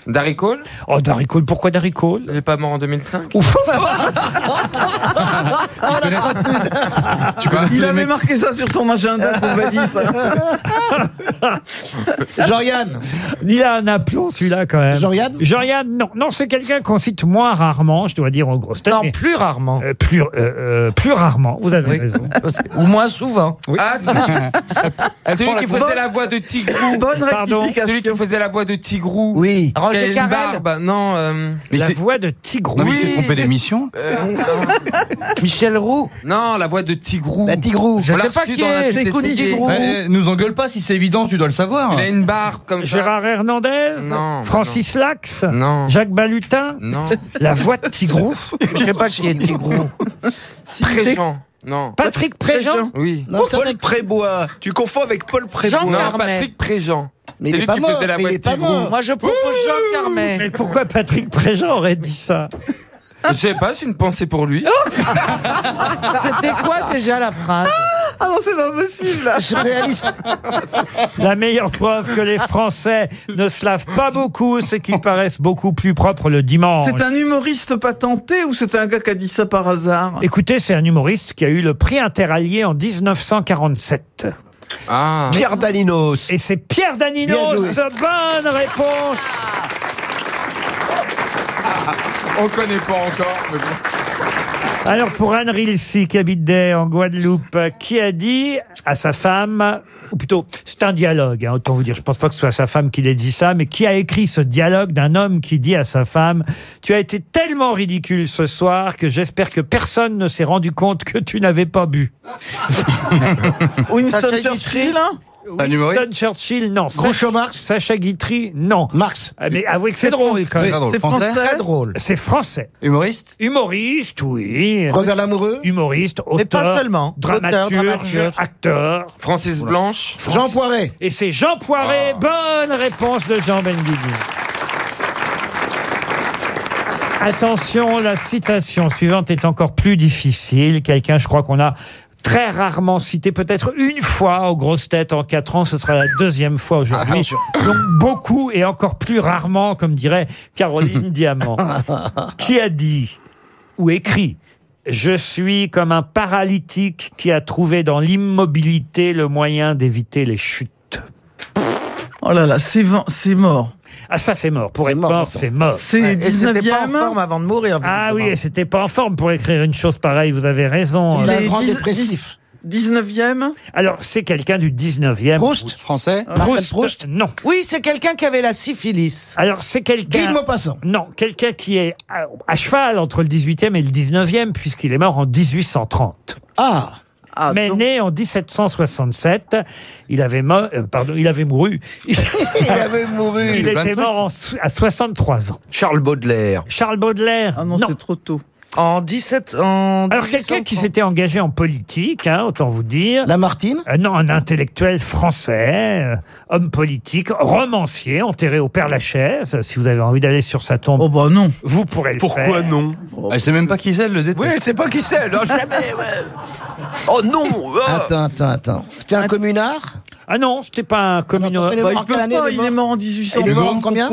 Darry Cole Oh, Darry Cole, pourquoi Darry Cole? Il n'est pas mort en 2005 *laughs* *laughs* Il avait marqué ça sur son agenda pour Vadis. *laughs* Jean-Yann. Il a un aplomb, celui-là, quand même. Jean-Yann? Jean-Yann, non. Non, c'est quelqu'un qu'on cite moins rarement, je dois dire, en grosses têtes. Non, plus rarement. Euh, plus, euh, euh, plus rarement, vous avez raison. Ou moins souvent. Oui. Ah, *laughs* celui qui faisait la voix de Tigrou. Bonne Pardon Celui qui faisait la voix de Tigrou. Oui. Roger une Carrel. barbe. Non. euh, la voix de Tigrou. Non, mais il s'est trompé d'émission. euh, *laughs* Michel Roux. non, la voix de Tigrou. La Tigrou. Je l'a sais pas qui est, c'est. Eh, nous engueule pas si c'est évident, tu dois le savoir. Il a une barbe comme ça. Gérard Hernandez Non, Francis Lax Non. Jacques Balutin Non. La voix de Tigrou *laughs* Je sais pas qui est Tigrou. Préjean. Non. Patrick Préjean Oui. Non, Paul Prébois. Tu confonds avec Paul Prébois. Jean Non, Carmet. Patrick Préjean. Mais C'est il est lui pas qui mort, faisait la mais voix il de est pas Tigrou. mort. Moi, je propose Jean Carmet. Mais pourquoi Patrick Préjean aurait dit ça? Je sais pas, c'est une pensée pour lui. *laughs* C'était quoi déjà la phrase? Ah non, c'est pas possible. Je réalise. La meilleure preuve que les Français ne se lavent pas beaucoup, c'est qu'ils paraissent beaucoup plus propres le dimanche. C'est un humoriste patenté ou c'est un gars qui a dit ça par hasard? Écoutez, c'est un humoriste qui a eu le prix interallié en 1947. Ah. Pierre Daninos. Et c'est Pierre Daninos. Bonne réponse. On connaît pas encore, mais bon. Alors pour Anne Rilsi qui habite Day en Guadeloupe, qui a dit à sa femme, ou plutôt c'est un dialogue, hein, autant vous dire, je pense pas que ce soit sa femme qui l'ait dit ça, mais qui a écrit ce dialogue d'un homme qui dit à sa femme, tu as été tellement ridicule ce soir que j'espère que personne ne s'est rendu compte que tu n'avais pas bu. Winston Sacha Churchill hein Un humoriste Winston Churchill, non. Groucho Sacha, Marx Sacha Guitry, non. Marx. Ah, Mais avouez que c'est drôle quand même. Très drôle. C'est Français français. drôle. C'est français. Humoriste Humoriste, oui. Robert Lamoureux. Humoriste, auteur, Mais pas seulement. dramaturge, Auteur, dramaturge. acteur. Francis Blanche. Jean Poiret. Et c'est Jean Poiret. Bonne réponse de Jean Benguigui. Attention, la citation suivante est encore plus difficile. Quelqu'un, je crois qu'on a très rarement cité, peut-être une fois aux grosses têtes en quatre ans. Ce sera la deuxième fois aujourd'hui. Donc beaucoup et encore plus rarement, comme dirait Caroline *laughs* Diamant. Qui a dit ou écrit je suis comme un paralytique qui a trouvé dans l'immobilité le moyen d'éviter les chutes. Oh là là, c'est mort. Ah ça c'est mort. Pour être mort, mort, c'est mort. C'est Et c'était pas en 19e. forme avant de mourir. Ah oui, et c'était pas en forme pour écrire une chose pareille, vous avez raison. Il est grand dépressif. 19e. Alors, c'est quelqu'un du 19e. Proust. Français Proust, Proust non. Oui, c'est quelqu'un qui avait la syphilis. Alors, c'est quelqu'un... Guy Maupassant. Non, quelqu'un qui est à, à cheval entre le 18e et le 19e, puisqu'il est mort en 1830. Ah. Ah, mais donc- né en 1767, il avait, mo- euh, pardon, il avait mouru. *laughs* Il, avait mouru. il était mort en so- à 63 ans. Charles Baudelaire. Charles Baudelaire Ah non, non. c'est trop tôt. En 17. En Alors quelqu'un qui 1830. s'était engagé en politique, hein, autant vous dire. Lamartine Euh, non, un intellectuel français, euh, homme politique, romancier, enterré au Père Lachaise. Si vous avez envie d'aller sur sa tombe, Oh bah non. vous pourrez le Pourquoi faire. non Elle sait même pas qui c'est, elle le déteste. Oui, elle sait pas qui c'est. Non, jamais. ouais. Oh non. *laughs* ah. Attends, attends, attends. C'était un communard Ah non, c'était pas un communard. Il est Bah, mort il peut quelle année, pas, il est mort en 1800. Il est mort en combien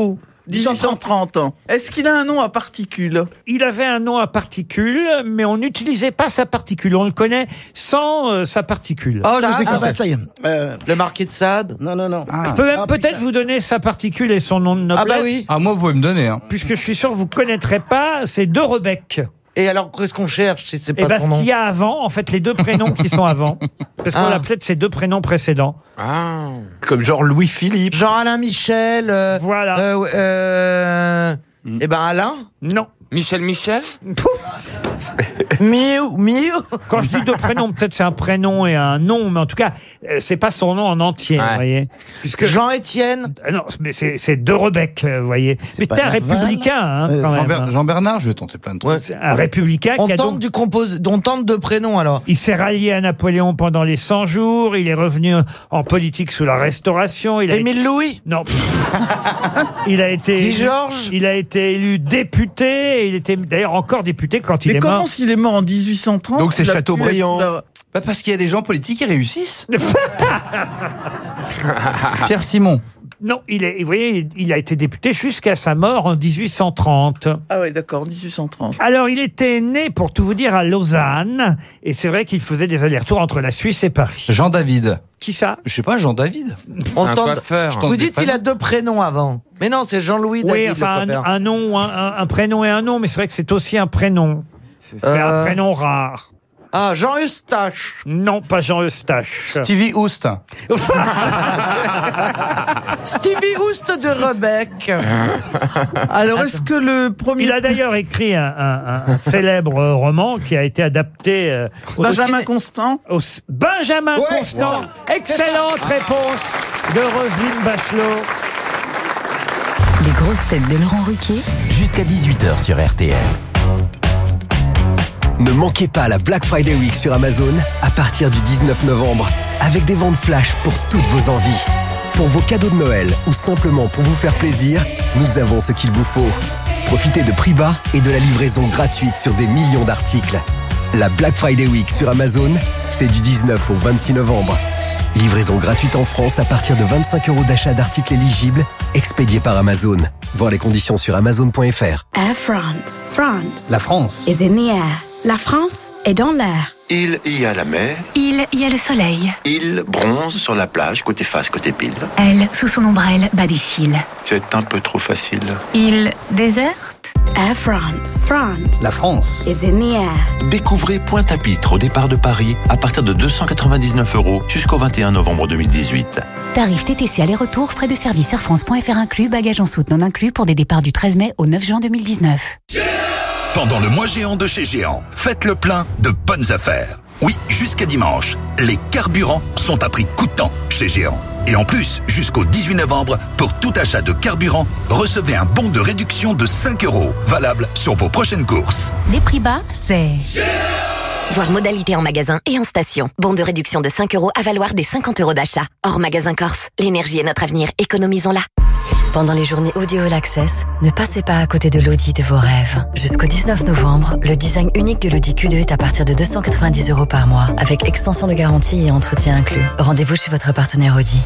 1830 ans. Est-ce qu'il a un nom à particules Il avait un nom à particules, mais on n'utilisait pas sa particule. On le connaît sans euh, sa particule. Ah, je Ça, sais qui ah, c'est. bah, ça y est. Euh, le marquis de Sade Non, non, non. Je peux même peut-être vous donner sa particule et son nom de noblesse. Ah bah oui. Ah, moi, vous pouvez me donner. Hein. Puisque je suis sûr que vous connaîtrez pas, c'est de Rebec. Et alors, qu'est-ce qu'on cherche si c'est Et pas ben, ton ce qu'il y a avant, en fait, les deux prénoms qui sont avant. *laughs* Parce qu'on Ah. l'appelait de ses deux prénoms précédents. Ah. Comme genre Louis-Philippe. Jean-Alain Michel. euh, Voilà. euh, euh, Eh ben, Alain? Non. Michel Michel *laughs* Miou, Miou. Quand je dis deux prénoms, peut-être c'est un prénom et un nom, mais en tout cas, euh, c'est pas son nom en entier, vous voyez. Puisque Jean-Étienne Euh, Non, mais c'est c'est de Rebec, euh, vous voyez. Mais pas t'es un Laval républicain, hein, Euh, quand Jean, même. Hein. Jean Bernard, je vais tenter plein de trucs. C'est un républicain On qui a tente donc du compos... on tente de prénoms alors. Il s'est rallié à Napoléon pendant les 100 jours. Il est revenu en politique sous la Restauration. Il a Émile Louis Non. *laughs* il a été. Guy Georges Il a été élu député. Et il était d'ailleurs encore député quand il Mais est comment mort. s'il est mort en 1830 Donc c'est Chateaubriand. Bah, parce qu'il y a des gens politiques qui réussissent. *laughs* *laughs* Pierre Simon. Non, il est. Vous voyez, il a été député jusqu'à sa mort en 1830. Ah oui, d'accord, 1830. Alors, il était né, pour tout vous dire, à Lausanne. Et c'est vrai qu'il faisait des allers-retours entre la Suisse et Paris. Jean David. Qui ça? Je sais pas, Jean David. On Un tente- coiffeur. Vous dites il a deux prénoms avant. Mais non, c'est Jean-Louis David. Oui, le enfin, un, coiffeur. un nom, un, un- un prénom et un nom, mais c'est vrai que c'est aussi un prénom. C'est un prénom rare. Ah, Jean Eustache. Non, pas Jean Eustache. Stevie Houst. *laughs* Stevie Houst de Rebec. Alors, est-ce que le premier. Il a d'ailleurs écrit un, un- un célèbre roman qui a été adapté euh, au Benjamin ciné- Constant au c- Benjamin Ouais, Constant. Excellente réponse de Roselyne Bachelot. Les grosses têtes de Laurent Ruquier. Jusqu'à 18h sur RTL. Ne manquez pas la Black Friday Week sur Amazon à partir du 19 novembre avec des ventes flash pour toutes vos envies. Pour vos cadeaux de Noël ou simplement pour vous faire plaisir, nous avons ce qu'il vous faut. Profitez de prix bas et de la livraison gratuite sur des millions d'articles. La Black Friday Week sur Amazon, c'est du 19 au 26 novembre. Livraison gratuite en France à partir de 25 euros d'achat d'articles éligibles, expédiés par Amazon. Voir les conditions sur amazon.fr. Air France. France La France. is in the air. La France est dans l'air. Il y a la mer, Il y a le soleil. il bronze sur la plage, côté face, côté pile. Elle, sous son ombrelle, bat des cils. C'est un peu trop facile. Il déserte. Air France. France La France. is in the air. Découvrez Pointe-à-Pitre au départ de Paris à partir de 299 euros jusqu'au 21 novembre 2018. Tarif TTC aller-retour, frais de service airfrance.fr inclus, bagages en soute non inclus pour des départs du 13 mai au 9 juin 2019. Pendant le mois géant de chez Géant, faites le plein de bonnes affaires. Oui, jusqu'à dimanche, les carburants sont à prix coûtant chez Géant. Et en plus, jusqu'au 18 novembre, pour tout achat de carburant, recevez un bon de réduction de 5 euros, valable sur vos prochaines courses. Les prix bas, c'est... Voir modalité en magasin et en station. Bon de réduction de 5 euros à valoir des 50 euros d'achat. Hors magasin Corse. L'énergie est notre avenir. Économisons-la. Pendant les journées Audio All Access, ne passez pas à côté de l'Audi de vos rêves. Jusqu'au 19 novembre, le design unique de l'Audi Q2 est à partir de 290 euros par mois, avec extension de garantie et entretien inclus. Rendez-vous chez votre partenaire Audi.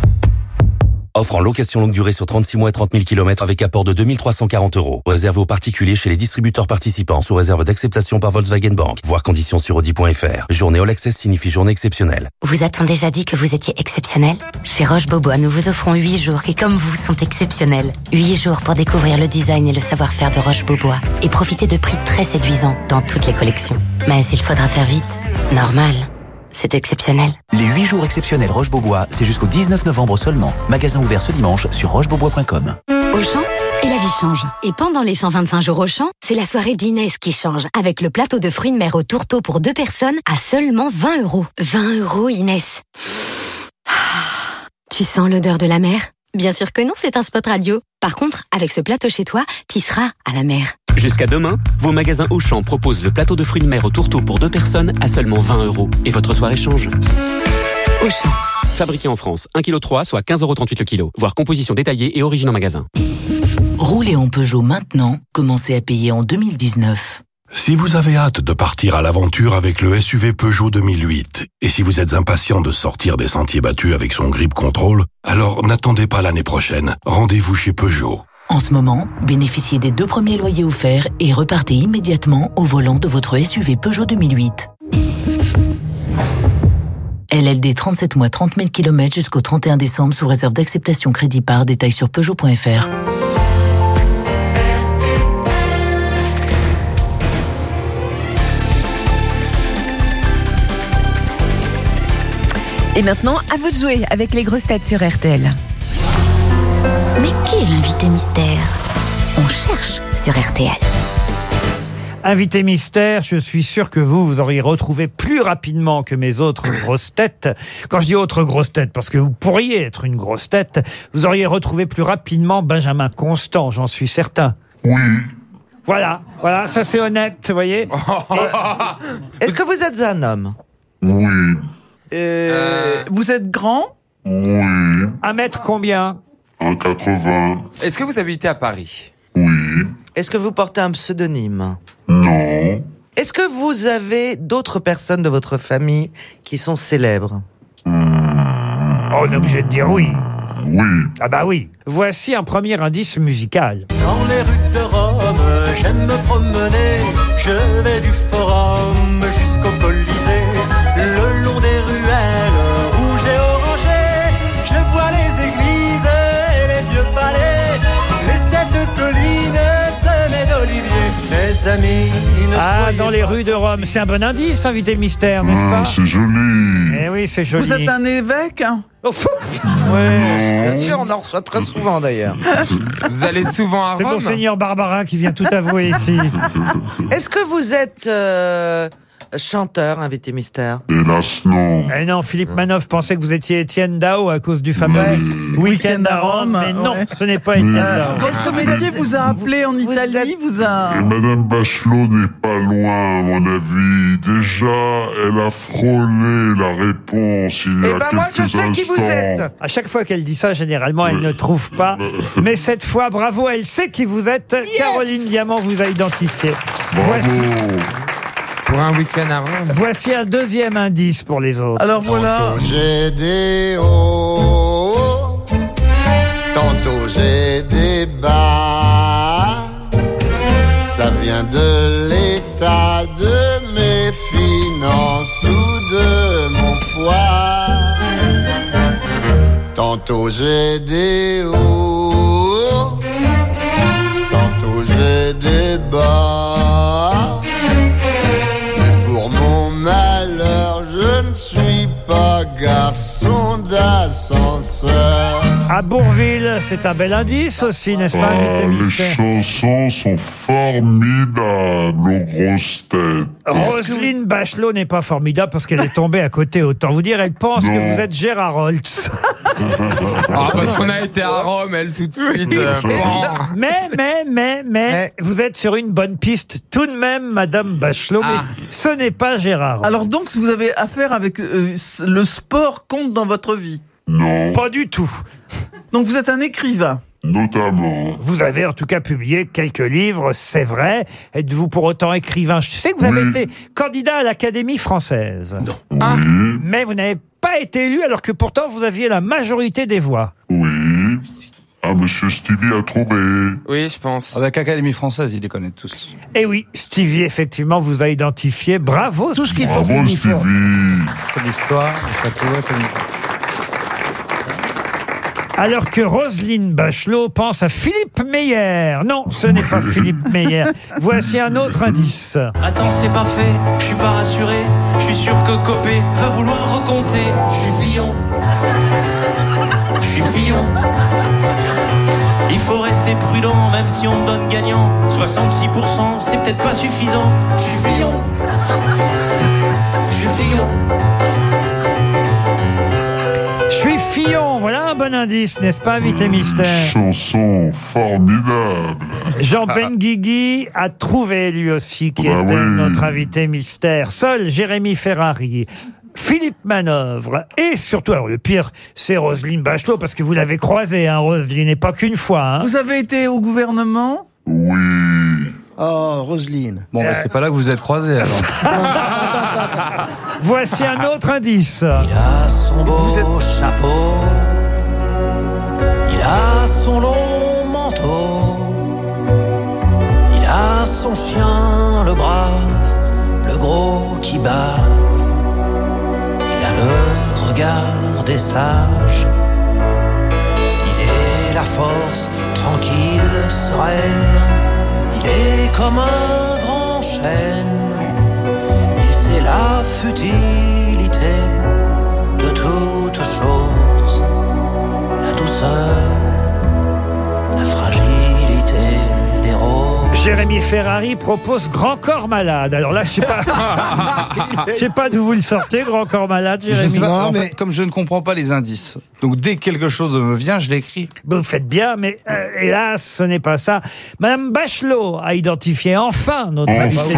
Offre en location longue durée sur 36 mois et 30 000 km avec apport de 2340 euros. Réservé aux particuliers chez les distributeurs participants sous réserve d'acceptation par Volkswagen Bank. Voir conditions sur Audi.fr. Journée All Access signifie journée exceptionnelle. Vous a-t-on déjà dit que vous étiez exceptionnel? Chez Roche Bobois, nous vous offrons 8 jours qui, comme vous, sont exceptionnels. 8 jours pour découvrir le design et le savoir-faire de Roche Bobois et profiter de prix très séduisants dans toutes les collections. Mais il faudra faire vite. Normal. C'est exceptionnel. Les 8 jours exceptionnels Roche-Beaubois, c'est jusqu'au 19 novembre seulement. Magasin ouvert ce dimanche sur rochebeaubois.com. Auchan et la vie change. Et pendant les 125 jours Auchan, c'est la soirée d'Inès qui change. Avec le plateau de fruits de mer au tourteau pour deux personnes à seulement 20 euros. 20 euros Inès. Ah, Tu sens l'odeur de la mer? Bien sûr que non, c'est un spot radio. Par contre, avec ce plateau chez toi, tu seras à la mer. Jusqu'à demain, vos magasins Auchan proposent le plateau de fruits de mer au tourteau pour deux personnes à seulement 20 euros. Et votre soirée change. Auchan. Fabriqué en France, 1,3 kg, soit 15,38 euros le kilo. Voir composition détaillée et origine en magasin. Roulez en Peugeot maintenant, commencez à payer en 2019. Si vous avez hâte de partir à l'aventure avec le SUV Peugeot 2008, et si vous êtes impatient de sortir des sentiers battus avec son grip control, alors n'attendez pas l'année prochaine. Rendez-vous chez Peugeot. En ce moment, bénéficiez des deux premiers loyers offerts et repartez immédiatement au volant de votre SUV Peugeot 2008. LLD 37 mois 30 000 km jusqu'au 31 décembre sous réserve d'acceptation crédit par détail sur Peugeot.fr. Et maintenant, à vous de jouer avec les grosses têtes sur RTL. Mais qui est l'invité mystère? On cherche sur RTL. Invité mystère, je suis sûr que vous, vous auriez retrouvé plus rapidement que mes autres grosses têtes. Quand je dis autres grosses têtes, parce que vous pourriez être une grosse tête, vous auriez retrouvé plus rapidement Benjamin Constant, j'en suis certain. Oui. Voilà, voilà, ça c'est honnête, vous voyez. *laughs* Est-ce que vous êtes un homme? Oui. Euh, Vous êtes grand? Oui. Un mètre combien? 1,80. Est-ce que vous habitez à Paris? Est-ce que vous portez un pseudonyme? Non. Est-ce que vous avez d'autres personnes de votre famille qui sont célèbres? Oh, on est obligé de dire oui. Oui. Ah bah oui. Voici un premier indice musical. Dans les rues de Rome, j'aime me promener. Je vais du forum jusqu'au. Amis, Ah, dans les rues de Rome. C'est un bon indice, invité mystère, n'est-ce pas C'est joli. Eh oui, c'est joli. Vous êtes un évêque hein Oh. Bien sûr, on en reçoit très souvent d'ailleurs. *laughs* Vous allez souvent à C'est Rome Monseigneur Barbarin qui vient tout avouer ici. *laughs* Est-ce que vous êtes euh, chanteur, invité mystère Hélas, non. Eh non, Philippe Manoff pensait que vous étiez Étienne Dao à cause du fameux Ouais. week-end à Rome, mais non, ouais. ce n'est pas Étienne Dao. Est-ce que Métier vous a appelé en Italie Vous a... Et Madame Bachelot n'est pas loin, à mon avis. Déjà, elle a frôlé la réponse il y Eh a ben moi, je quelques sais qui vous instants. êtes À chaque fois qu'elle dit ça, généralement, elle ne trouve pas. *laughs* Mais cette fois, bravo, elle sait qui vous êtes. Caroline Diamant vous a identifié. Voici, Pour un week-end à Rome. voici un deuxième indice pour les autres. Alors voilà. J'ai des hauts, tantôt j'ai des bas. Ça vient de l'état de mes finances ou de mon foie. Tantôt j'ai des hauts, tantôt j'ai des bas. D'ascenseur. À Bourville, c'est un bel indice aussi, n'est-ce pas, Ah, les chansons sont formidables aux grosses têtes. Roselyne Bachelot n'est pas formidable parce qu'elle est tombée à côté. Autant vous dire, elle pense que vous êtes Gérard Holtz. Ah, parce qu'on a été à Rome, elle, tout de suite. euh, bon. Mais, mais, mais, mais, vous êtes sur une bonne piste tout de même, Madame Bachelot. Ah. Mais ce n'est pas Gérard. Holtz. Alors donc, vous avez affaire avec euh, le sport compte dans votre vie? Non, Pas du tout. Donc vous êtes un écrivain. notamment. Vous avez en tout cas publié quelques livres, c'est vrai. Êtes-vous pour autant écrivain? Je sais que vous avez Oui. été candidat à l'Académie française. Oui, Mais vous n'avez pas été élu alors que pourtant vous aviez la majorité des voix. oui. Ah, monsieur Stevie a trouvé. Oui, je pense. Avec Académie française, ils les connaissent tous. Et oui, Stevie effectivement vous a identifié. Bravo. Tout ce qui est Bravo, Stevie. C'est l'histoire, le château, Alors que Roselyne Bachelot pense à Philippe Meyer. Non, ce n'est pas *laughs* Philippe Meyer. Voici un autre indice. Attends, c'est pas fait, je suis pas rassuré. Je suis sûr que Copé va vouloir recompter. Je suis Fillon. Je suis Fillon. Il faut rester prudent, même si on me donne gagnant. 66%, c'est peut-être pas suffisant. Je suis Fillon. Fillon. Voilà un bon indice, n'est-ce pas, invité mystère Chanson formidable. Jean Benguigui a trouvé lui aussi qui Bah était oui. notre invité mystère. Seul Jérémy Ferrari. Philippe Manœuvre et surtout, alors le pire, c'est Roselyne Bachelot parce que vous l'avez croisée, hein, Roselyne, et pas qu'une fois. hein. Vous avez été au gouvernement? Oui. Oh, Roselyne. Bon, bah, c'est pas là que vous êtes croisés alors. *laughs* Voici un autre indice. Il a son beau chapeau. Il a son long manteau. Il a son chien, le brave, le gros qui bave. Il a le regard des sages. Il est la force tranquille, sereine. Et comme un grand chêne, il sait la futilité de toute chose, la douceur. Jérémy Ferrari propose Grand Corps Malade. Alors là, je sais pas, *laughs* je sais pas d'où vous le sortez, Grand Corps Malade, Je sais Jérémy. pas, en fait, comme je ne comprends pas les indices, donc dès que quelque chose me vient, je l'écris. Vous faites bien, mais euh, hélas, ce n'est pas ça. Madame Bachelot a identifié enfin notre invité.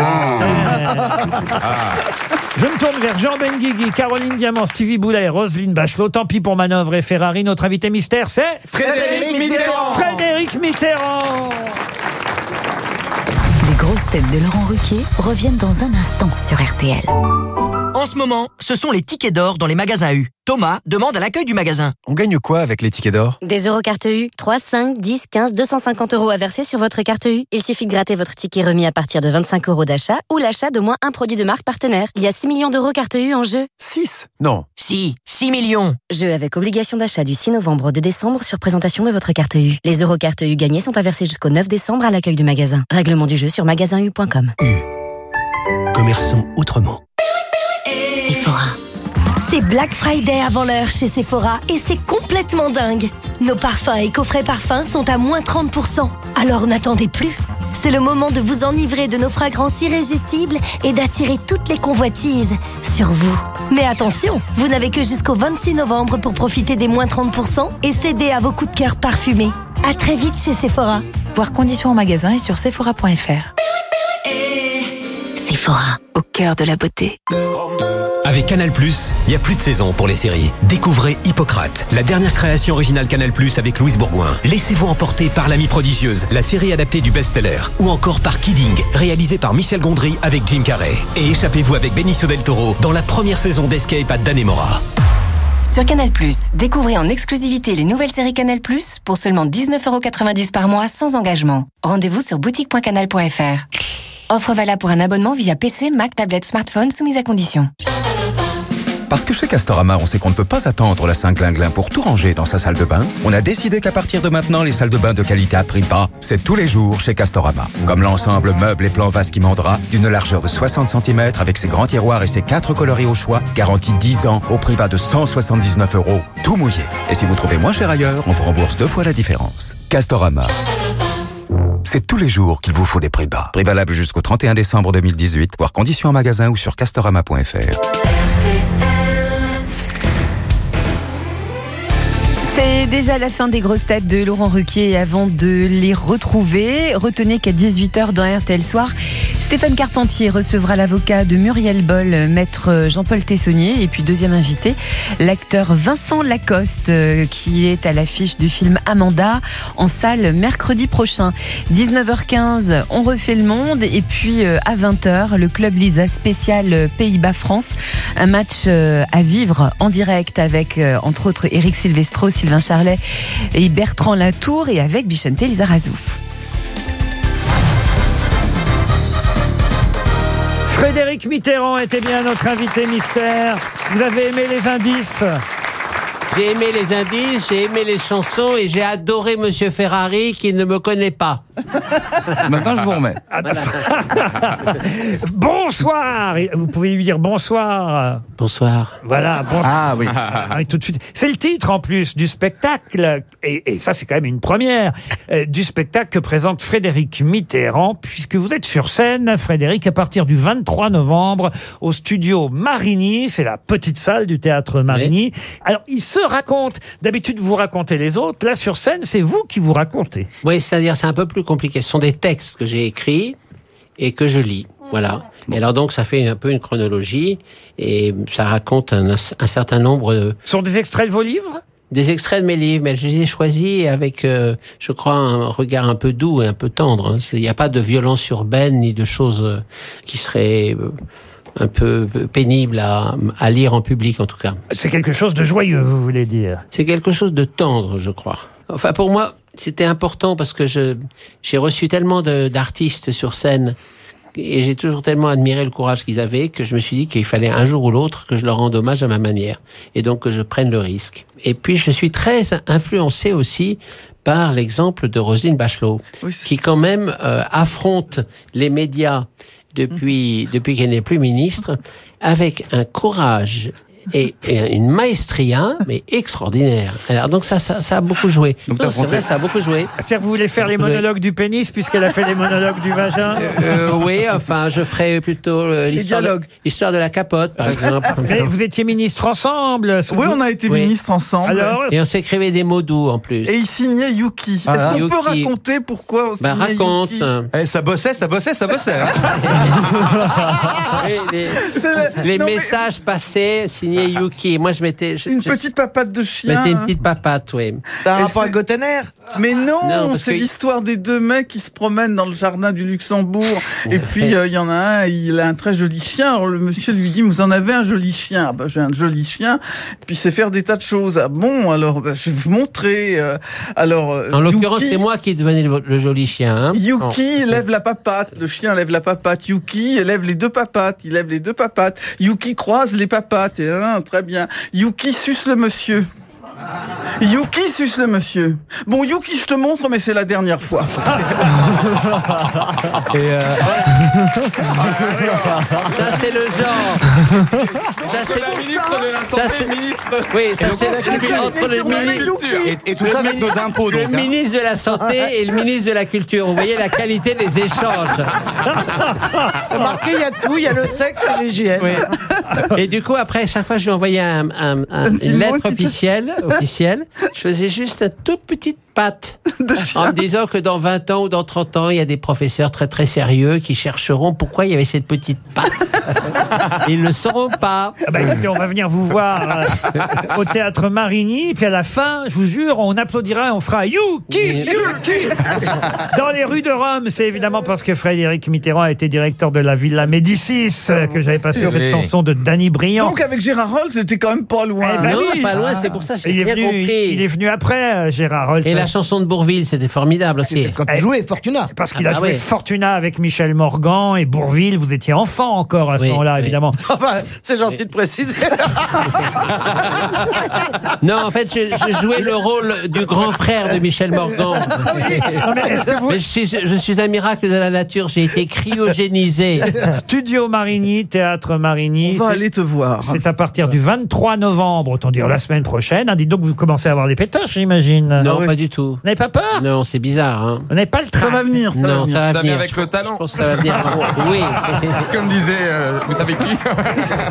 Je me tourne vers Jean Benguigui, Caroline Diamant, Stevie Boulet, Roselyne Bachelot. Tant pis pour Manœuvre et Ferrari. Notre invité mystère, c'est Frédéric Mitterrand. Frédéric Mitterrand. Grosses têtes de Laurent Ruquier reviennent dans un instant sur RTL. En ce moment, ce sont les tickets d'or dans les magasins U. Thomas demande à l'accueil du magasin. On gagne quoi avec les tickets d'or? Des euros carte U, 3, 5, 10, 15, 250 euros à verser sur votre carte U. Il suffit de gratter votre ticket remis à partir de 25 euros d'achat ou l'achat d'au moins un produit de marque partenaire. Il y a 6 millions d'euros carte U en jeu. 6 Non. Si, 6 millions. Jeu avec obligation d'achat du 6 novembre au 2 décembre sur présentation de votre carte U. Les euros carte U gagnés sont à verser jusqu'au 9 décembre à l'accueil du magasin. Règlement du jeu sur magasin-u.com. Commerçons autrement. C'est Black Friday avant l'heure chez Sephora et c'est complètement dingue. Nos parfums et coffrets parfums sont à moins 30%. Alors n'attendez plus. C'est le moment de vous enivrer de nos fragrances irrésistibles et d'attirer toutes les convoitises sur vous. Mais attention, vous n'avez que jusqu'au 26 novembre pour profiter des moins 30% et céder à vos coups de cœur parfumés. À très vite chez Sephora. Voir conditions en magasin et sur sephora.fr. Sephora, au cœur de la beauté. Avec Canal+, il y a plus de saison pour les séries. Découvrez Hippocrate, la dernière création originale Canal+, avec Louise Bourgoin. Laissez-vous emporter par L'Amie prodigieuse, la série adaptée du best-seller. Ou encore par Kidding, réalisé par Michel Gondry avec Jim Carrey. Et échappez-vous avec Benicio del Toro dans la première saison d'Escape à Danemora. Sur Canal+, découvrez en exclusivité les nouvelles séries Canal+, pour seulement 19,90€ par mois sans engagement. Rendez-vous sur boutique.canal.fr. Offre valable pour un abonnement via PC, Mac, tablette, smartphone, soumise à condition. Parce que chez Castorama, on sait qu'on ne peut pas attendre la Saint-Glinglin pour tout ranger dans sa salle de bain, on a décidé qu'à partir de maintenant, les salles de bain de qualité à prix bas, c'est tous les jours chez Castorama. Comme l'ensemble meuble et plan Vasque Mandra, d'une largeur de 60 cm avec ses grands tiroirs et ses quatre coloris au choix, garantie 10 ans au prix bas de 179 euros, tout mouillé. Et si vous trouvez moins cher ailleurs, on vous rembourse deux fois la différence. Castorama. C'est tous les jours qu'il vous faut des prix bas. Prix valable jusqu'au 31 décembre 2018, voire conditions en magasin ou sur castorama.fr. C'est déjà la fin des grosses têtes de Laurent Ruquier. Avant de les retrouver, retenez qu'à 18h dans RTL Soir, Stéphane Carpentier recevra l'avocat de Muriel Boll, maître Jean-Paul Tessonnier. Et puis deuxième invité, l'acteur Vincent Lacoste, euh, qui est à l'affiche du film Amanda en salle mercredi prochain. 19h15, on refait le monde. Et puis euh, à 20h, le club Lisa spécial euh, Pays-Bas-France. Un match à vivre en direct avec, entre autres, Eric Silvestro, Sylvain Charlet et Bertrand Latour et avec Bichente Lizarazu. Frédéric Mitterrand était bien notre invité mystère. Vous avez aimé les indices? J'ai aimé les indices, j'ai aimé les chansons et j'ai adoré Monsieur Ferrari qui ne me connaît pas. *laughs* Maintenant, je vous remets. *laughs* Bonsoir Vous pouvez lui dire bonsoir. Bonsoir. Voilà, bonsoir. Ah oui. Ah, tout de suite. C'est le titre en plus du spectacle, et, et ça c'est quand même une première, euh, du spectacle que présente Frédéric Mitterrand, puisque vous êtes sur scène, Frédéric, à partir du 23 novembre au studio Marigny, c'est la petite salle du théâtre Marigny. Alors, il se raconte, d'habitude vous racontez les autres, là sur scène c'est vous qui vous racontez. Oui, c'est-à-dire c'est un peu plus compliqué. Ce sont des textes que j'ai écrits et que je lis. Voilà. Et alors donc ça fait un peu une chronologie et ça raconte un, un certain nombre de... Ce sont des extraits de vos livres? Des extraits de mes livres, mais je les ai choisis avec, euh, je crois, un regard un peu doux et un peu tendre. hein. Il n'y a pas de violence urbaine ni de choses euh, qui seraient euh, un peu pénibles à, à lire en public en tout cas. C'est quelque chose de joyeux, vous voulez dire C'est quelque chose de tendre, je crois. Enfin, pour moi, c'était important parce que je j'ai reçu tellement d'artistes sur scène et j'ai toujours tellement admiré le courage qu'ils avaient que je me suis dit qu'il fallait un jour ou l'autre que je leur rende hommage à ma manière et donc que je prenne le risque. Et puis, je suis très influencé aussi par l'exemple de Roselyne Bachelot, qui quand même euh, affronte les médias depuis, depuis qu'elle n'est plus ministre avec un courage et, et une maestria, mais extraordinaire. Alors donc ça, ça, ça a beaucoup joué. Donc, Non, c'est vrai, ça a beaucoup joué. C'est-à-dire que vous voulez faire les monologues du pénis puisqu'elle a fait les monologues du vagin Euh, oui, enfin, je ferai plutôt euh, l'histoire de, dialogues. l'histoire de la capote, par *laughs* exemple. Mais vous étiez ministre ensemble Oui, on a été Oui. ministres ensemble. Alors, Et on s'écrivait des mots doux en plus. Et il signait Yuki. Voilà. Est-ce qu'on peut raconter pourquoi on Ben signait raconte. Yuki Eh, ça bossait, ça bossait, ça bossait. hein. *laughs* Oui, les, C'est la- les non, mais messages passés signés *laughs* Yuki. Moi, je mettais. je- Une je- petite papate de chien. mettais une hein. petite papate, oui. T'as un rapport à Gotener Mais non, c'est que- l'histoire des deux mecs qui se promènent dans le jardin du Luxembourg. Et puis, euh, il y en a un, il a un très joli chien. Alors le monsieur lui dit, vous en avez un joli chien Ah, bah, J'ai un joli chien. Puis c'est faire des tas de choses. Ah bon, alors bah, je vais vous montrer. euh, alors, euh, En l'occurrence, Yuki- c'est moi qui devenais le, le joli chien. hein. Yuki lève la papate, le chien lève la papate, Yuki lève les deux papates, il lève les deux papates, Yuki croise les papates, et, hein, très bien. Yuki suce le monsieur. Yuki suce le monsieur. Bon, Yuki, je te montre, mais c'est la dernière fois. *laughs* Et, euh, *laughs* Ça, c'est le genre. Ça, c'est La ministre de la Ça, Santé, c'est- ministre. Oui, ça, c'est le- la entre le culture. ministre. et, et tout ça avec nos impôts, Le donc. hein. ministre de la Santé et le ministre de la Culture. Vous voyez la qualité des échanges. *laughs* Remarquez, il y a tout, il y a le sexe et l'hygiène. Oui. Et du coup, après, chaque fois, je lui envoyais un, un- un- petit une lettre officielle, officielle. Je faisais juste une toute petite patte en me disant que dans 20 ans ou dans 30 ans, il y a des professeurs très très sérieux qui chercheront pourquoi il y avait cette petite patte. *laughs* Ils ne le sauront pas. Ah bah, écoutez, on va venir vous voir euh, au théâtre Marigny, puis à la fin, je vous jure, on applaudira et on fera Yuki, Yuki Dans les rues de Rome, c'est évidemment parce que Frédéric Mitterrand a été directeur de la Villa Médicis euh, que j'avais passé cette chanson de Danny Briand. Donc avec Gérard Rolls, c'était quand même pas loin. Eh ben non, oui. pas loin, c'est pour ça que il est venu, compris. il est venu après euh, Gérard Rolls. Et la chanson de Bourville, c'était formidable aussi. Quand Eh, tu jouais Fortuna. Parce qu'il Ah a bah joué oui. Fortuna avec Michel Morgan et Bourville. Vous étiez enfant encore à ce Oui, moment-là, oui. évidemment. Ah bah, c'est gentil de préciser. *laughs* Non, en fait, je, je jouais le rôle du grand frère de Michel Morgan. Non, mais est-ce que vous- Mais je suis, je suis un miracle de la nature. J'ai été cryogénisé. Studio Marigny, théâtre Marigny. On va c'est- aller te voir. C'est à partir du 23 novembre, autant dire la semaine prochaine. Hein, dites donc, vous commencez à avoir des pétages, j'imagine. Non, oui. pas du tout. Vous n'avez pas peur? Non, c'est bizarre. Hein. Vous n'avez pas le train Ça va venir, ça va Non, venir. ça va Ça venir. vient avec le talent. Je pense que ça va venir. *laughs* Oui. Comme disait, euh, vous savez qui *laughs*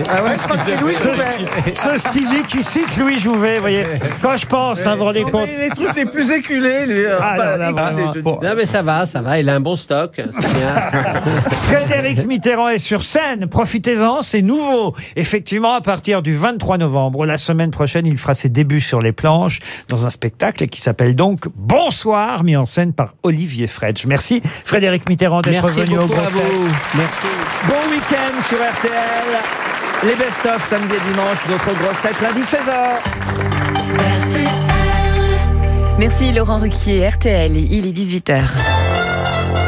Ah ouais, je crois que c'est Louis Jouvet. Ce Stevie qui cite Louis Jouvet, vous voyez. Quand je pense, hein, vous vous rendez Non, compte mais les trucs les plus éculés, les, euh, Ah, bah, non, là, éculés, vraiment. je dis. Non, mais ça va, ça va. Il a un bon stock. C'est bien. *laughs* Frédéric Mitterrand est sur scène. Profitez-en, c'est nouveau. Effectivement, à partir du 23 novembre, la semaine prochaine, il fera ses débuts sur les planches dans un spectacle qui s'appelle donc Bonsoir, mis en scène par Olivier Fredge. Merci Frédéric Mitterrand d'être venu au vous. Merci. Bon week-end sur RTL. Les best-of samedi et dimanche, d'autres grosses têtes lundi 16h. Merci Laurent Ruquier, RTL, il est 18h.